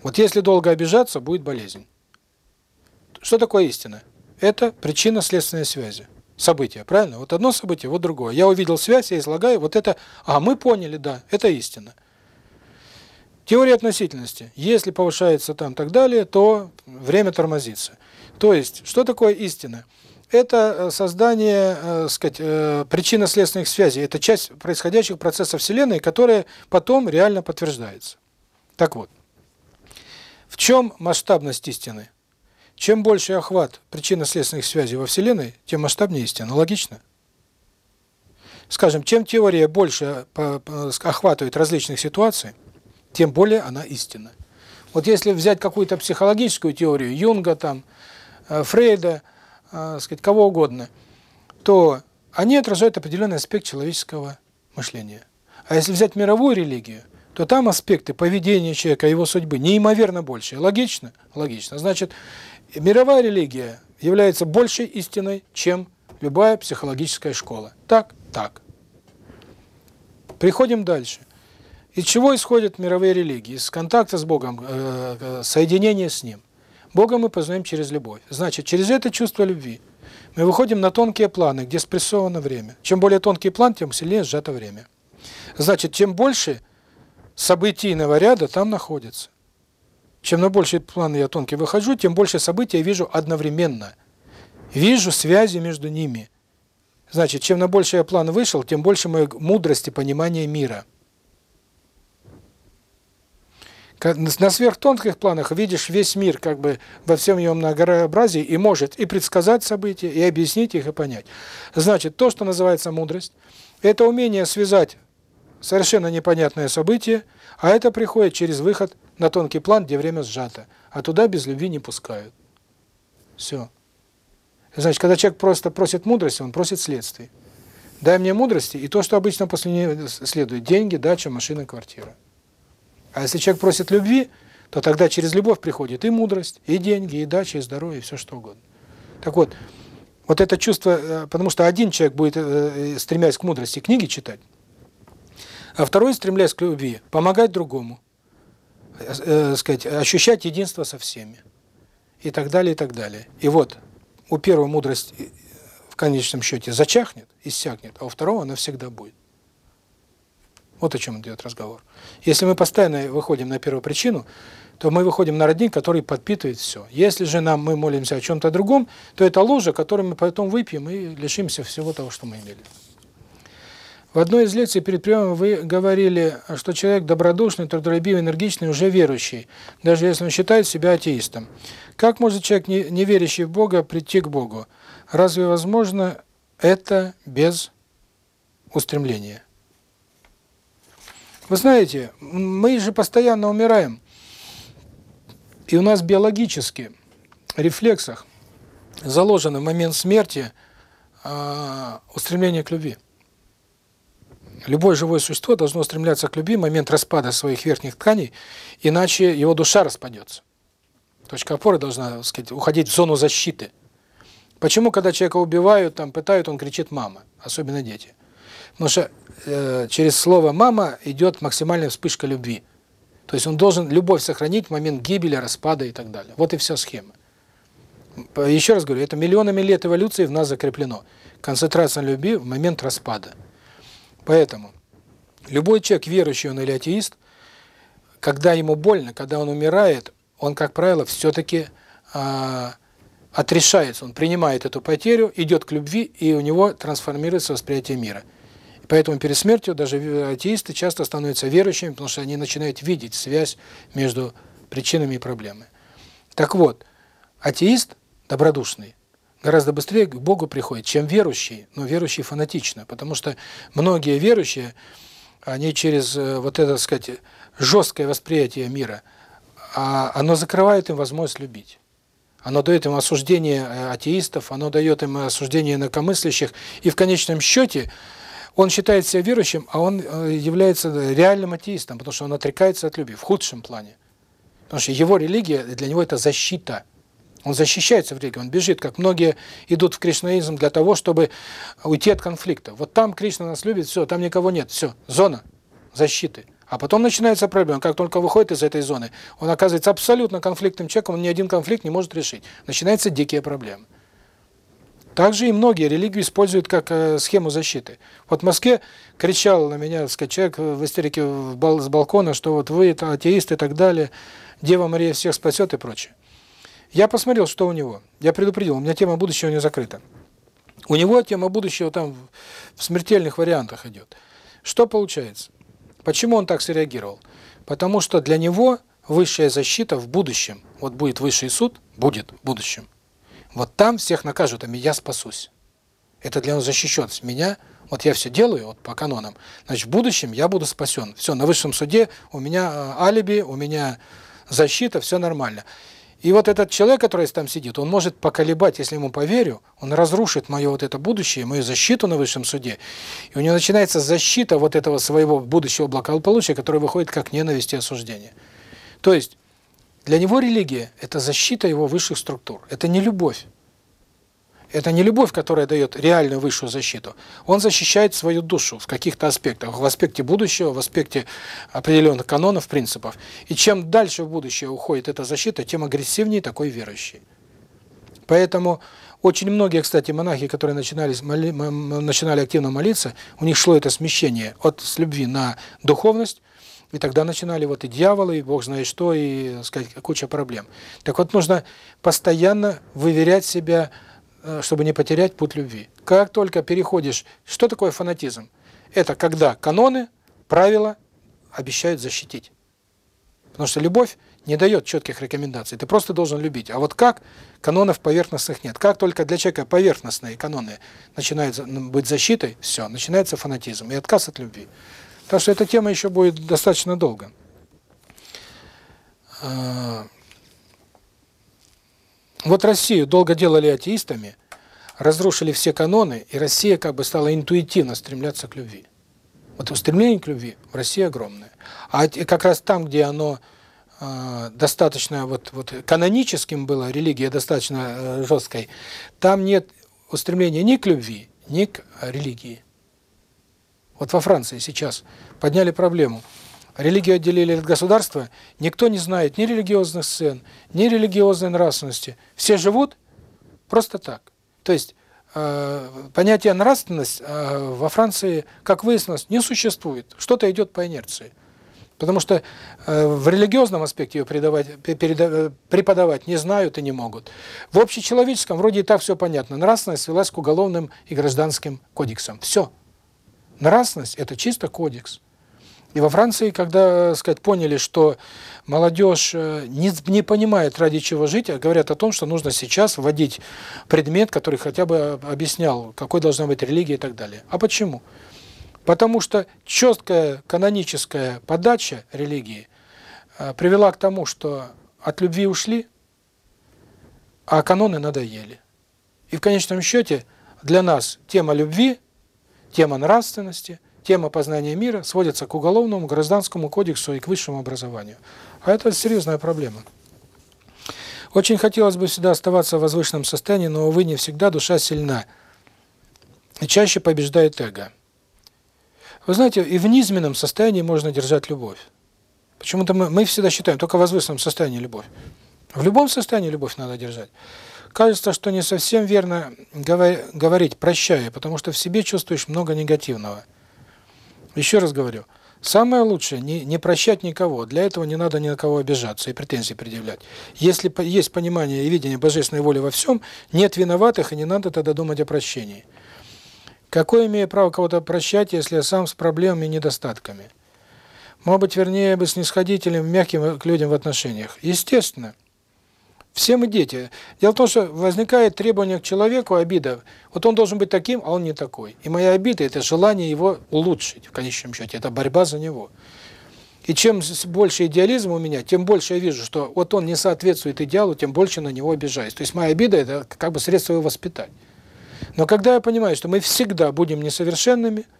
Вот если долго обижаться, будет болезнь. Что такое истина? Это причинно-следственная связи. События, правильно? Вот одно событие, вот другое. Я увидел связь, я излагаю, вот это... А, мы поняли, да, это истина. Теория относительности. Если повышается там так далее, то время тормозится. То есть, что такое истина? Истина это э, создание э, сказать, э, причинно-следственных связей. Это часть происходящих процессов Вселенной, которые потом реально подтверждается. Так вот, в чем масштабность истины? Чем больше охват причинно-следственных связей во Вселенной, тем масштабнее истина. Логично? Скажем, чем теория больше охватывает различных ситуаций, тем более она истинна. Вот если взять какую-то психологическую теорию Юнга, там, Фрейда, сказать, кого угодно, то они отражают определенный аспект человеческого мышления. А если взять мировую религию, то там аспекты поведения человека, его судьбы неимоверно больше. Логично? Логично. Значит, мировая религия является большей истиной, чем любая психологическая школа. Так? Так. Приходим дальше. Из чего исходят мировые религии? Из контакта с Богом, э, э, соединения с Ним. Бога мы познаем через любовь. Значит, через это чувство любви мы выходим на тонкие планы, где спрессовано время. Чем более тонкий план, тем сильнее сжато время. Значит, чем больше событийного ряда там находится. Чем на больший план я тонкий выхожу, тем больше событий я вижу одновременно. Вижу связи между ними. Значит, чем на больший я план вышел, тем больше моей мудрости понимания мира – на сверх тонких планах видишь весь мир как бы во всем его многообразии и может и предсказать события, и объяснить их, и понять. Значит, то, что называется мудрость, это умение связать совершенно непонятное событие, а это приходит через выход на тонкий план, где время сжато, а туда без любви не пускают. Все. Значит, когда человек просто просит мудрости, он просит следствий. Дай мне мудрости, и то, что обычно после нее следует – деньги, дача, машина, квартира. А если человек просит любви, то тогда через любовь приходит и мудрость, и деньги, и дача, и здоровье, и все что угодно. Так вот, вот это чувство, э, потому что один человек будет, э, э, стремясь к мудрости, книги читать, а второй, стремляясь к любви, помогать другому, э, сказать, ощущать единство со всеми, и так далее, и так далее. И вот у первого мудрость в конечном счете зачахнет, иссякнет, а у второго она всегда будет. Вот о чем идет разговор. Если мы постоянно выходим на первую причину, то мы выходим на родник, который подпитывает все. Если же нам мы молимся о чем-то другом, то это лужа, которую мы потом выпьем и лишимся всего того, что мы имели. В одной из лекций перед приемом вы говорили, что человек добродушный, трудолюбивый, энергичный, уже верующий, даже если он считает себя атеистом. Как может человек, не, верящий в Бога, прийти к Богу? Разве возможно это без устремления? Вы знаете, мы же постоянно умираем. И у нас биологически в рефлексах заложено в момент смерти э, устремление к любви. Любое живое существо должно стремляться к любви в момент распада своих верхних тканей, иначе его душа распадется. Точка опоры должна, так сказать, уходить в зону защиты. Почему, когда человека убивают, там пытают, он кричит «мама», особенно дети? Потому что э, через слово «мама» идет максимальная вспышка любви. То есть он должен любовь сохранить в момент гибели, распада и так далее. Вот и вся схема. Еще раз говорю, это миллионами лет эволюции в нас закреплено. Концентрация любви в момент распада. Поэтому любой человек, верующий он или атеист, когда ему больно, когда он умирает, он, как правило, все-таки э, а, отрешается, он принимает эту потерю, идет к любви, и у него трансформируется восприятие мира. Поэтому перед смертью даже атеисты часто становятся верующими, потому что они начинают видеть связь между причинами и проблемами. Так вот, атеист добродушный гораздо быстрее к Богу приходит, чем верующий, но верующий фанатично, потому что многие верующие, они через э, вот это, так сказать, жесткое восприятие мира, а оно закрывает им возможность любить. Оно дает им осуждение э, атеистов, оно дает им осуждение инакомыслящих, и в конечном счете – он считает себя верующим, а он э, является реальным атеистом, потому что он отрекается от любви в худшем плане. Потому что его религия для него это защита. Он защищается в религии, он бежит, как многие идут в кришнаизм для того, чтобы уйти от конфликта. Вот там Кришна нас любит, все, там никого нет, все, зона защиты. А потом начинается проблема. Как только выходит из этой зоны, он оказывается абсолютно конфликтным человеком, он ни один конфликт не может решить. Начинаются дикие проблемы. Также и многие религию используют как э, схему защиты. Вот в Москве кричал на меня скачек в истерике с балкона, что вот вы это атеист и так далее, Дева Мария всех спасет и прочее. Я посмотрел, что у него. Я предупредил, у меня тема будущего не закрыта. У него тема будущего там в смертельных вариантах идет. Что получается? Почему он так среагировал? Потому что для него высшая защита в будущем, вот будет высший суд, будет в будущем, вот там всех накажут, а я спасусь. Это для него защищен. С меня, вот я все делаю вот по канонам, значит, в будущем я буду спасен. Все, на высшем суде у меня э, алиби, у меня защита, все нормально. И вот этот человек, который там сидит, он может поколебать, если ему поверю, он разрушит мое вот это будущее, мою защиту на высшем суде. И у него начинается защита вот этого своего будущего благополучия, которое выходит как ненависть и осуждение. То есть для него религия – это защита его высших структур. Это не любовь. Это не любовь, которая дает реальную высшую защиту. Он защищает свою душу в каких-то аспектах. В аспекте будущего, в аспекте определенных канонов, принципов. И чем дальше в будущее уходит эта защита, тем агрессивнее такой верующий. Поэтому очень многие, кстати, монахи, которые начинали, моли, начинали активно молиться, у них шло это смещение от с любви на духовность, и тогда начинали вот и дьяволы, и бог знает что, и сказать, куча проблем. Так вот, нужно постоянно выверять себя, э, чтобы не потерять путь любви. Как только переходишь... Что такое фанатизм? Это когда каноны, правила обещают защитить. Потому что любовь не дает четких рекомендаций. Ты просто должен любить. А вот как? Канонов поверхностных нет. Как только для человека поверхностные каноны начинают быть защитой, все, начинается фанатизм и отказ от любви. Так что эта тема еще будет достаточно долго. Вот Россию долго делали атеистами, разрушили все каноны, и Россия как бы стала интуитивно стремляться к любви. Вот устремление к любви в России огромное. А как раз там, где оно достаточно вот вот каноническим было, религия достаточно жесткой, там нет устремления ни к любви, ни к религии. Вот во Франции сейчас подняли проблему. Религию отделили от государства, никто не знает ни религиозных сцен, ни религиозной нравственности. Все живут просто так. То есть э, понятие нравственность э, во Франции, как выяснилось, не существует. Что-то идет по инерции. Потому что э, в религиозном аспекте ее преподавать, не знают и не могут. В общечеловеческом вроде и так все понятно. Нравственность свелась к уголовным и гражданским кодексам. Все. Нравственность – это чисто кодекс. И во Франции, когда, э, сказать, поняли, что молодежь э, не, не понимает, ради чего жить, а говорят о том, что нужно сейчас вводить предмет, который хотя бы э, объяснял, какой должна быть религия и так далее. А почему? Потому что четкая каноническая подача религии привела к тому, что от любви ушли, а каноны надоели. И в конечном счете для нас тема любви – Тема нравственности, тема познания мира сводится к уголовному, гражданскому кодексу и к высшему образованию. А это серьезная проблема. Очень хотелось бы всегда оставаться в возвышенном состоянии, но, увы, не всегда душа сильна и чаще побеждает эго. Вы знаете, и в низменном состоянии можно держать любовь. Почему-то мы, мы всегда считаем, только в возвышенном состоянии любовь. В любом состоянии любовь надо держать. Кажется, что не совсем верно говорить прощая, потому что в себе чувствуешь много негативного. Еще раз говорю, самое лучшее не, – не прощать никого, для этого не надо ни на кого обижаться и претензии предъявлять. Если есть понимание и видение божественной воли во всем, нет виноватых и не надо тогда думать о прощении. Какое имею право кого-то прощать, если я сам с проблемами и недостатками? Может быть, вернее, бы снисходительным, мягким к людям в отношениях. Естественно. Все мы дети. Дело в том, что возникает требование к человеку, обида. Вот он должен быть таким, а он не такой. И моя обида – это желание его улучшить, в конечном счете. Это борьба за него. И чем больше идеализм у меня, тем больше я вижу, что вот он не соответствует идеалу, тем больше на него обижаюсь. То есть моя обида – это как бы средство его воспитать. Но когда я понимаю, что мы всегда будем несовершенными –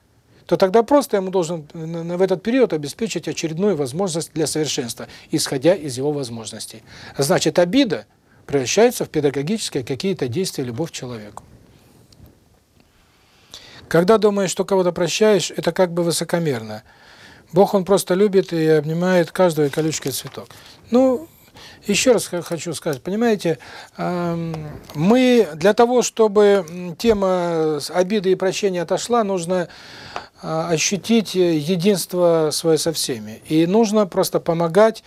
то тогда просто ему должен в этот период обеспечить очередную возможность для совершенства, исходя из его возможностей. Значит, обида превращается в педагогические какие-то действия, любовь к человеку. Когда думаешь, что кого-то прощаешь, это как бы высокомерно. Бог, Он просто любит и обнимает каждого и колючкой цветок. Ну, еще раз хочу сказать, понимаете, эм, мы для того, чтобы тема обиды и прощения отошла, нужно э, ощутить единство свое со всеми. И нужно просто помогать,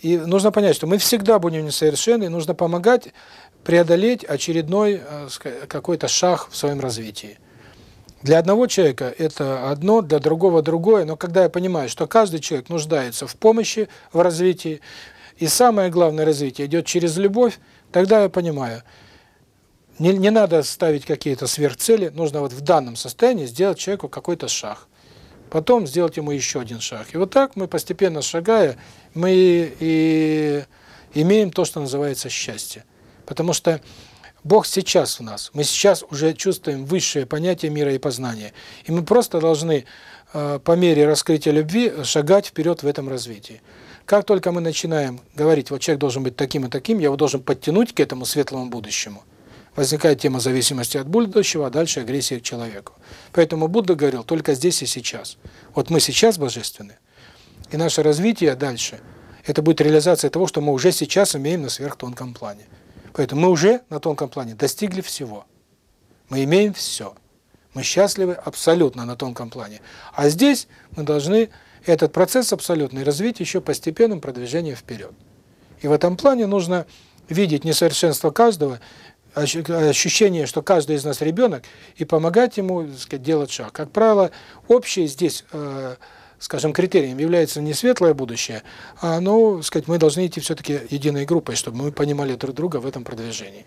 и нужно понять, что мы всегда будем несовершенны, и нужно помогать преодолеть очередной э, какой-то шаг в своем развитии. Для одного человека это одно, для другого другое, но когда я понимаю, что каждый человек нуждается в помощи, в развитии, и самое главное развитие идет через любовь, тогда я понимаю, не, не надо ставить какие-то сверхцели, нужно вот в данном состоянии сделать человеку какой-то шаг. Потом сделать ему еще один шаг. И вот так мы постепенно шагая, мы и имеем то, что называется счастье. Потому что Бог сейчас в нас. Мы сейчас уже чувствуем высшее понятие мира и познания. И мы просто должны э, по мере раскрытия любви шагать вперед в этом развитии. Как только мы начинаем говорить, вот человек должен быть таким и таким, я его должен подтянуть к этому светлому будущему. Возникает тема зависимости от будущего, а дальше агрессия к человеку. Поэтому Будда говорил только здесь и сейчас. Вот мы сейчас божественны, и наше развитие дальше – это будет реализация того, что мы уже сейчас имеем на сверхтонком плане. Поэтому мы уже на тонком плане достигли всего. Мы имеем все. Мы счастливы абсолютно на тонком плане. А здесь мы должны этот процесс абсолютный развить еще постепенным продвижением вперед. И в этом плане нужно видеть несовершенство каждого, ощущение, что каждый из нас ребенок, и помогать ему сказать, делать шаг. Как правило, общее здесь, э, скажем, критерием является не светлое будущее, а ну, сказать, мы должны идти все-таки единой группой, чтобы мы понимали друг друга в этом продвижении.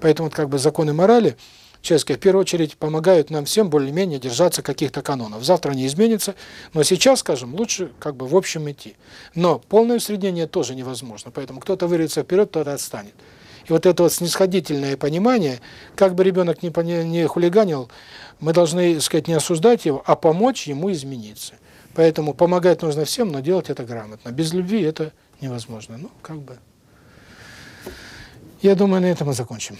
Поэтому вот, как бы законы морали – чешская, в первую очередь, помогают нам всем более-менее держаться каких-то канонов. Завтра не изменится, но сейчас, скажем, лучше как бы в общем идти. Но полное усреднение тоже невозможно, поэтому кто-то вырвется вперед, кто-то отстанет.
И вот это вот снисходительное понимание, как бы ребенок не, не хулиганил, мы должны, сказать, не осуждать его, а помочь ему измениться. Поэтому помогать нужно всем, но делать это грамотно. Без любви это невозможно. Ну, как бы... Я думаю, на этом мы закончим.